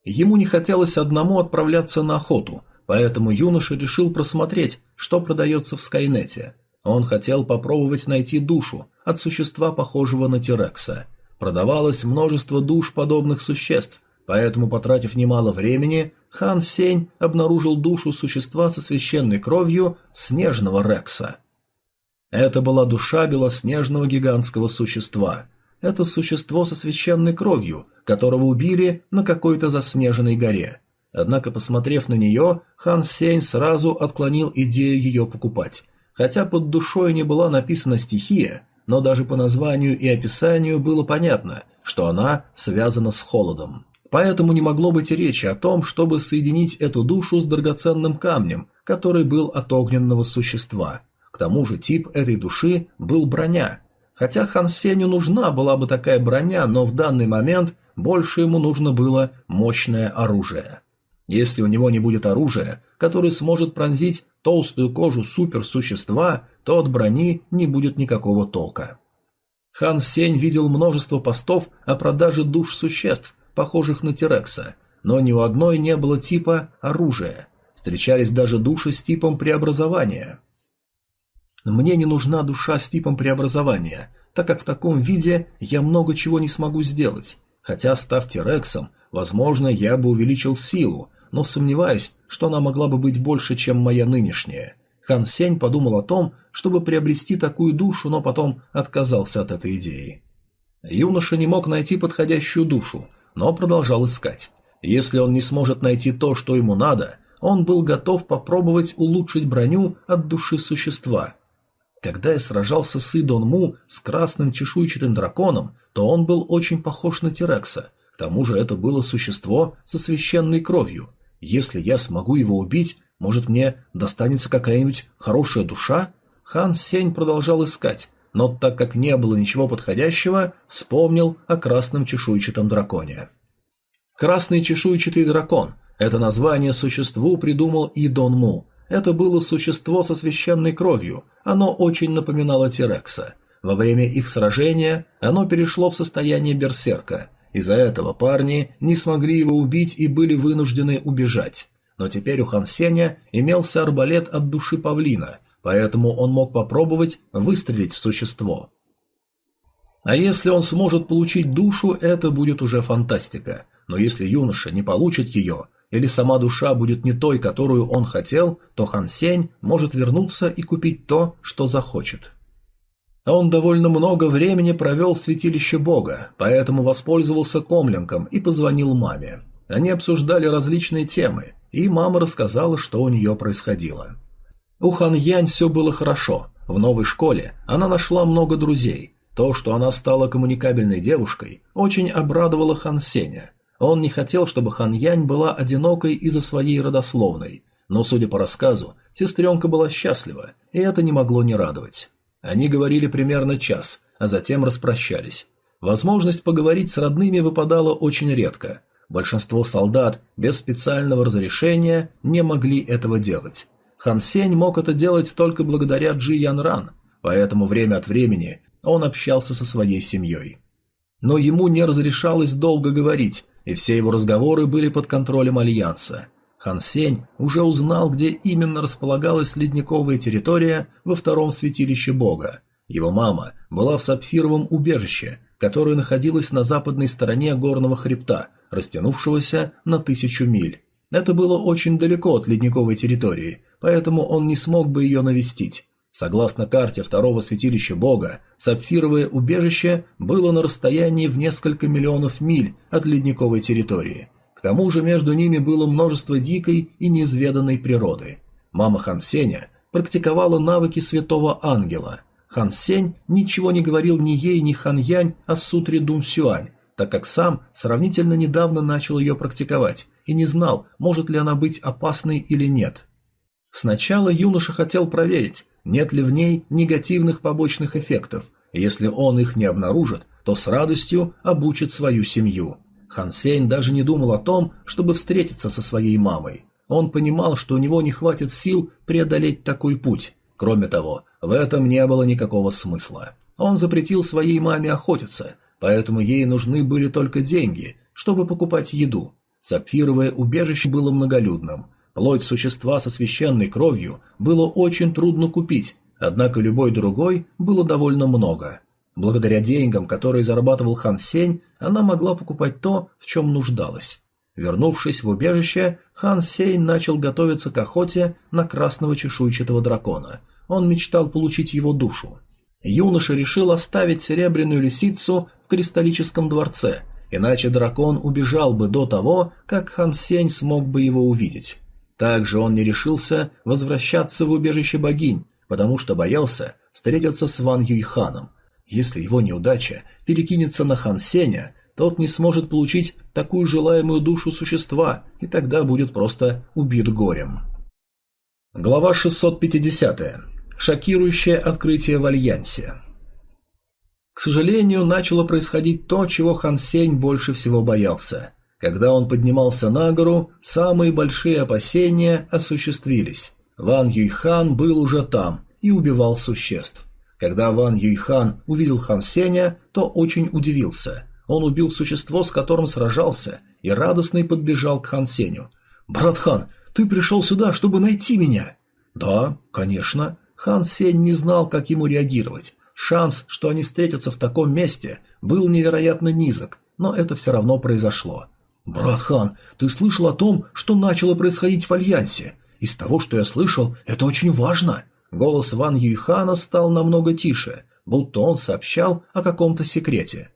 Ему не хотелось одному отправляться на охоту, поэтому юноша решил просмотреть, что продается в Скайнете. Он хотел попробовать найти душу от существа, похожего на Терекса. Продавалось множество душ подобных существ, поэтому, потратив немало времени, Хан Сень обнаружил душу существа со священной кровью снежного Рекса. Это была душа белоснежного гигантского существа. Это существо со священной кровью, которого убили на какой-то заснеженной горе. Однако, посмотрев на нее, Хан Сень сразу отклонил идею ее покупать. Хотя под душой не была написана стихия, но даже по названию и описанию было понятно, что она связана с холодом. Поэтому не могло быть речи о том, чтобы соединить эту душу с драгоценным камнем, который был от огненного существа. К тому же тип этой души был броня. Хотя Хан Сеню нужна была бы такая броня, но в данный момент больше ему нужно было мощное оружие. Если у него не будет оружия, которое сможет пронзить толстую кожу суперсущества, то от брони не будет никакого толка. Хан Сень видел множество постов о продаже душ существ, похожих на Терекса, но ни у одной не было типа оружия. Встречались даже души с типом преобразования. Мне не нужна душа с типом преобразования, так как в таком виде я много чего не смогу сделать. Хотя, став Терексом, возможно, я бы увеличил силу, но сомневаюсь, что она могла бы быть больше, чем моя нынешняя. Хан Сень подумал о том, чтобы приобрести такую душу, но потом отказался от этой идеи. Юноша не мог найти подходящую душу, но продолжал искать. Если он не сможет найти то, что ему надо, он был готов попробовать улучшить броню от души существа. Когда я сражался с Идон Му с красным чешуйчатым драконом, то он был очень похож на Терекса. К тому же это было существо со священной кровью. Если я смогу его убить, может мне достанется какая-нибудь хорошая душа? Хан Сень продолжал искать, но так как не было ничего подходящего, вспомнил о красном чешуйчатом драконе. Красный чешуйчатый дракон – это название существу придумал и Дон Му. Это было существо со священной кровью, оно очень напоминало Терекса. Во время их сражения оно перешло в состояние берсерка. Из-за этого парни не смогли его убить и были вынуждены убежать. Но теперь у Хан Сеня имелся арбалет от души павлина – поэтому он мог попробовать выстрелить в существо. А если он сможет получить душу, это будет уже фантастика. Но если юноша не получит ее, или сама душа будет не той, которую он хотел, то Хан Сень может вернуться и купить то, что захочет. Он довольно много времени провел в святилище Бога, поэтому воспользовался комлинком и позвонил маме. Они обсуждали различные темы, и мама рассказала, что у нее происходило. У Хан Янь все было хорошо. В новой школе она нашла много друзей. То, что она стала коммуникабельной девушкой, очень обрадовало Хан Сеня. Он не хотел, чтобы Хан Янь была одинокой из-за своей родословной. Но, судя по рассказу, сестренка была счастлива, и это не могло не радовать. Они говорили примерно час, а затем распрощались. Возможность поговорить с родными выпадала очень редко. Большинство солдат без специального разрешения не могли этого делать. Хан Сень мог это делать только благодаря Джи Ян Ран, поэтому время от времени он общался со своей семьей. Но ему не разрешалось долго говорить, и все его разговоры были под контролем Альянса. Хан Сень уже узнал, где именно располагалась ледниковая территория во втором святилище бога. Его мама была в сапфировом убежище, которое находилось на западной стороне горного хребта, растянувшегося на тысячу миль. Это было очень далеко от ледниковой территории, поэтому он не смог бы ее навестить. Согласно карте второго святилища бога, сапфировое убежище было на расстоянии в несколько миллионов миль от ледниковой территории. К тому же между ними было множество дикой и неизведанной природы. Мама Хан Сеня практиковала навыки святого ангела. Хан Сень ничего не говорил ни ей, ни Хан Янь о сутре Дун Сюань, так как сам сравнительно недавно начал ее практиковать и не знал, может ли она быть опасной или нет. Сначала юноша хотел проверить, нет ли в ней негативных побочных эффектов. Если он их не обнаружит, то с радостью обучит свою семью. Хан Сень даже не думал о том, чтобы встретиться со своей мамой. Он понимал, что у него не хватит сил преодолеть такой путь. Кроме того, в этом не было никакого смысла. Он запретил своей маме охотиться, поэтому ей нужны были только деньги, чтобы покупать еду. Сапфировое убежище было многолюдным. Плоть существа со священной кровью было очень трудно купить, однако любой другой было довольно много. Благодаря деньгам, которые зарабатывал Хан Сень, она могла покупать то, в чем нуждалась. Вернувшись в убежище, Хан Сень начал готовиться к охоте на красного чешуйчатого дракона. Он мечтал получить его душу. Юноша решил оставить серебряную лисицу в кристаллическом дворце, иначе дракон убежал бы до того, как Хан Сень смог бы его увидеть. Также он не решился возвращаться в убежище богинь, потому что боялся встретиться с Ван Юйханом – если его неудача перекинется на Хан Сеня, тот не сможет получить такую желаемую душу существа, и тогда будет просто убит горем. Глава 650. Шокирующее открытие в Альянсе. К сожалению, начало происходить то, чего Хан Сень больше всего боялся. Когда он поднимался на гору, самые большие опасения осуществились. Ван Юйхан был уже там и убивал существ. Когда Ван Юйхан увидел Хан Сеня, то очень удивился. Он убил существо, с которым сражался, и радостный подбежал к Хан Сеню. «Брат Хан, ты пришел сюда, чтобы найти меня?» «Да, конечно». Хан Сень не знал, как ему реагировать. Шанс, что они встретятся в таком месте, был невероятно низок, но это все равно произошло. «Брат Хан, ты слышал о том, что начало происходить в Альянсе? Из того, что я слышал, это очень важно. Голос Ван Юйхана стал намного тише, будто он сообщал о каком-то секрете.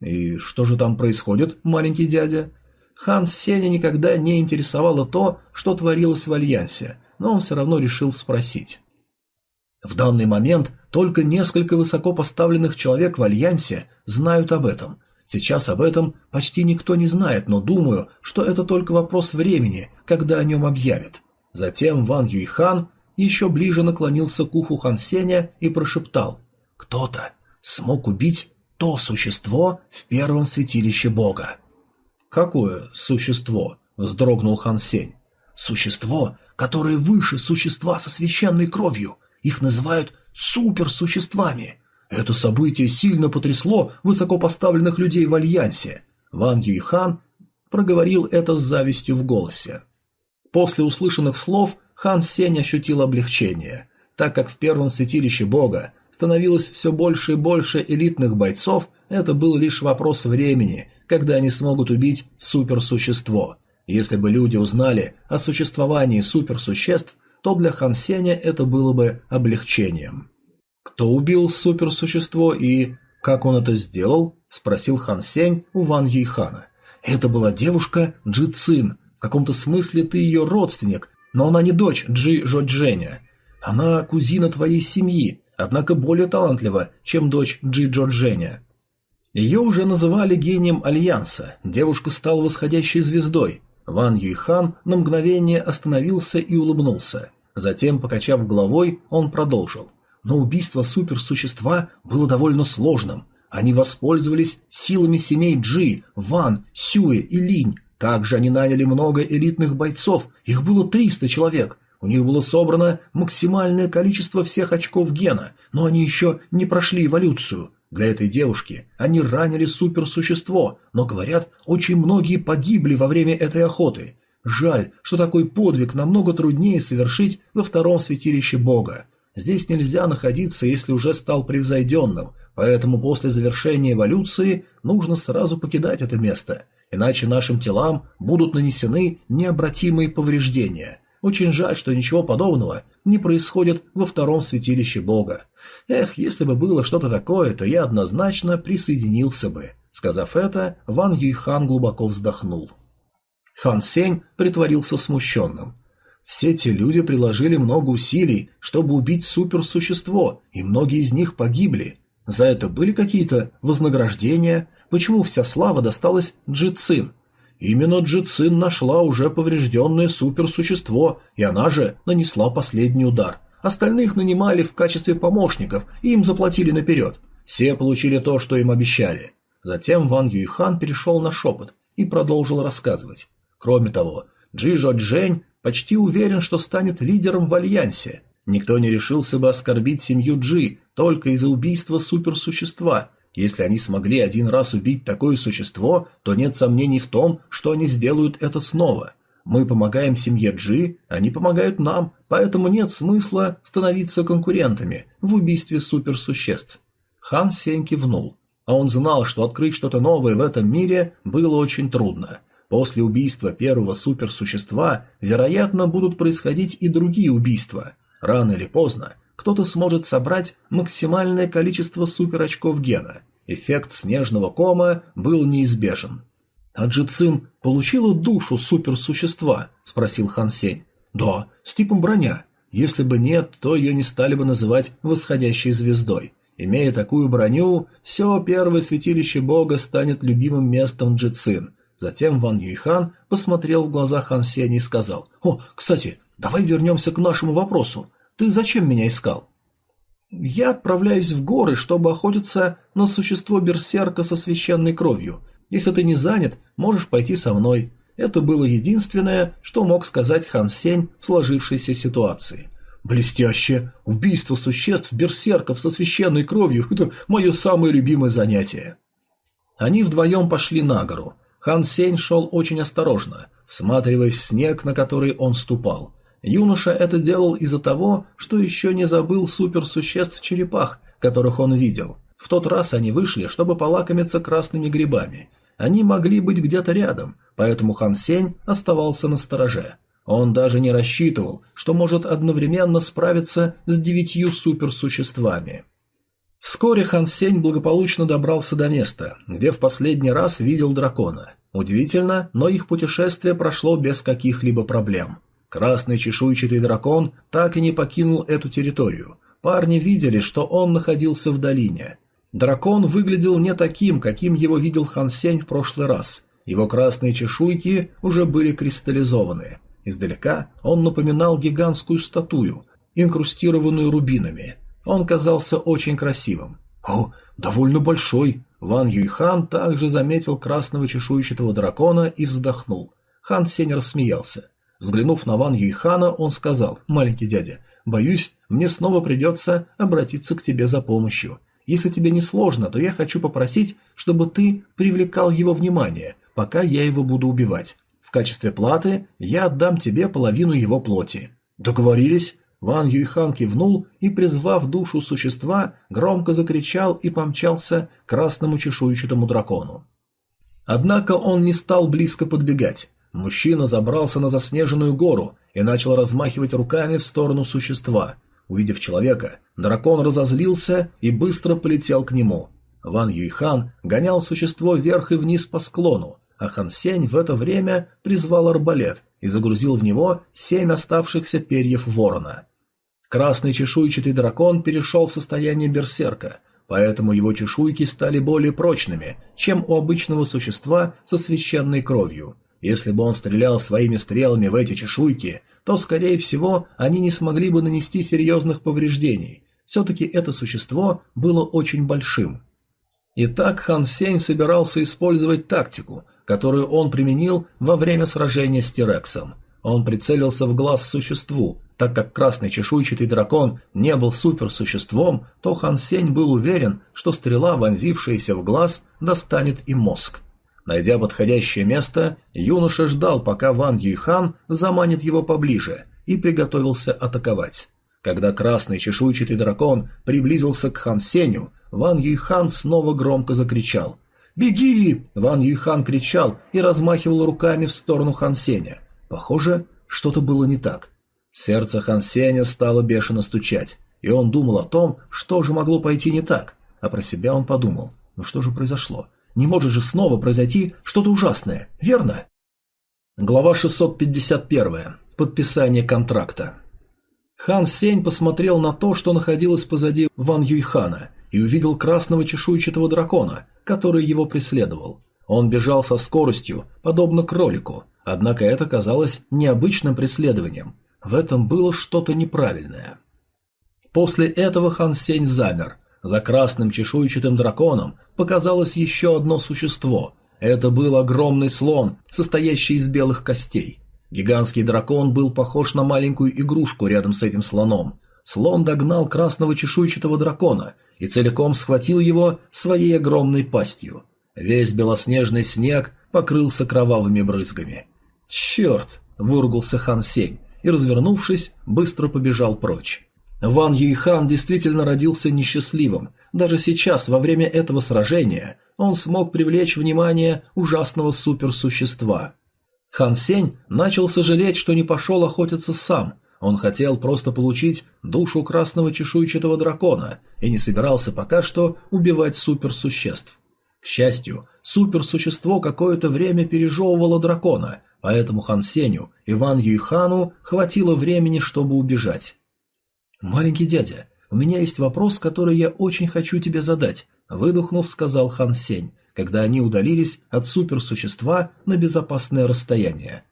«И что же там происходит, маленький дядя?» Хан Сеня никогда не интересовало то, что творилось в Альянсе, но он все равно решил спросить. В данный момент только несколько высоко поставленных человек в Альянсе знают об этом. Сейчас об этом почти никто не знает, но думаю, что это только вопрос времени, когда о нем объявят. Затем Ван Юйхан еще ближе наклонился к уху Хан Сеня и прошептал «Кто-то смог убить то существо в первом святилище Бога». «Какое существо?» – вздрогнул Хан Сень. «Существо, которое выше существа со священной кровью. Их называют суперсуществами. Это событие сильно потрясло высокопоставленных людей в Альянсе». Ван Юйхан проговорил это с завистью в голосе. После услышанных слов Хан Сень ощутил облегчение, так как в первом святилище бога становилось все больше и больше элитных бойцов, это был лишь вопрос времени, когда они смогут убить суперсущество. Если бы люди узнали о существовании суперсуществ, то для Хан Сеня это было бы облегчением. «Кто убил суперсущество и как он это сделал?» – спросил Хан Сень у Ван Юйхана. «Это была девушка Джи Цин. В каком-то смысле ты ее родственник, но она не дочь Джи Джодженя. Она кузина твоей семьи, однако более талантлива, чем дочь Джи Джодженя. Ее уже называли гением Альянса, девушка стала восходящей звездой. Ван Юйхан на мгновение остановился и улыбнулся. Затем, покачав головой, он продолжил. Но убийство суперсущества было довольно сложным. Они воспользовались силами семей Джи, Ван, Сюэ и Линь, также они наняли много элитных бойцов, их было 300 человек. У них было собрано максимальное количество всех очков гена, но они еще не прошли эволюцию. Для этой девушки они ранили суперсущество, но, говорят, очень многие погибли во время этой охоты. Жаль, что такой подвиг намного труднее совершить во втором святилище бога. Здесь нельзя находиться, если уже стал превзойденным, поэтому после завершения эволюции нужно сразу покидать это место, иначе нашим телам будут нанесены необратимые повреждения. Очень жаль, что ничего подобного не происходит во втором святилище бога. Эх, если бы было что-то такое, то я однозначно присоединился бы. Сказав это, Ван Юйхан глубоко вздохнул. Хан Сень притворился смущенным. Все те люди приложили много усилий, чтобы убить суперсущество, и многие из них погибли. За это были какие-то вознаграждения? Почему вся слава досталась Джи Цин? Именно Джи Цин нашла уже поврежденное суперсущество, и она же нанесла последний удар. Остальных нанимали в качестве помощников, и им заплатили наперед. Все получили то, что им обещали. Затем Ван Юйхан перешел на шепот и продолжил рассказывать. Кроме того, Джижо Джень почти уверен, что станет лидером в Альянсе. Никто не решился бы оскорбить семью Джи только из-за убийства суперсущества. Если они смогли один раз убить такое существо, то нет сомнений в том, что они сделают это снова. Мы помогаем семье Джи, они помогают нам, поэтому нет смысла становиться конкурентами в убийстве суперсуществ. Хан Сень кивнул. А он знал, что открыть что-то новое в этом мире было очень трудно. После убийства первого суперсущества, вероятно, будут происходить и другие убийства. Рано или поздно кто-то сможет собрать максимальное количество суперочков гена. Эффект снежного кома был неизбежен. «А Джицин получила душу суперсущества?» – спросил Хан Сень. «Да, с типом броня. Если бы нет, то ее не стали бы называть восходящей звездой. Имея такую броню, все первое святилище бога станет любимым местом Джицин. Затем Ван Юйхан посмотрел в глаза Хан Сеня и сказал, «О, кстати, давай вернемся к нашему вопросу. Ты зачем меня искал?» «Я отправляюсь в горы, чтобы охотиться на существо берсерка со священной кровью. Если ты не занят, можешь пойти со мной». Это было единственное, что мог сказать Хан Сень в сложившейся ситуации. «Блестяще! Убийство существ берсерков со священной кровью – это мое самое любимое занятие». Они вдвоем пошли на гору – Хан Сень шел очень осторожно, всматриваясь в снег, на который он ступал. Юноша это делал из-за того, что еще не забыл суперсуществ-черепах, которых он видел. В тот раз они вышли, чтобы полакомиться красными грибами. Они могли быть где-то рядом, поэтому Хан Сень оставался на стороже. Он даже не рассчитывал, что может одновременно справиться с девятью суперсуществами. Вскоре Хан Сень благополучно добрался до места, где в последний раз видел дракона. Удивительно, но их путешествие прошло без каких-либо проблем. Красный чешуйчатый дракон так и не покинул эту территорию. Парни видели, что он находился в долине. Дракон выглядел не таким, каким его видел Хан Сень в прошлый раз. Его красные чешуйки уже были кристаллизованы. Издалека он напоминал гигантскую статую, инкрустированную рубинами – он казался очень красивым. «О, довольно большой!» Ван Юйхан также заметил красного чешуйчатого дракона и вздохнул. Хан Сень рассмеялся. Взглянув на Ван Юйхана, он сказал, «Маленький дядя, боюсь, мне снова придется обратиться к тебе за помощью. Если тебе не сложно, то я хочу попросить, чтобы ты привлекал его внимание, пока я его буду убивать. В качестве платы я отдам тебе половину его плоти». «Договорились?» Ван Юйхан кивнул и, призвав душу существа, громко закричал и помчался к красному чешуйчатому дракону. Однако он не стал близко подбегать. Мужчина забрался на заснеженную гору и начал размахивать руками в сторону существа. Увидев человека, дракон разозлился и быстро полетел к нему. Ван Юйхан гонял существо вверх и вниз по склону, а Хан Сень в это время призвал арбалет и загрузил в него семь оставшихся перьев ворона. Красный чешуйчатый дракон перешел в состояние берсерка, поэтому его чешуйки стали более прочными, чем у обычного существа со священной кровью. Если бы он стрелял своими стрелами в эти чешуйки, то, скорее всего, они не смогли бы нанести серьезных повреждений. Все-таки это существо было очень большим. Итак, Хан Сень собирался использовать тактику – которую он применил во время сражения с Тирексом. Он прицелился в глаз существу, Так как красный чешуйчатый дракон не был суперсуществом, то Хан Сень был уверен, что стрела, вонзившаяся в глаз, достанет и мозг. Найдя подходящее место, юноша ждал, пока Ван Юйхан заманит его поближе, и приготовился атаковать. Когда красный чешуйчатый дракон приблизился к Хан Сеню, Ван Юйхан снова громко закричал. «Беги!» – Ван Юйхан кричал и размахивал руками в сторону Хан Сеня. Похоже, что-то было не так. Сердце Хан Сеня стало бешено стучать, и он думал о том, что же могло пойти не так. А про себя он подумал, ну что же произошло? Не может же снова произойти что-то ужасное, верно? Глава 651. Подписание контракта. Хан Сень посмотрел на то, что находилось позади Ван Юйхана, и увидел красного чешуйчатого дракона, который его преследовал. Он бежал со скоростью, подобно кролику, однако это казалось необычным преследованием. В этом было что-то неправильное. После этого Хан Сень замер. За красным чешуйчатым драконом показалось еще одно существо. Это был огромный слон, состоящий из белых костей. Гигантский дракон был похож на маленькую игрушку рядом с этим слоном. Слон догнал красного чешуйчатого дракона и целиком схватил его своей огромной пастью. Весь белоснежный снег покрылся кровавыми брызгами. «Черт!» – выругался Хан Сень и, развернувшись, быстро побежал прочь. Ван Юйхан действительно родился несчастливым. Даже сейчас, во время этого сражения, он смог привлечь внимание ужасного суперсущества. Хан Сень начал сожалеть, что не пошел охотиться сам. Он хотел просто получить душу красного чешуйчатого дракона и не собирался пока что убивать суперсуществ. К счастью, суперсущество какое-то время пережевывало дракона, поэтому Хан Сеню и Ван Юйхану хватило времени, чтобы убежать. «Маленький дядя, у меня есть вопрос, который я очень хочу тебе задать», выдохнув, сказал Хан Сень, когда они удалились от суперсущества на безопасное расстояние.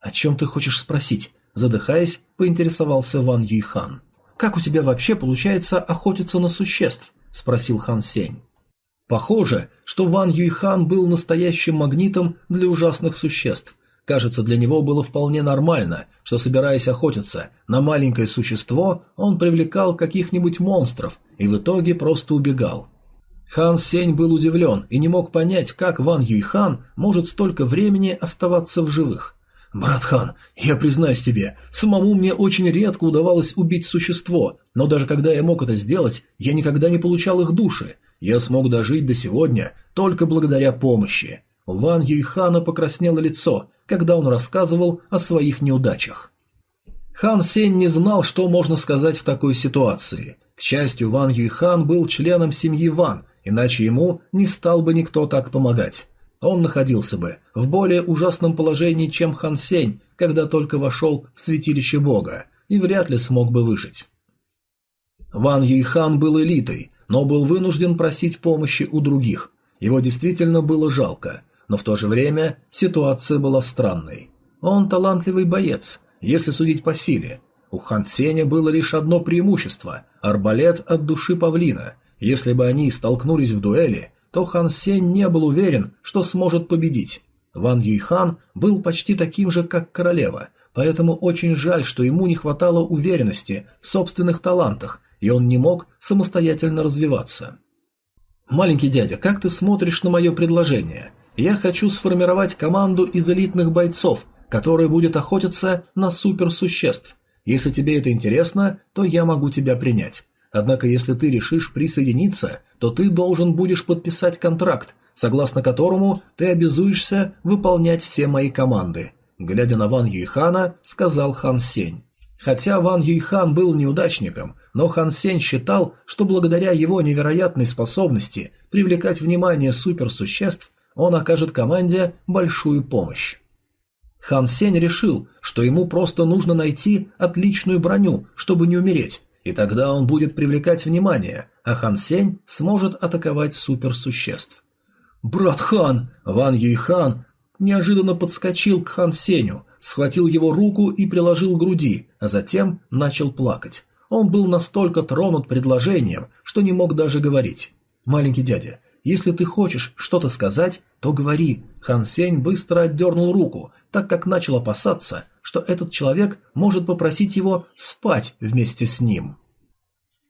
«О чем ты хочешь спросить?» Задыхаясь, поинтересовался Ван Юйхан. «Как у тебя вообще получается охотиться на существ?» – спросил Хан Сень. Похоже, что Ван Юйхан был настоящим магнитом для ужасных существ, Кажется, для него было вполне нормально, что, собираясь охотиться на маленькое существо, он привлекал каких-нибудь монстров и в итоге просто убегал. Хан Сень был удивлен и не мог понять, как Ван Юйхан может столько времени оставаться в живых. «Брат Хан, я признаюсь тебе, самому мне очень редко удавалось убить существо, но даже когда я мог это сделать, я никогда не получал их души. Я смог дожить до сегодня только благодаря помощи. Ван Юйхана покраснело лицо, когда он рассказывал о своих неудачах. Хан Сень не знал, что можно сказать в такой ситуации. К счастью, Ван Юйхан был членом семьи Ван, иначе ему не стал бы никто так помогать. Он находился бы в более ужасном положении, чем Хан Сень, когда только вошел в святилище Бога, и вряд ли смог бы выжить. Ван Юйхан был элитой, но был вынужден просить помощи у других. Его действительно было жалко, но в то же время ситуация была странной. Он талантливый боец, если судить по силе. У Хан Ценя было лишь одно преимущество – арбалет от души павлина. Если бы они столкнулись в дуэли, то Хан Сень не был уверен, что сможет победить. Ван Юйхан был почти таким же, как королева, поэтому очень жаль, что ему не хватало уверенности в собственных талантах, и он не мог самостоятельно развиваться. «Маленький дядя, как ты смотришь на мое предложение? Я хочу сформировать команду из элитных бойцов, которая будет охотиться на суперсуществ. Если тебе это интересно, то я могу тебя принять. Однако, если ты решишь присоединиться, то ты должен будешь подписать контракт, согласно которому ты обязуешься выполнять все мои команды. Глядя на Ван Юйхана, сказал Хан Сень. Хотя Ван Юйхан был неудачником, но Хан Сень считал, что благодаря его невероятной способности привлекать внимание суперсуществ, он окажет команде большую помощь. Хан Сень решил, что ему просто нужно найти отличную броню, чтобы не умереть, и тогда он будет привлекать внимание, а Хан Сень сможет атаковать суперсуществ. «Брат Хан!» Ван Юйхан неожиданно подскочил к Хан Сеню, схватил его руку и приложил к груди, а затем начал плакать. Он был настолько тронут предложением, что не мог даже говорить. «Маленький дядя, если ты хочешь что-то сказать, то говори. Хан Сень быстро отдернул руку, так как начал опасаться, что этот человек может попросить его спать вместе с ним.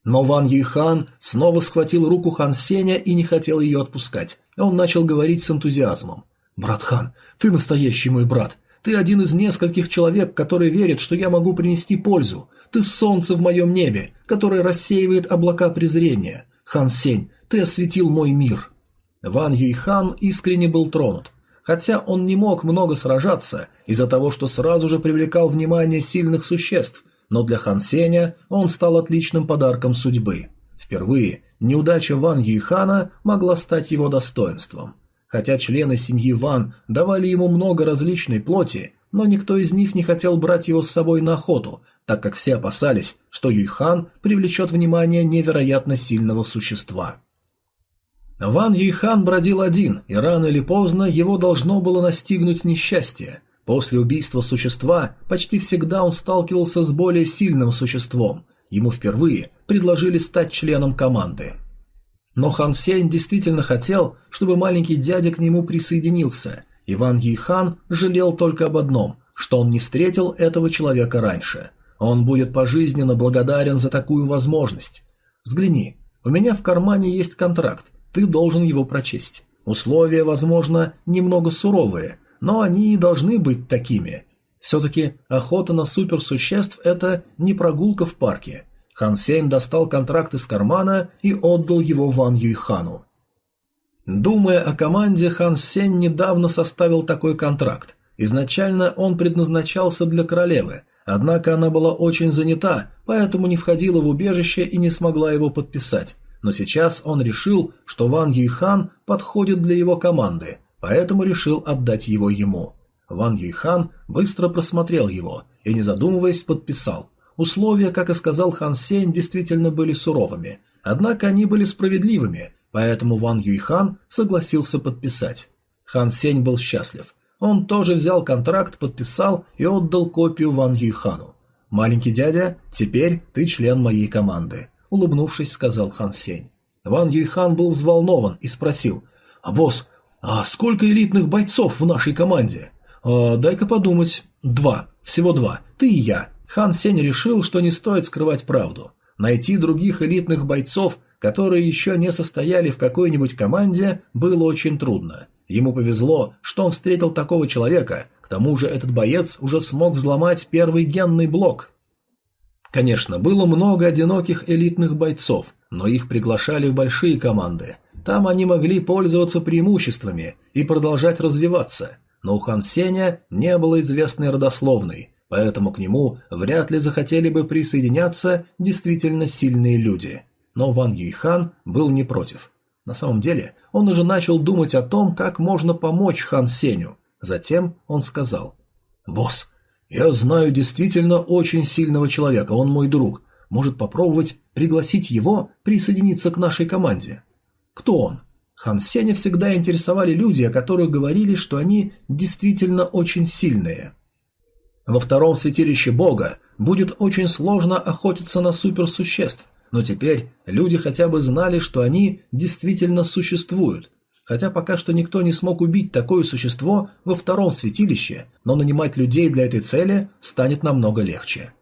Но Ван Юйхан снова схватил руку Хан Сеня и не хотел ее отпускать. Он начал говорить с энтузиазмом. «Брат Хан, ты настоящий мой брат. Ты один из нескольких человек, которые верят, что я могу принести пользу. Ты солнце в моем небе, которое рассеивает облака презрения. Хан Сень, ты осветил мой мир». Ван Юйхан искренне был тронут. Хотя он не мог много сражаться из-за того, что сразу же привлекал внимание сильных существ, но для Хан Сеня он стал отличным подарком судьбы. Впервые неудача Ван Юйхана могла стать его достоинством. Хотя члены семьи Ван давали ему много различной плоти, но никто из них не хотел брать его с собой на охоту, так как все опасались, что Юйхан привлечет внимание невероятно сильного существа. Ван Юйхан бродил один, и рано или поздно его должно было настигнуть несчастье. После убийства существа почти всегда он сталкивался с более сильным существом. Ему впервые предложили стать членом команды. Но Хан Сень действительно хотел, чтобы маленький дядя к нему присоединился. Иван Юйхан жалел только об одном, что он не встретил этого человека раньше. Он будет пожизненно благодарен за такую возможность. Взгляни, у меня в кармане есть контракт, ты должен его прочесть. Условия, возможно, немного суровые, но они и должны быть такими. Все-таки охота на суперсуществ – это не прогулка в парке. Хан Сень достал контракт из кармана и отдал его Ван Юйхану. Думая о команде, Хан Сень недавно составил такой контракт. Изначально он предназначался для королевы, однако она была очень занята, поэтому не входила в убежище и не смогла его подписать. Но сейчас он решил, что Ван Юйхан подходит для его команды, поэтому решил отдать его ему. Ван Юйхан быстро просмотрел его и, не задумываясь, подписал. Условия, как и сказал Хан Сень, действительно были суровыми, однако они были справедливыми, поэтому Ван Юйхан согласился подписать. Хан Сень был счастлив. Он тоже взял контракт, подписал и отдал копию Ван Юйхану. «Маленький дядя, теперь ты член моей команды», — улыбнувшись, сказал Хан Сень. Ван Юйхан был взволнован и спросил, «А босс, а сколько элитных бойцов в нашей команде?» «А, «Дай-ка подумать. Два. Всего два. Ты и я. Хан Сень решил, что не стоит скрывать правду. Найти других элитных бойцов, которые еще не состояли в какой-нибудь команде, было очень трудно. Ему повезло, что он встретил такого человека, к тому же этот боец уже смог взломать первый генный блок. Конечно, было много одиноких элитных бойцов, но их приглашали в большие команды. Там они могли пользоваться преимуществами и продолжать развиваться, но у Хан Сеня не было известной родословной, поэтому к нему вряд ли захотели бы присоединяться действительно сильные люди. Но Ван Юйхан был не против. На самом деле, он уже начал думать о том, как можно помочь Хан Сеню. Затем он сказал, «Босс, я знаю действительно очень сильного человека, он мой друг. Может попробовать пригласить его присоединиться к нашей команде?» «Кто он?» Хан Сеня всегда интересовали люди, о которых говорили, что они действительно очень сильные. Во втором святилище Бога будет очень сложно охотиться на суперсуществ, но теперь люди хотя бы знали, что они действительно существуют. Хотя пока что никто не смог убить такое существо во втором святилище, но нанимать людей для этой цели станет намного легче.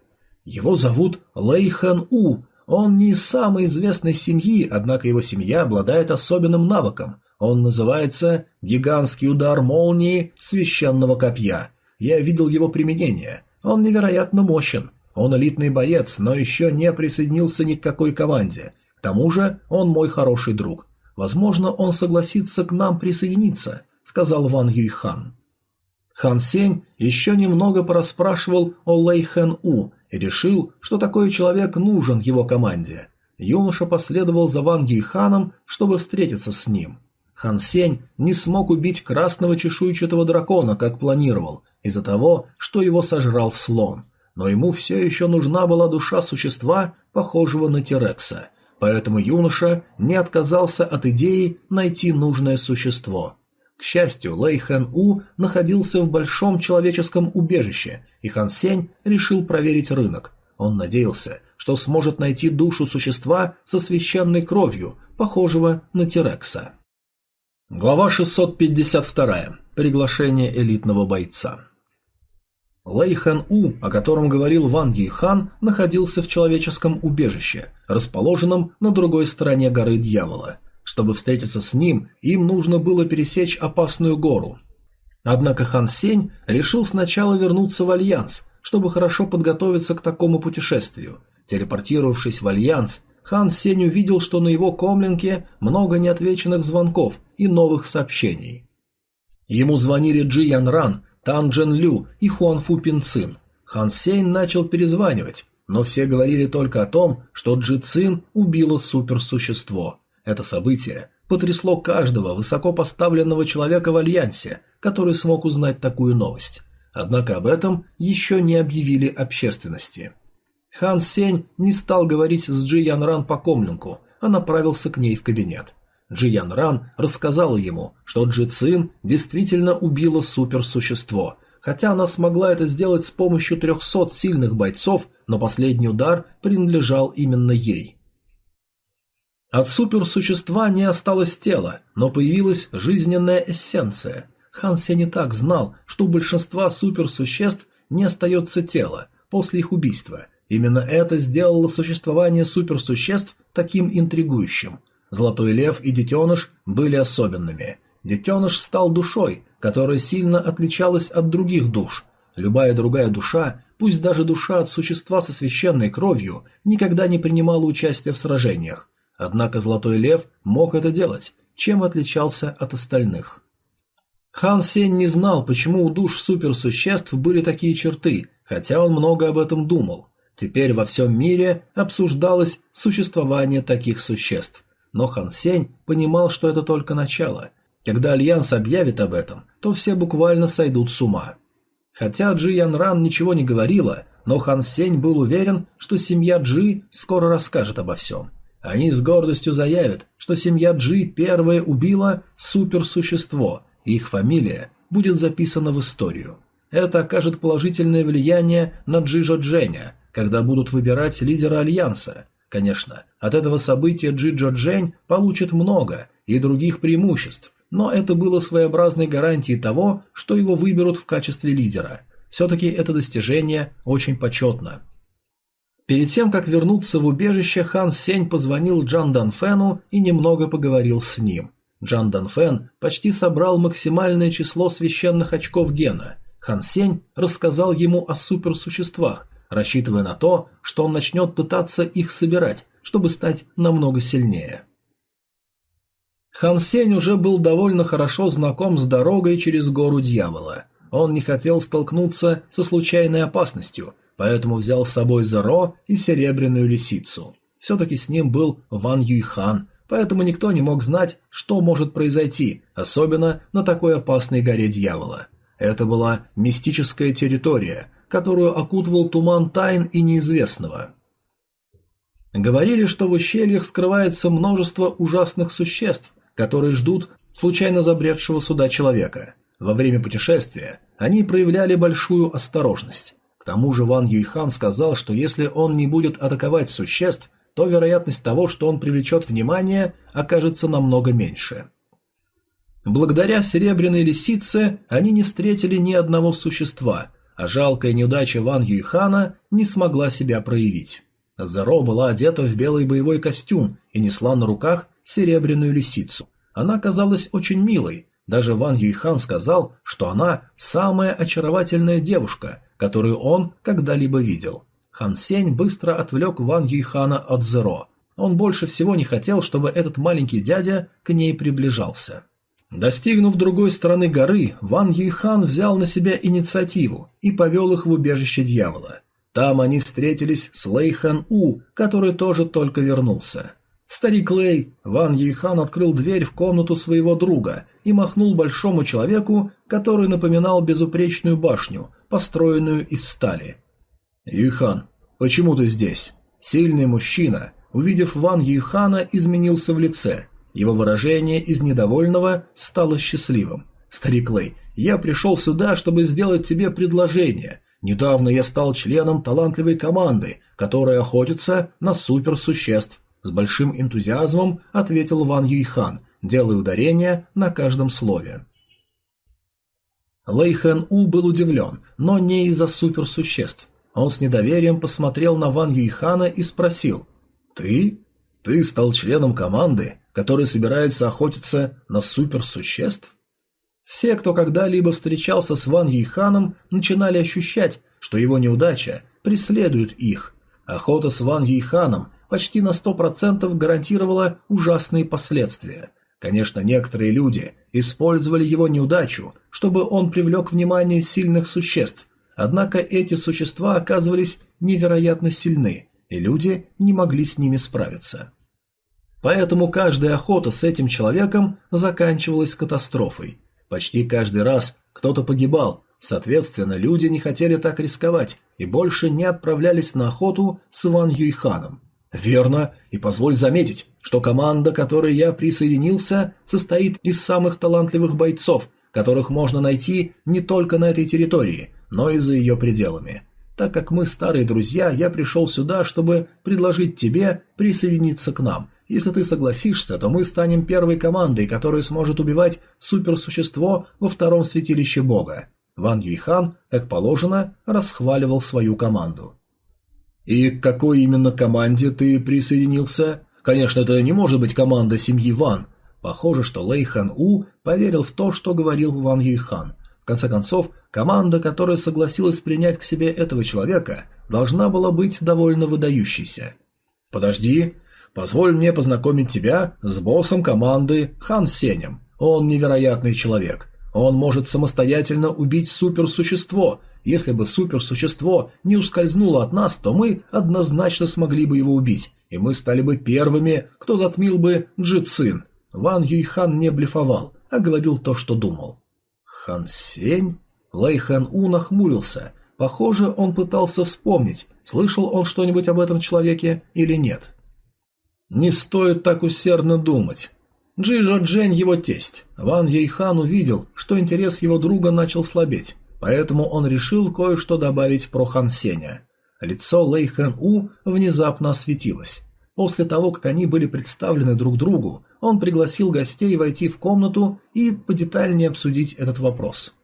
Его зовут Лэй Хэн У. Он не из самой известной семьи, однако его семья обладает особенным навыком. Он называется «Гигантский удар молнии священного копья», я видел его применение. Он невероятно мощен. Он элитный боец, но еще не присоединился ни к какой команде. К тому же он мой хороший друг. Возможно, он согласится к нам присоединиться», — сказал Ван Юйхан. Хан Сень еще немного порасспрашивал о Лэй Хэн У и решил, что такой человек нужен его команде. Юноша последовал за Ван Юйханом, чтобы встретиться с ним. Хан Сень не смог убить красного чешуйчатого дракона, как планировал, из-за того, что его сожрал слон. Но ему все еще нужна была душа существа, похожего на Терекса, поэтому юноша не отказался от идеи найти нужное существо. К счастью, Лэй Хэн У находился в большом человеческом убежище, и Хан Сень решил проверить рынок. Он надеялся, что сможет найти душу существа со священной кровью, похожего на Терекса. Глава 652. Приглашение элитного бойца. Лэй У, о котором говорил Ван Юйхан, находился в человеческом убежище, расположенном на другой стороне горы Дьявола. Чтобы встретиться с ним, им нужно было пересечь опасную гору. Однако Хан Сень решил сначала вернуться в Альянс, чтобы хорошо подготовиться к такому путешествию. Телепортировавшись в Альянс, Хан Сень увидел, что на его комлинке много неотвеченных звонков и новых сообщений. Ему звонили Джи Ян Ран, Тан Джен Лю и Хуан Фу Пин Цин. Хан Сень начал перезванивать, но все говорили только о том, что Джи Цин убила суперсущество. Это событие потрясло каждого высокопоставленного человека в Альянсе, который смог узнать такую новость. Однако об этом еще не объявили общественности. Хан Сень не стал говорить с Джи Ян Ран по комлинку, а направился к ней в кабинет. Джи Ян Ран рассказала ему, что Джи Цин действительно убила суперсущество, хотя она смогла это сделать с помощью 300 сильных бойцов, но последний удар принадлежал именно ей. От суперсущества не осталось тела, но появилась жизненная эссенция. Хан Се не так знал, что у большинства суперсуществ не остается тело после их убийства. Именно это сделало существование суперсуществ таким интригующим. Золотой лев и детеныш были особенными. Детеныш стал душой, которая сильно отличалась от других душ. Любая другая душа, пусть даже душа от существа со священной кровью, никогда не принимала участия в сражениях. Однако Золотой Лев мог это делать, чем отличался от остальных. Хан Сень не знал, почему у душ суперсуществ были такие черты, хотя он много об этом думал. Теперь во всем мире обсуждалось существование таких существ. Но Хан Сень понимал, что это только начало. Когда Альянс объявит об этом, то все буквально сойдут с ума. Хотя Джи Ян Ран ничего не говорила, но Хан Сень был уверен, что семья Джи скоро расскажет обо всем. Они с гордостью заявят, что семья Джи первая убила суперсущество, и их фамилия будет записана в историю. Это окажет положительное влияние на Джижо Дженя, когда будут выбирать лидера Альянса. Конечно, от этого события Джиджо Джень получит много и других преимуществ, но это было своеобразной гарантией того, что его выберут в качестве лидера. Все-таки это достижение очень почетно. Перед тем, как вернуться в убежище, Хан Сень позвонил Джан Данфену и немного поговорил с ним. Джан Данфен почти собрал максимальное число священных очков гена. Хан Сень рассказал ему о суперсуществах, рассчитывая на то, что он начнет пытаться их собирать, чтобы стать намного сильнее. Хан Сень уже был довольно хорошо знаком с дорогой через гору дьявола. Он не хотел столкнуться со случайной опасностью, поэтому взял с собой Зеро и Серебряную Лисицу. Все-таки с ним был Ван Юйхан, поэтому никто не мог знать, что может произойти, особенно на такой опасной горе дьявола. Это была мистическая территория, которую окутывал туман тайн и неизвестного. Говорили, что в ущельях скрывается множество ужасных существ, которые ждут случайно забредшего сюда человека. Во время путешествия они проявляли большую осторожность. К тому же Ван Юйхан сказал, что если он не будет атаковать существ, то вероятность того, что он привлечет внимание, окажется намного меньше. Благодаря серебряной лисице они не встретили ни одного существа, а жалкая неудача Ван Юйхана не смогла себя проявить. Зеро была одета в белый боевой костюм и несла на руках серебряную лисицу. Она казалась очень милой, даже Ван Юйхан сказал, что она самая очаровательная девушка, которую он когда-либо видел. Хан Сень быстро отвлек Ван Юйхана от Зеро. Он больше всего не хотел, чтобы этот маленький дядя к ней приближался. Достигнув другой стороны горы, Ван Юйхан взял на себя инициативу и повел их в убежище дьявола. Там они встретились с Лэй Хан У, который тоже только вернулся. Старик Лэй, Ван Юйхан открыл дверь в комнату своего друга и махнул большому человеку, который напоминал безупречную башню, построенную из стали. «Юйхан, почему ты здесь?» Сильный мужчина, увидев Ван Юйхана, изменился в лице. Его выражение из недовольного стало счастливым. «Старик Лэй, я пришел сюда, чтобы сделать тебе предложение. Недавно я стал членом талантливой команды, которая охотится на суперсуществ». С большим энтузиазмом ответил Ван Юйхан, делая ударение на каждом слове. Лэй Хэн У был удивлен, но не из-за суперсуществ. Он с недоверием посмотрел на Ван Юйхана и спросил «Ты? Ты стал членом команды, которая собирается охотиться на суперсуществ?» Все, кто когда-либо встречался с Ван Юйханом, начинали ощущать, что его неудача преследует их. Охота с Ван Юйханом почти на 100% гарантировала ужасные последствия. Конечно, некоторые люди использовали его неудачу, чтобы он привлек внимание сильных существ, однако эти существа оказывались невероятно сильны, и люди не могли с ними справиться. Поэтому каждая охота с этим человеком заканчивалась катастрофой. Почти каждый раз кто-то погибал, соответственно, люди не хотели так рисковать и больше не отправлялись на охоту с Ван Юйханом. Верно, и позволь заметить, что команда, к которой я присоединился, состоит из самых талантливых бойцов, которых можно найти не только на этой территории, но и за ее пределами. Так как мы старые друзья, я пришел сюда, чтобы предложить тебе присоединиться к нам. Если ты согласишься, то мы станем первой командой, которая сможет убивать суперсущество во втором святилище бога. Ван Юйхан, как положено, расхваливал свою команду. «И к какой именно команде ты присоединился?» «Конечно, это не может быть команда семьи Ван». Похоже, что Лэй Хан У поверил в то, что говорил Ван Юйхан. В конце концов, команда, которая согласилась принять к себе этого человека, должна была быть довольно выдающейся. «Подожди, позволь мне познакомить тебя с боссом команды Хан Сенем. Он невероятный человек. Он может самостоятельно убить суперсущество, если бы суперсущество не ускользнуло от нас, то мы однозначно смогли бы его убить, и мы стали бы первыми, кто затмил бы Джи Цин. Ван Юйхан не блефовал, а говорил то, что думал. Хан Сень? Лэй Хан У нахмурился. Похоже, он пытался вспомнить, слышал он что-нибудь об этом человеке или нет. Не стоит так усердно думать. Джи Джень его тесть. Ван Юйхан увидел, что интерес его друга начал слабеть. Поэтому он решил кое-что добавить про Хан Сеня. Лицо Лэй Хэн У внезапно осветилось. После того, как они были представлены друг другу, он пригласил гостей войти в комнату и подетальнее обсудить этот вопрос.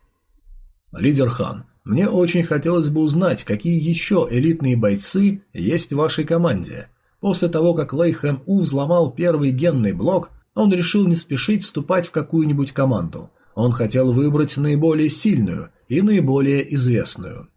«Лидер Хан, мне очень хотелось бы узнать, какие еще элитные бойцы есть в вашей команде. После того, как Лэй Хэн У взломал первый генный блок, он решил не спешить вступать в какую-нибудь команду. Он хотел выбрать наиболее сильную и наиболее известную.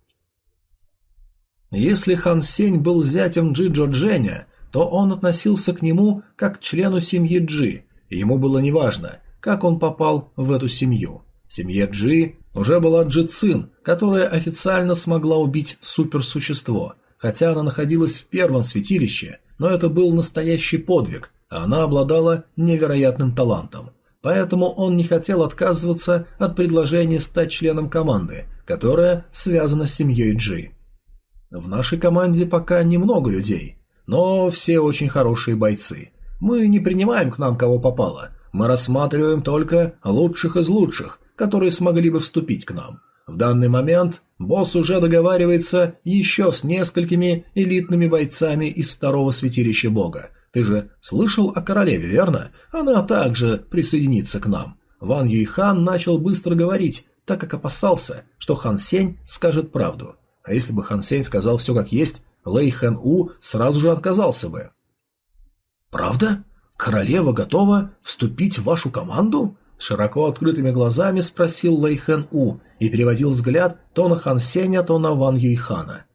Если Хан Сень был зятем Джиджо Дженя, то он относился к нему как к члену семьи Джи, и ему было неважно, как он попал в эту семью. В семье Джи уже была Джи Цин, которая официально смогла убить суперсущество, хотя она находилась в первом святилище, но это был настоящий подвиг, а она обладала невероятным талантом поэтому он не хотел отказываться от предложения стать членом команды, которая связана с семьей Джи. В нашей команде пока немного людей, но все очень хорошие бойцы. Мы не принимаем к нам кого попало, мы рассматриваем только лучших из лучших, которые смогли бы вступить к нам. В данный момент босс уже договаривается еще с несколькими элитными бойцами из второго святилища бога, ты же слышал о королеве, верно? Она также присоединится к нам. Ван Юйхан начал быстро говорить, так как опасался, что Хан Сень скажет правду. А если бы Хан Сень сказал все как есть, Лэй Хэн У сразу же отказался бы. «Правда? Королева готова вступить в вашу команду?» Широко открытыми глазами спросил Лэй У и переводил взгляд то на Хан Сеня, то на Ван Юйхана.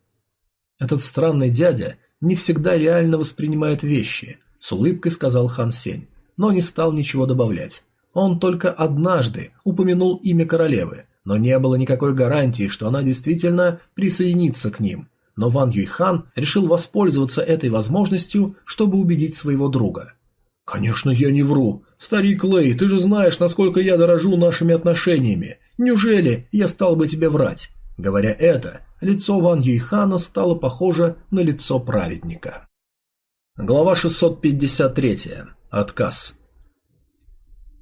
Этот странный дядя не всегда реально воспринимает вещи, с улыбкой сказал Хан Сень, но не стал ничего добавлять. Он только однажды упомянул имя королевы, но не было никакой гарантии, что она действительно присоединится к ним. Но Ван Юйхан решил воспользоваться этой возможностью, чтобы убедить своего друга. «Конечно, я не вру. Старик Лэй, ты же знаешь, насколько я дорожу нашими отношениями. Неужели я стал бы тебе врать?» Говоря это, лицо Ван Юйхана стало похоже на лицо праведника. Глава 653. Отказ.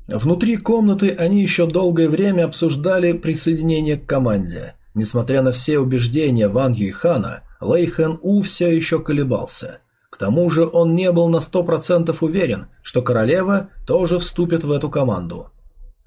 Внутри комнаты они еще долгое время обсуждали присоединение к команде. Несмотря на все убеждения Ван Юйхана, Лэй Хэн У все еще колебался. К тому же он не был на сто процентов уверен, что королева тоже вступит в эту команду.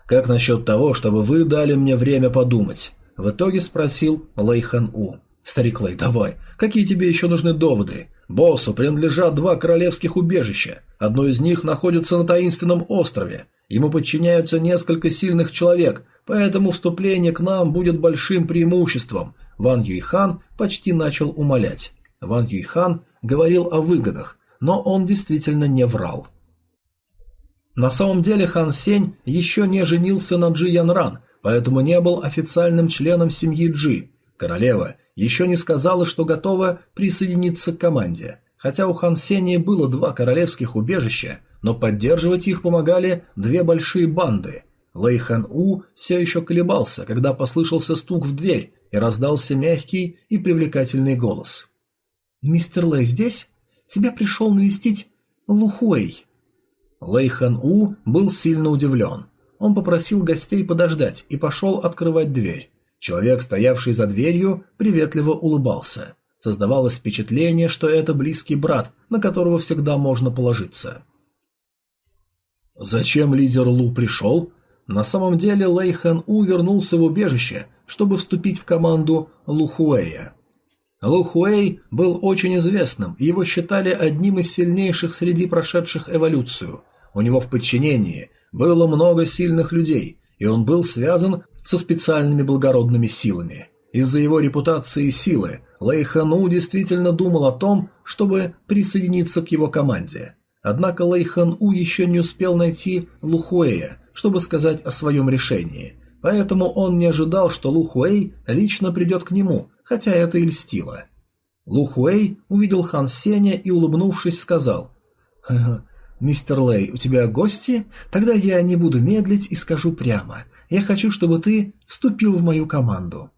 Как насчет того, чтобы вы дали мне время подумать? В итоге спросил Лэй Хан У. Старик Лэй, давай, какие тебе еще нужны доводы? Боссу принадлежат два королевских убежища. Одно из них находится на таинственном острове. Ему подчиняются несколько сильных человек, поэтому вступление к нам будет большим преимуществом. Ван Юйхан почти начал умолять. Ван Юйхан говорил о выгодах, но он действительно не врал. На самом деле Хан Сень еще не женился на Джи Ян Ран, поэтому не был официальным членом семьи Джи. Королева еще не сказала, что готова присоединиться к команде. Хотя у Хан Сени было два королевских убежища, но поддерживать их помогали две большие банды. Лэй Хан У все еще колебался, когда послышался стук в дверь и раздался мягкий и привлекательный голос. «Мистер Лэй здесь? Тебя пришел навестить Лухуэй». Лэй Хан У был сильно удивлен. Он попросил гостей подождать и пошел открывать дверь. Человек, стоявший за дверью, приветливо улыбался. Создавалось впечатление, что это близкий брат, на которого всегда можно положиться. Зачем лидер Лу пришел? На самом деле Лэй Хан У вернулся в убежище, чтобы вступить в команду Лухуэя. Лухуэй был очень известным, и его считали одним из сильнейших среди прошедших эволюцию. У него в подчинении было много сильных людей, и он был связан со специальными благородными силами. Из-за его репутации и силы Лэй Хану действительно думал о том, чтобы присоединиться к его команде. Однако Лэй Хан У еще не успел найти Лухуэя, чтобы сказать о своем решении, поэтому он не ожидал, что Лухуэй лично придет к нему, хотя это и льстило. Лухуэй увидел Хан Сеня и, улыбнувшись, сказал «Мистер Лэй, у тебя гости? Тогда я не буду медлить и скажу прямо. Я хочу, чтобы ты вступил в мою команду».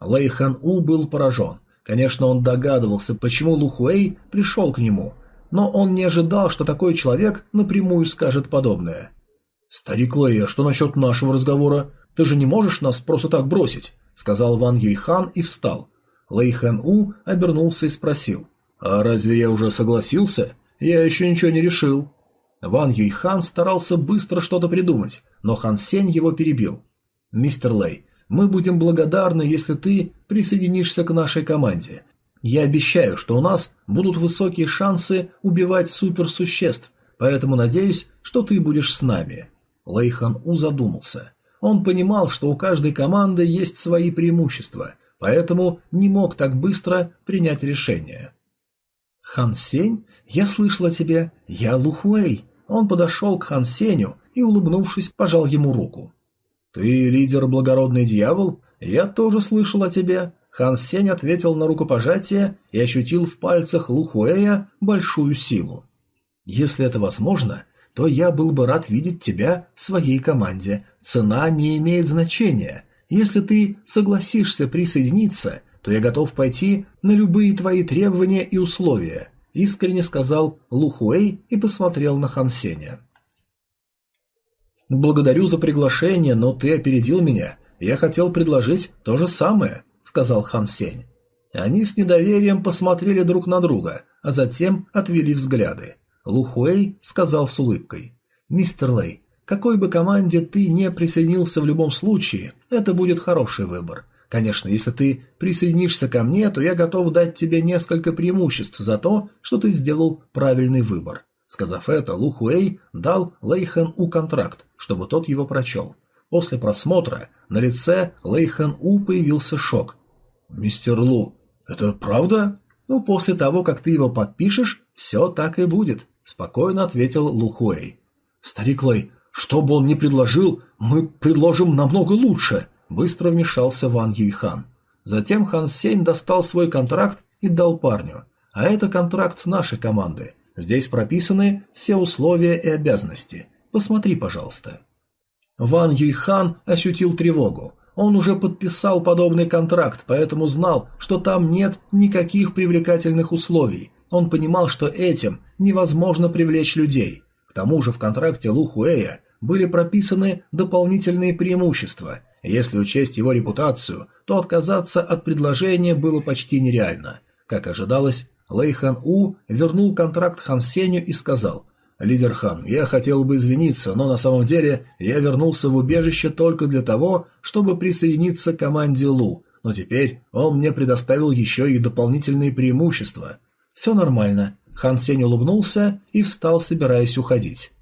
Лэй Хан У был поражен. Конечно, он догадывался, почему Лухуэй пришел к нему, но он не ожидал, что такой человек напрямую скажет подобное. «Старик Лэй, а что насчет нашего разговора? Ты же не можешь нас просто так бросить», — сказал Ван Юйхан и встал. Лэй Хан У обернулся и спросил. «А разве я уже согласился? Я еще ничего не решил». Ван Юйхан старался быстро что-то придумать, но Хан Сень его перебил. «Мистер Лэй, мы будем благодарны, если ты присоединишься к нашей команде. Я обещаю, что у нас будут высокие шансы убивать суперсуществ, поэтому надеюсь, что ты будешь с нами». Лэй Хан У задумался. Он понимал, что у каждой команды есть свои преимущества, поэтому не мог так быстро принять решение. «Хан Сень, я слышал о тебе, я Лухуэй», он подошел к Хан Сеню и, улыбнувшись, пожал ему руку. «Ты лидер благородный дьявол? Я тоже слышал о тебе». Хан Сень ответил на рукопожатие и ощутил в пальцах Лухуэя большую силу. «Если это возможно, то я был бы рад видеть тебя в своей команде. Цена не имеет значения. Если ты согласишься присоединиться, то я готов пойти на любые твои требования и условия искренне сказал Лухуэй и посмотрел на Хан Сеня. «Благодарю за приглашение, но ты опередил меня. Я хотел предложить то же самое», — сказал Хан Сень. Они с недоверием посмотрели друг на друга, а затем отвели взгляды. Лухуэй сказал с улыбкой. «Мистер Лэй, какой бы команде ты не присоединился в любом случае, это будет хороший выбор. Конечно, если ты присоединишься ко мне, то я готов дать тебе несколько преимуществ за то, что ты сделал правильный выбор. Сказав это, Лу Хуэй дал Лейхан У контракт, чтобы тот его прочел. После просмотра на лице Лейхан У появился шок. «Мистер Лу, это правда?» «Ну, после того, как ты его подпишешь, все так и будет», – спокойно ответил Лу Хуэй. «Старик Лэй, что бы он ни предложил, мы предложим намного лучше», Быстро вмешался Ван Юйхан. Затем Хан Сень достал свой контракт и дал парню. А это контракт нашей команды. Здесь прописаны все условия и обязанности. Посмотри, пожалуйста. Ван Юйхан ощутил тревогу. Он уже подписал подобный контракт, поэтому знал, что там нет никаких привлекательных условий. Он понимал, что этим невозможно привлечь людей. К тому же в контракте Лу Хуэя были прописаны дополнительные преимущества – если учесть его репутацию, то отказаться от предложения было почти нереально. Как ожидалось, Лэй Хан У вернул контракт Хан Сеню и сказал «Лидер Хан, я хотел бы извиниться, но на самом деле я вернулся в убежище только для того, чтобы присоединиться к команде Лу, но теперь он мне предоставил еще и дополнительные преимущества». «Все нормально». Хан Сень улыбнулся и встал, собираясь уходить.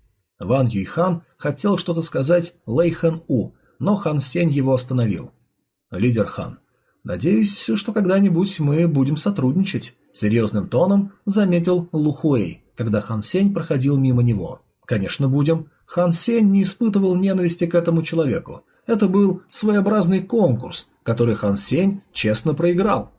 Ван Юйхан хотел что-то сказать Лэй Хэн У, но Хан Сень его остановил. «Лидер Хан, надеюсь, что когда-нибудь мы будем сотрудничать», — серьезным тоном заметил Лухуэй, когда Хан Сень проходил мимо него. «Конечно, будем. Хан Сень не испытывал ненависти к этому человеку. Это был своеобразный конкурс, который Хан Сень честно проиграл».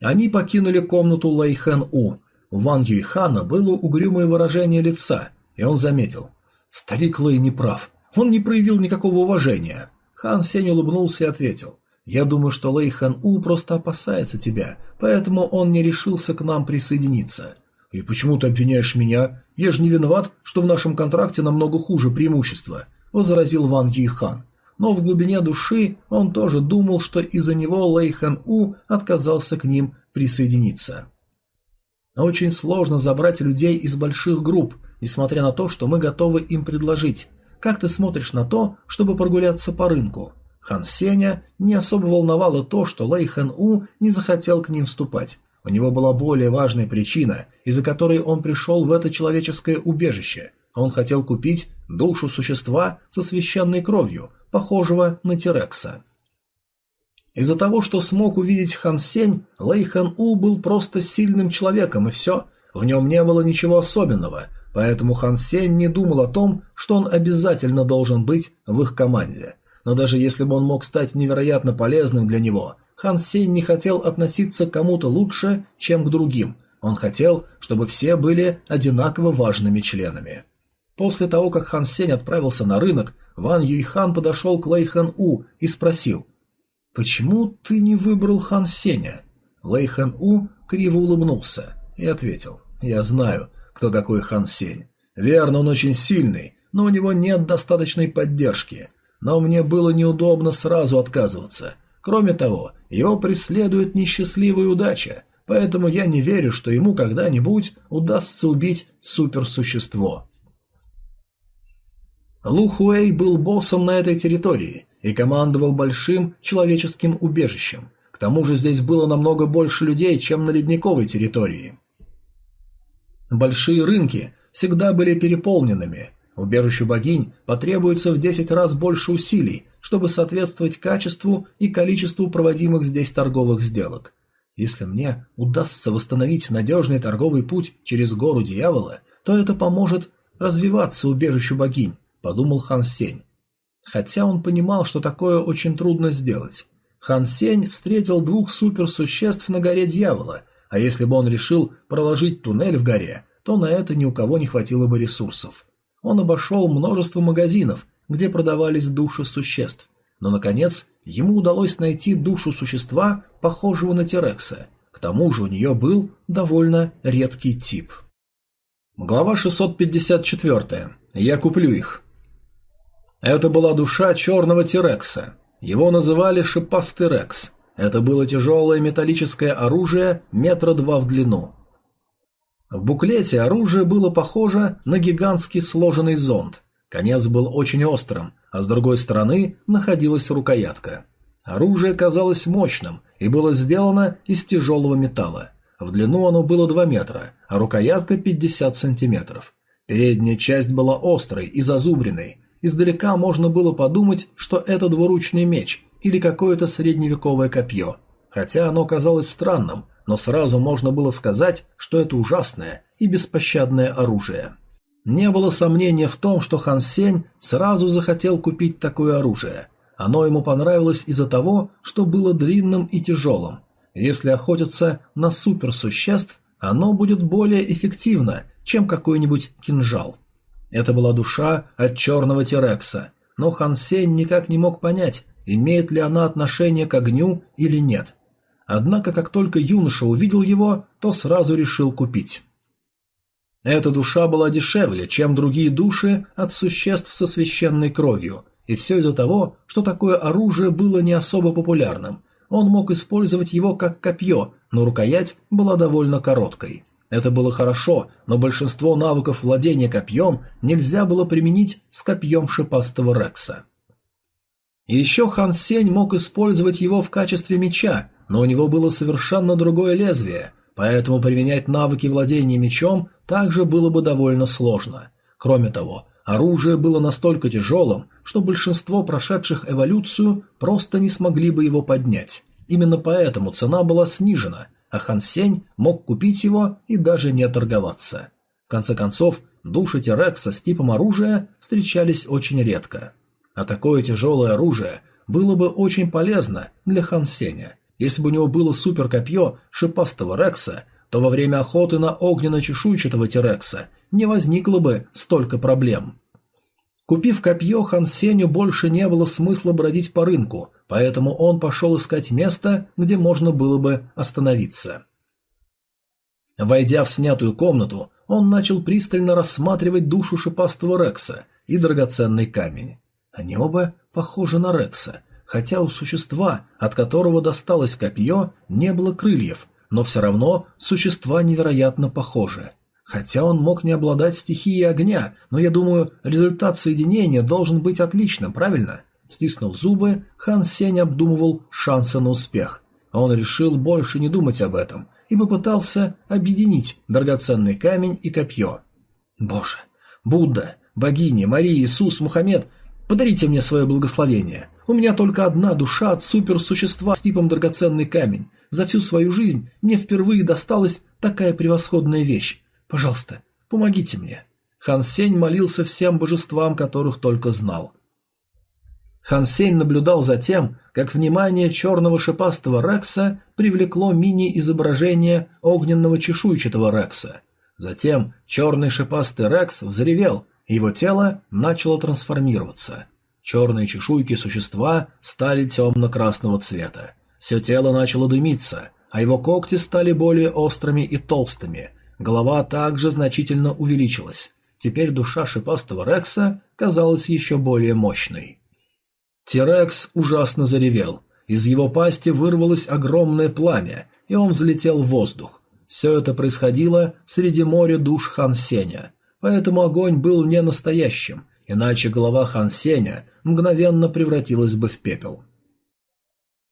Они покинули комнату Лэй Хэн У. У Ван Юйхана было угрюмое выражение лица, и он заметил. «Старик Лэй не прав. Он не проявил никакого уважения». Хан Сень улыбнулся и ответил. «Я думаю, что Лэй Хэн У просто опасается тебя, поэтому он не решился к нам присоединиться. «И почему ты обвиняешь меня? Я же не виноват, что в нашем контракте намного хуже преимущества», – возразил Ван Юйхан. Но в глубине души он тоже думал, что из-за него Лэй Хэн У отказался к ним присоединиться. Очень сложно забрать людей из больших групп, несмотря на то, что мы готовы им предложить. Как ты смотришь на то, чтобы прогуляться по рынку? Хан Сеня не особо волновало то, что Лэй Хэн У не захотел к ним вступать. У него была более важная причина, из-за которой он пришел в это человеческое убежище. Он хотел купить душу существа со священной кровью, похожего на Терекса. Из-за того, что смог увидеть Хан Сень, Лэй Хан У был просто сильным человеком, и все. В нем не было ничего особенного, поэтому Хан Сень не думал о том, что он обязательно должен быть в их команде. Но даже если бы он мог стать невероятно полезным для него, Хан Сень не хотел относиться к кому-то лучше, чем к другим. Он хотел, чтобы все были одинаково важными членами. После того, как Хан Сень отправился на рынок, Ван Юйхан подошел к Лэй Хэн У и спросил, «Почему ты не выбрал Хан Сеня?» Лэй Хэн У криво улыбнулся и ответил, «Я знаю, кто такой Хан Сень. Верно, он очень сильный, но у него нет достаточной поддержки. Но мне было неудобно сразу отказываться. Кроме того, его преследует несчастливая удача, поэтому я не верю, что ему когда-нибудь удастся убить суперсущество. Лу Хуэй был боссом на этой территории и командовал большим человеческим убежищем. К тому же здесь было намного больше людей, чем на ледниковой территории. Большие рынки всегда были переполненными. Убежищу богинь потребуется в 10 раз больше усилий, чтобы соответствовать качеству и количеству проводимых здесь торговых сделок. Если мне удастся восстановить надежный торговый путь через гору дьявола, то это поможет развиваться убежищу богинь, подумал Хан Сень. Хотя он понимал, что такое очень трудно сделать. Хан Сень встретил двух суперсуществ на горе дьявола, а если бы он решил проложить туннель в горе, то на это ни у кого не хватило бы ресурсов. Он обошел множество магазинов, где продавались души существ. Но, наконец, ему удалось найти душу существа, похожего на Терекса. К тому же у нее был довольно редкий тип. Глава 654. Я куплю их. Это была душа черного Терекса. Его называли Шипастый Рекс. Это было тяжелое металлическое оружие метра два в длину. В буклете оружие было похоже на гигантский сложенный зонд. Конец был очень острым, а с другой стороны находилась рукоятка. Оружие казалось мощным и было сделано из тяжелого металла. В длину оно было 2 метра, а рукоятка 50 сантиметров. Передняя часть была острой и зазубренной. Издалека можно было подумать, что это двуручный меч или какое-то средневековое копье. Хотя оно казалось странным, но сразу можно было сказать, что это ужасное и беспощадное оружие. Не было сомнения в том, что Хан Сень сразу захотел купить такое оружие. Оно ему понравилось из-за того, что было длинным и тяжелым. Если охотиться на суперсуществ, оно будет более эффективно, чем какой-нибудь кинжал. Это была душа от черного Терекса, но Хан Сень никак не мог понять, имеет ли она отношение к огню или нет. Однако, как только юноша увидел его, то сразу решил купить. Эта душа была дешевле, чем другие души от существ со священной кровью, и все из-за того, что такое оружие было не особо популярным. Он мог использовать его как копье, но рукоять была довольно короткой. Это было хорошо, но большинство навыков владения копьем нельзя было применить с копьем шипастого Рекса. Еще Хан Сень мог использовать его в качестве меча, но у него было совершенно другое лезвие, поэтому применять навыки владения мечом также было бы довольно сложно. Кроме того, оружие было настолько тяжелым, что большинство прошедших эволюцию просто не смогли бы его поднять. Именно поэтому цена была снижена, а Хан Сень мог купить его и даже не торговаться. В конце концов, души Терекса с типом оружия встречались очень редко. А такое тяжелое оружие было бы очень полезно для Хан Сеня. Если бы у него было суперкопье шипастого Рекса, то во время охоты на огненно-чешуйчатого Терекса не возникло бы столько проблем. Купив копье, Хан Сеню больше не было смысла бродить по рынку, поэтому он пошел искать место, где можно было бы остановиться. Войдя в снятую комнату, он начал пристально рассматривать душу шипастого Рекса и драгоценный камень. Они оба похожи на Рекса, хотя у существа, от которого досталось копье, не было крыльев, но все равно существа невероятно похожи. Хотя он мог не обладать стихией огня, но я думаю, результат соединения должен быть отличным, правильно? Стиснув зубы, Хан Сень обдумывал шансы на успех. Он решил больше не думать об этом и попытался объединить драгоценный камень и копье. Боже, Будда, богини, Мария, Иисус, Мухаммед, подарите мне свое благословение. У меня только одна душа от суперсущества с типом драгоценный камень. За всю свою жизнь мне впервые досталась такая превосходная вещь. Пожалуйста, помогите мне. Хан Сень молился всем божествам, которых только знал. Хан Сень наблюдал за тем, как внимание черного шипастого Рекса привлекло мини-изображение огненного чешуйчатого Рекса. Затем черный шипастый Рекс взревел, его тело начало трансформироваться. Черные чешуйки существа стали темно-красного цвета. Все тело начало дымиться, а его когти стали более острыми и толстыми. Голова также значительно увеличилась. Теперь душа шипастого Рекса казалась еще более мощной. Тирекс ужасно заревел. Из его пасти вырвалось огромное пламя, и он взлетел в воздух. Все это происходило среди моря душ Хан Сеня, поэтому огонь был не настоящим, иначе голова Хан Сеня мгновенно превратилась бы в пепел.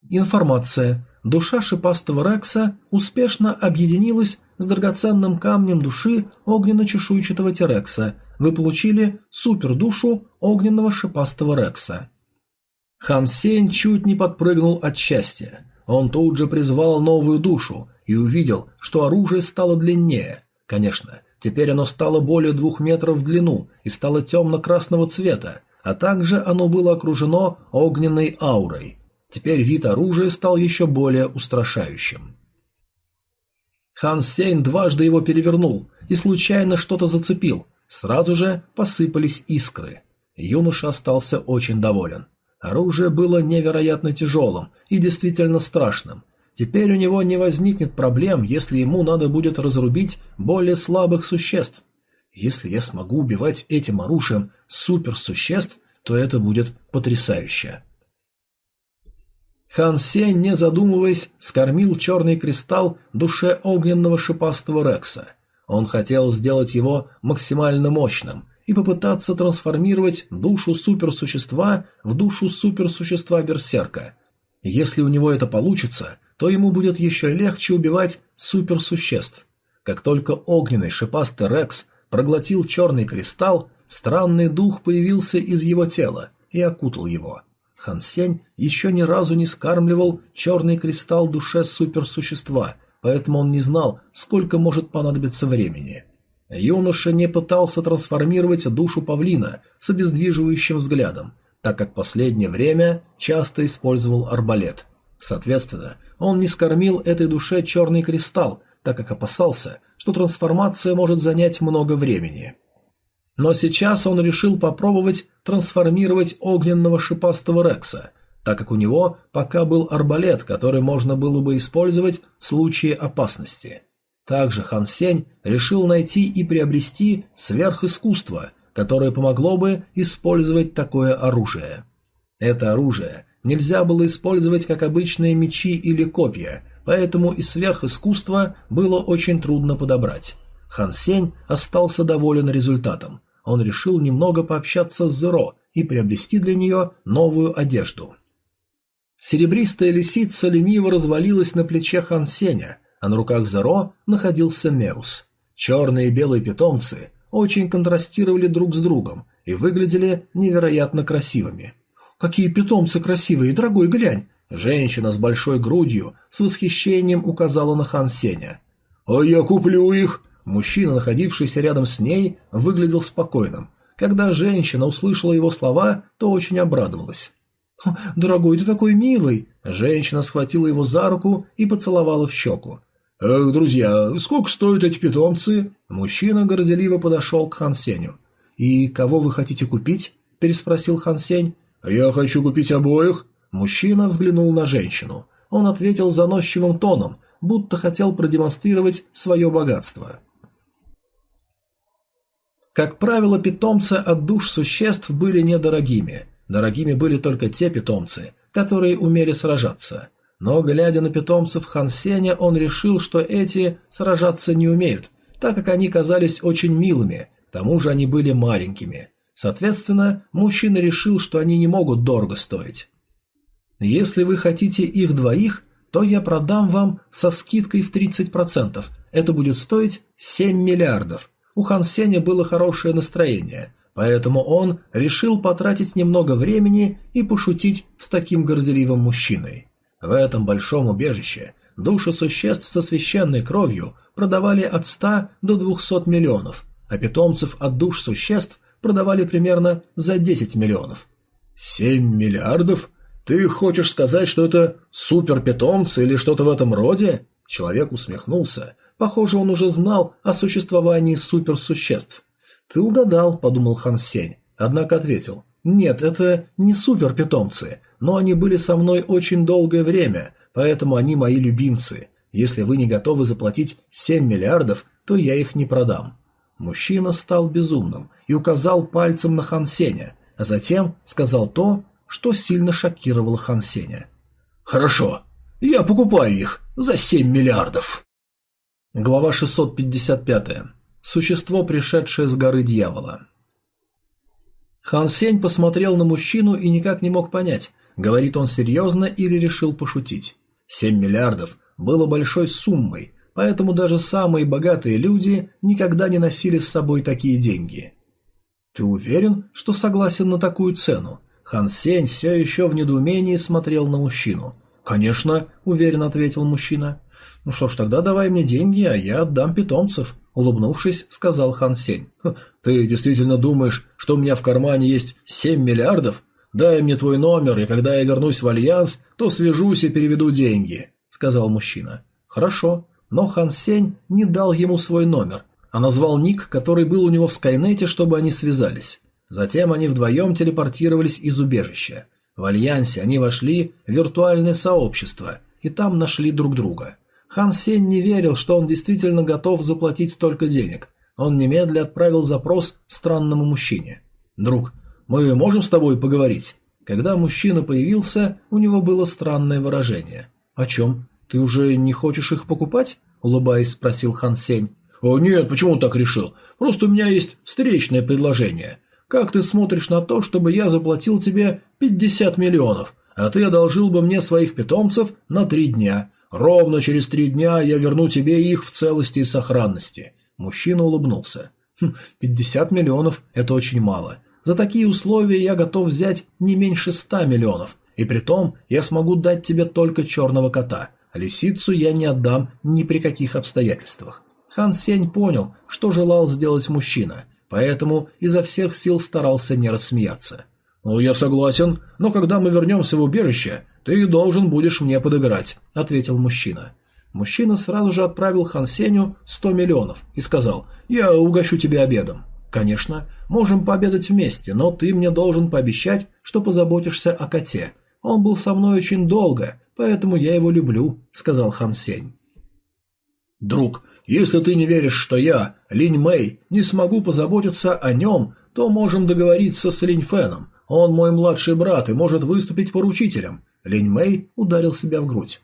Информация. Душа шипастого Рекса успешно объединилась с драгоценным камнем души огненно-чешуйчатого Терекса. Вы получили супердушу огненного шипастого Рекса. Хан Сень чуть не подпрыгнул от счастья. Он тут же призвал новую душу и увидел, что оружие стало длиннее. Конечно, теперь оно стало более двух метров в длину и стало темно-красного цвета, а также оно было окружено огненной аурой. Теперь вид оружия стал еще более устрашающим. Хан Сень дважды его перевернул и случайно что-то зацепил. Сразу же посыпались искры. Юноша остался очень доволен. Оружие было невероятно тяжелым и действительно страшным. Теперь у него не возникнет проблем, если ему надо будет разрубить более слабых существ. Если я смогу убивать этим оружием суперсуществ, то это будет потрясающе. Хан Сень, не задумываясь, скормил черный кристалл душе огненного шипастого Рекса. Он хотел сделать его максимально мощным, и попытаться трансформировать душу суперсущества в душу суперсущества Берсерка. Если у него это получится, то ему будет еще легче убивать суперсуществ. Как только огненный шипастый Рекс проглотил черный кристалл, странный дух появился из его тела и окутал его. Хан Сень еще ни разу не скармливал черный кристалл душе суперсущества, поэтому он не знал, сколько может понадобиться времени. Юноша не пытался трансформировать душу павлина с обездвиживающим взглядом, так как последнее время часто использовал арбалет. Соответственно, он не скормил этой душе черный кристалл, так как опасался, что трансформация может занять много времени. Но сейчас он решил попробовать трансформировать огненного шипастого Рекса, так как у него пока был арбалет, который можно было бы использовать в случае опасности. Также Хан Сень решил найти и приобрести сверхискусство, которое помогло бы использовать такое оружие. Это оружие нельзя было использовать как обычные мечи или копья, поэтому и сверхискусство было очень трудно подобрать. Хан Сень остался доволен результатом. Он решил немного пообщаться с Зеро и приобрести для нее новую одежду. Серебристая лисица лениво развалилась на плече Хан Сеня, а на руках Зеро находился Меус. Черные и белые питомцы очень контрастировали друг с другом и выглядели невероятно красивыми. «Какие питомцы красивые, дорогой, глянь!» Женщина с большой грудью с восхищением указала на Хан Сеня. «А я куплю их!» Мужчина, находившийся рядом с ней, выглядел спокойным. Когда женщина услышала его слова, то очень обрадовалась. «Дорогой, ты такой милый!» Женщина схватила его за руку и поцеловала в щеку. «Эх, друзья, сколько стоят эти питомцы?» Мужчина горделиво подошел к Хан Сеню. «И кого вы хотите купить?» – переспросил Хан Сень. «Я хочу купить обоих». Мужчина взглянул на женщину. Он ответил заносчивым тоном, будто хотел продемонстрировать свое богатство. Как правило, питомцы от душ существ были недорогими. Дорогими были только те питомцы, которые умели сражаться. Но, глядя на питомцев Хан Сеня, он решил, что эти сражаться не умеют, так как они казались очень милыми, к тому же они были маленькими. Соответственно, мужчина решил, что они не могут дорого стоить. Если вы хотите их двоих, то я продам вам со скидкой в 30%. Это будет стоить 7 миллиардов. У Хан Сеня было хорошее настроение, поэтому он решил потратить немного времени и пошутить с таким горделивым мужчиной. В этом большом убежище души существ со священной кровью продавали от 100 до 200 миллионов, а питомцев от душ существ продавали примерно за 10 миллионов. 7 миллиардов? Ты хочешь сказать, что это суперпитомцы или что-то в этом роде? Человек усмехнулся, Похоже, он уже знал о существовании суперсуществ. «Ты угадал», — подумал Хан Сень, однако ответил. «Нет, это не суперпитомцы, но они были со мной очень долгое время, поэтому они мои любимцы. Если вы не готовы заплатить 7 миллиардов, то я их не продам». Мужчина стал безумным и указал пальцем на Хан Сеня, а затем сказал то, что сильно шокировало Хан Сеня. «Хорошо, я покупаю их за 7 миллиардов». Глава 655. Существо, пришедшее с горы дьявола. Хан Сень посмотрел на мужчину и никак не мог понять, говорит он серьезно или решил пошутить. Семь миллиардов было большой суммой, поэтому даже самые богатые люди никогда не носили с собой такие деньги. «Ты уверен, что согласен на такую цену?» Хан Сень все еще в недоумении смотрел на мужчину. «Конечно», — уверенно ответил мужчина. «Ну что ж, тогда давай мне деньги, а я отдам питомцев», — улыбнувшись, сказал Хан Сень. «Ты действительно думаешь, что у меня в кармане есть семь миллиардов? Дай мне твой номер, и когда я вернусь в Альянс, то свяжусь и переведу деньги», — сказал мужчина. «Хорошо». Но Хан Сень не дал ему свой номер, а назвал ник, который был у него в Скайнете, чтобы они связались. Затем они вдвоем телепортировались из убежища. В Альянсе они вошли в виртуальное сообщество и там нашли друг друга. Хан Сень не верил, что он действительно готов заплатить столько денег. Он немедля отправил запрос странному мужчине. «Друг, мы можем с тобой поговорить?» Когда мужчина появился, у него было странное выражение. «О чем? Ты уже не хочешь их покупать?» – улыбаясь, спросил Хан Сень. «О, нет, почему так решил? Просто у меня есть встречное предложение. Как ты смотришь на то, чтобы я заплатил тебе 50 миллионов, а ты одолжил бы мне своих питомцев на три дня? Ровно через три дня я верну тебе их в целости и сохранности. Мужчина улыбнулся. Хм, пятьдесят миллионов – это очень мало. За такие условия я готов взять не меньше ста миллионов. И при том я смогу дать тебе только черного кота. Лисицу я не отдам ни при каких обстоятельствах. Хан Сень понял, что желал сделать мужчина, поэтому изо всех сил старался не рассмеяться. «Ну, я согласен, но когда мы вернемся в убежище, ты должен будешь мне подыграть», — ответил мужчина. Мужчина сразу же отправил Хан Сеню 100 миллионов и сказал «Я угощу тебе обедом». «Конечно, можем пообедать вместе, но ты мне должен пообещать, что позаботишься о коте. Он был со мной очень долго, поэтому я его люблю», — сказал Хан Сень. «Друг, если ты не веришь, что я, Линь Мэй, не смогу позаботиться о нем, то можем договориться с Линь Фэном. Он мой младший брат и может выступить поручителем. Линь Мэй ударил себя в грудь.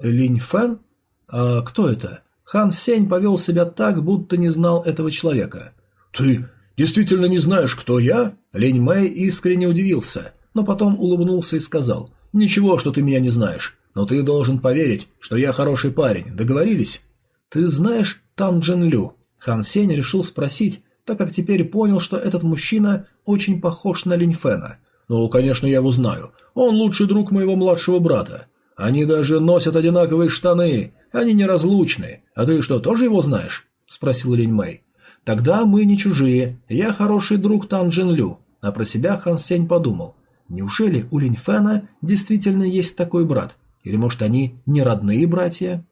Линь Фэн? «А кто это?» Хан Сень повел себя так, будто не знал этого человека. «Ты действительно не знаешь, кто я?» Лень Мэй искренне удивился, но потом улыбнулся и сказал. «Ничего, что ты меня не знаешь, но ты должен поверить, что я хороший парень. Договорились?» «Ты знаешь Тан Джин Лю?» Хан Сень решил спросить, так как теперь понял, что этот мужчина очень похож на Линь Фэна. «Ну, конечно, я его знаю. Он лучший друг моего младшего брата. Они даже носят одинаковые штаны. Они неразлучны. А ты что, тоже его знаешь?» – спросил Линь Мэй. «Тогда мы не чужие. Я хороший друг Тан Джин Лю». А про себя Хан Сень подумал. Неужели у Линь Фэна действительно есть такой брат? Или, может, они не родные братья?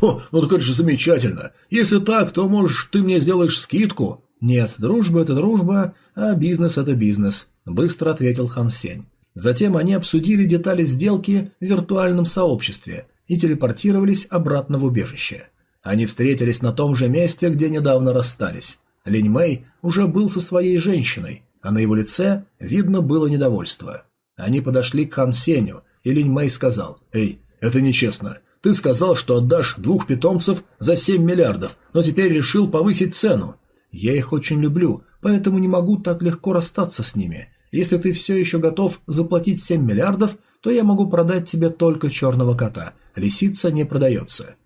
«О, ну так это же замечательно! Если так, то, может, ты мне сделаешь скидку?» «Нет, дружба – это дружба, а бизнес – это бизнес», – быстро ответил Хан Сень. Затем они обсудили детали сделки в виртуальном сообществе и телепортировались обратно в убежище. Они встретились на том же месте, где недавно расстались. Линь Мэй уже был со своей женщиной, а на его лице видно было недовольство. Они подошли к Хан Сеню, и Линь Мэй сказал «Эй, это нечестно. Ты сказал, что отдашь двух питомцев за 7 миллиардов, но теперь решил повысить цену. Я их очень люблю, поэтому не могу так легко расстаться с ними. Если ты все еще готов заплатить 7 миллиардов, то я могу продать тебе только черного кота. Лисица не продается.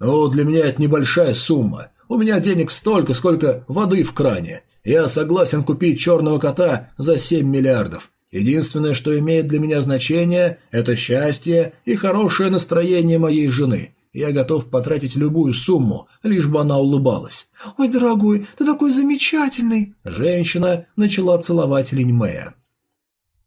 Ну, для меня это небольшая сумма. У меня денег столько, сколько воды в кране. Я согласен купить черного кота за 7 миллиардов. Единственное, что имеет для меня значение, это счастье и хорошее настроение моей жены. Я готов потратить любую сумму, лишь бы она улыбалась. «Ой, дорогой, ты такой замечательный!» Женщина начала целовать Линьмея.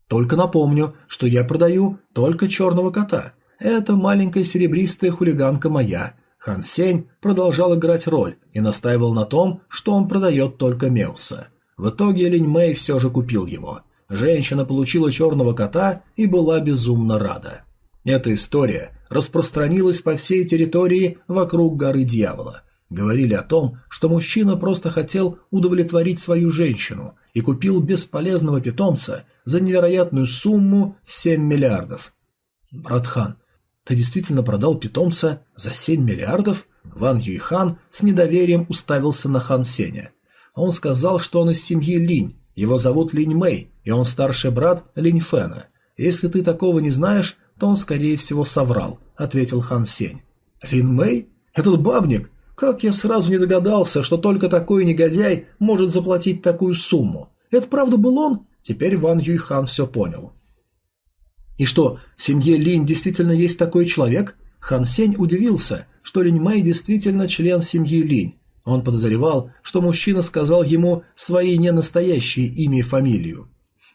«Только напомню, что я продаю только черного кота. Это маленькая серебристая хулиганка моя». Хан Сень продолжал играть роль и настаивал на том, что он продает только Меуса. В итоге Линь Мэй все же купил его. Женщина получила черного кота и была безумно рада. Эта история распространилась по всей территории вокруг горы Дьявола. Говорили о том, что мужчина просто хотел удовлетворить свою женщину и купил бесполезного питомца за невероятную сумму в 7 миллиардов. «Братхан, ты действительно продал питомца за 7 миллиардов?» Ван Юйхан с недоверием уставился на Хан Сеня. Он сказал, что он из семьи Линь, его зовут Линь Мэй, и он старший брат Линь Фэна. Если ты такого не знаешь, то он, скорее всего, соврал», — ответил Хан Сень. «Лин Мэй? Этот бабник? Как я сразу не догадался, что только такой негодяй может заплатить такую сумму? Это правда был он?» Теперь Ван Юйхан все понял. «И что, в семье Линь действительно есть такой человек?» Хан Сень удивился, что Линь Мэй действительно член семьи Линь, он подозревал, что мужчина сказал ему свои ненастоящие имя и фамилию.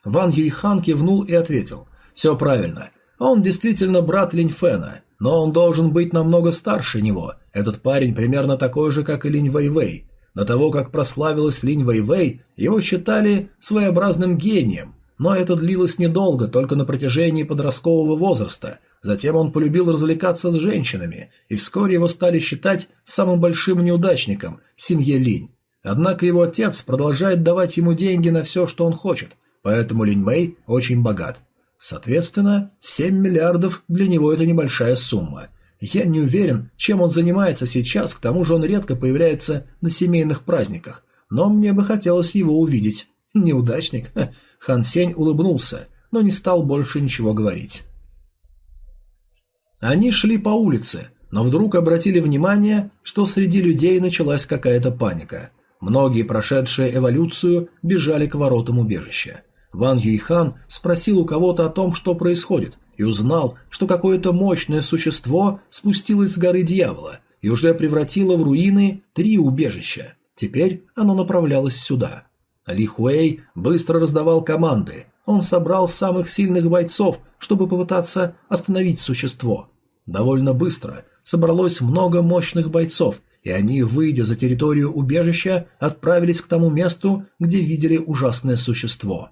Ван Юйхан кивнул и ответил. «Все правильно. Он действительно брат Линь Фэна, но он должен быть намного старше него. Этот парень примерно такой же, как и Линь Вэйвэй. До того, как прославилась Линь Вэйвэй, его считали своеобразным гением, но это длилось недолго, только на протяжении подросткового возраста, Затем он полюбил развлекаться с женщинами, и вскоре его стали считать самым большим неудачником в семье Линь. Однако его отец продолжает давать ему деньги на все, что он хочет, поэтому Линь Мэй очень богат. Соответственно, 7 миллиардов для него это небольшая сумма. Я не уверен, чем он занимается сейчас, к тому же он редко появляется на семейных праздниках, но мне бы хотелось его увидеть. Неудачник? Хан Сень улыбнулся, но не стал больше ничего говорить. Они шли по улице, но вдруг обратили внимание, что среди людей началась какая-то паника. Многие, прошедшие эволюцию, бежали к воротам убежища. Ван Юйхан спросил у кого-то о том, что происходит, и узнал, что какое-то мощное существо спустилось с горы дьявола и уже превратило в руины три убежища. Теперь оно направлялось сюда. Ли Хуэй быстро раздавал команды, он собрал самых сильных бойцов, чтобы попытаться остановить существо. Довольно быстро собралось много мощных бойцов, и они, выйдя за территорию убежища, отправились к тому месту, где видели ужасное существо.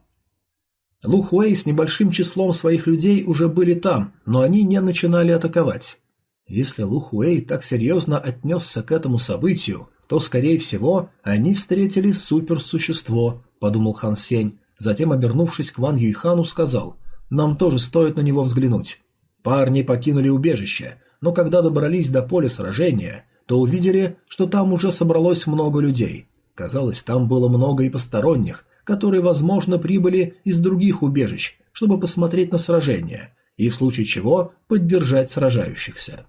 Лухуэй с небольшим числом своих людей уже были там, но они не начинали атаковать. Если Лухуэй так серьезно отнесся к этому событию, то, скорее всего, они встретили суперсущество, подумал Хан Сень, Затем, обернувшись к Ван Юйхану, сказал, «Нам тоже стоит на него взглянуть». Парни покинули убежище, но когда добрались до поля сражения, то увидели, что там уже собралось много людей. Казалось, там было много и посторонних, которые, возможно, прибыли из других убежищ, чтобы посмотреть на сражение, и в случае чего поддержать сражающихся.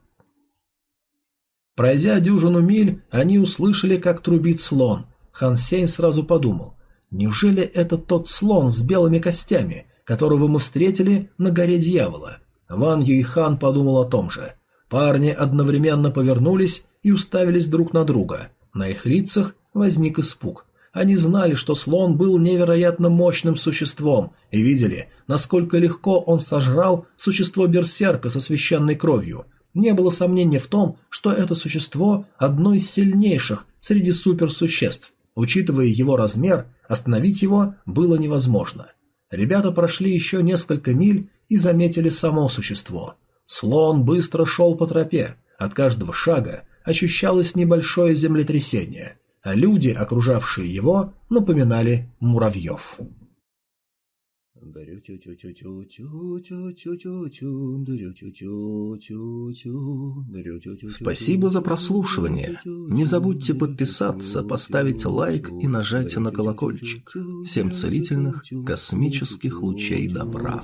Пройдя дюжину миль, они услышали, как трубит слон. Хан Сень сразу подумал, неужели это тот слон с белыми костями, которого мы встретили на горе дьявола? Ван Юйхан подумал о том же. Парни одновременно повернулись и уставились друг на друга. На их лицах возник испуг. Они знали, что слон был невероятно мощным существом и видели, насколько легко он сожрал существо берсерка со священной кровью. Не было сомнения в том, что это существо одно из сильнейших среди суперсуществ. Учитывая его размер, остановить его было невозможно. Ребята прошли еще несколько миль и заметили само существо. Слон быстро шел по тропе. От каждого шага ощущалось небольшое землетрясение а люди, окружавшие его, напоминали муравьев. Спасибо за прослушивание. Не забудьте подписаться, поставить лайк и нажать на колокольчик. Всем целительных космических лучей добра.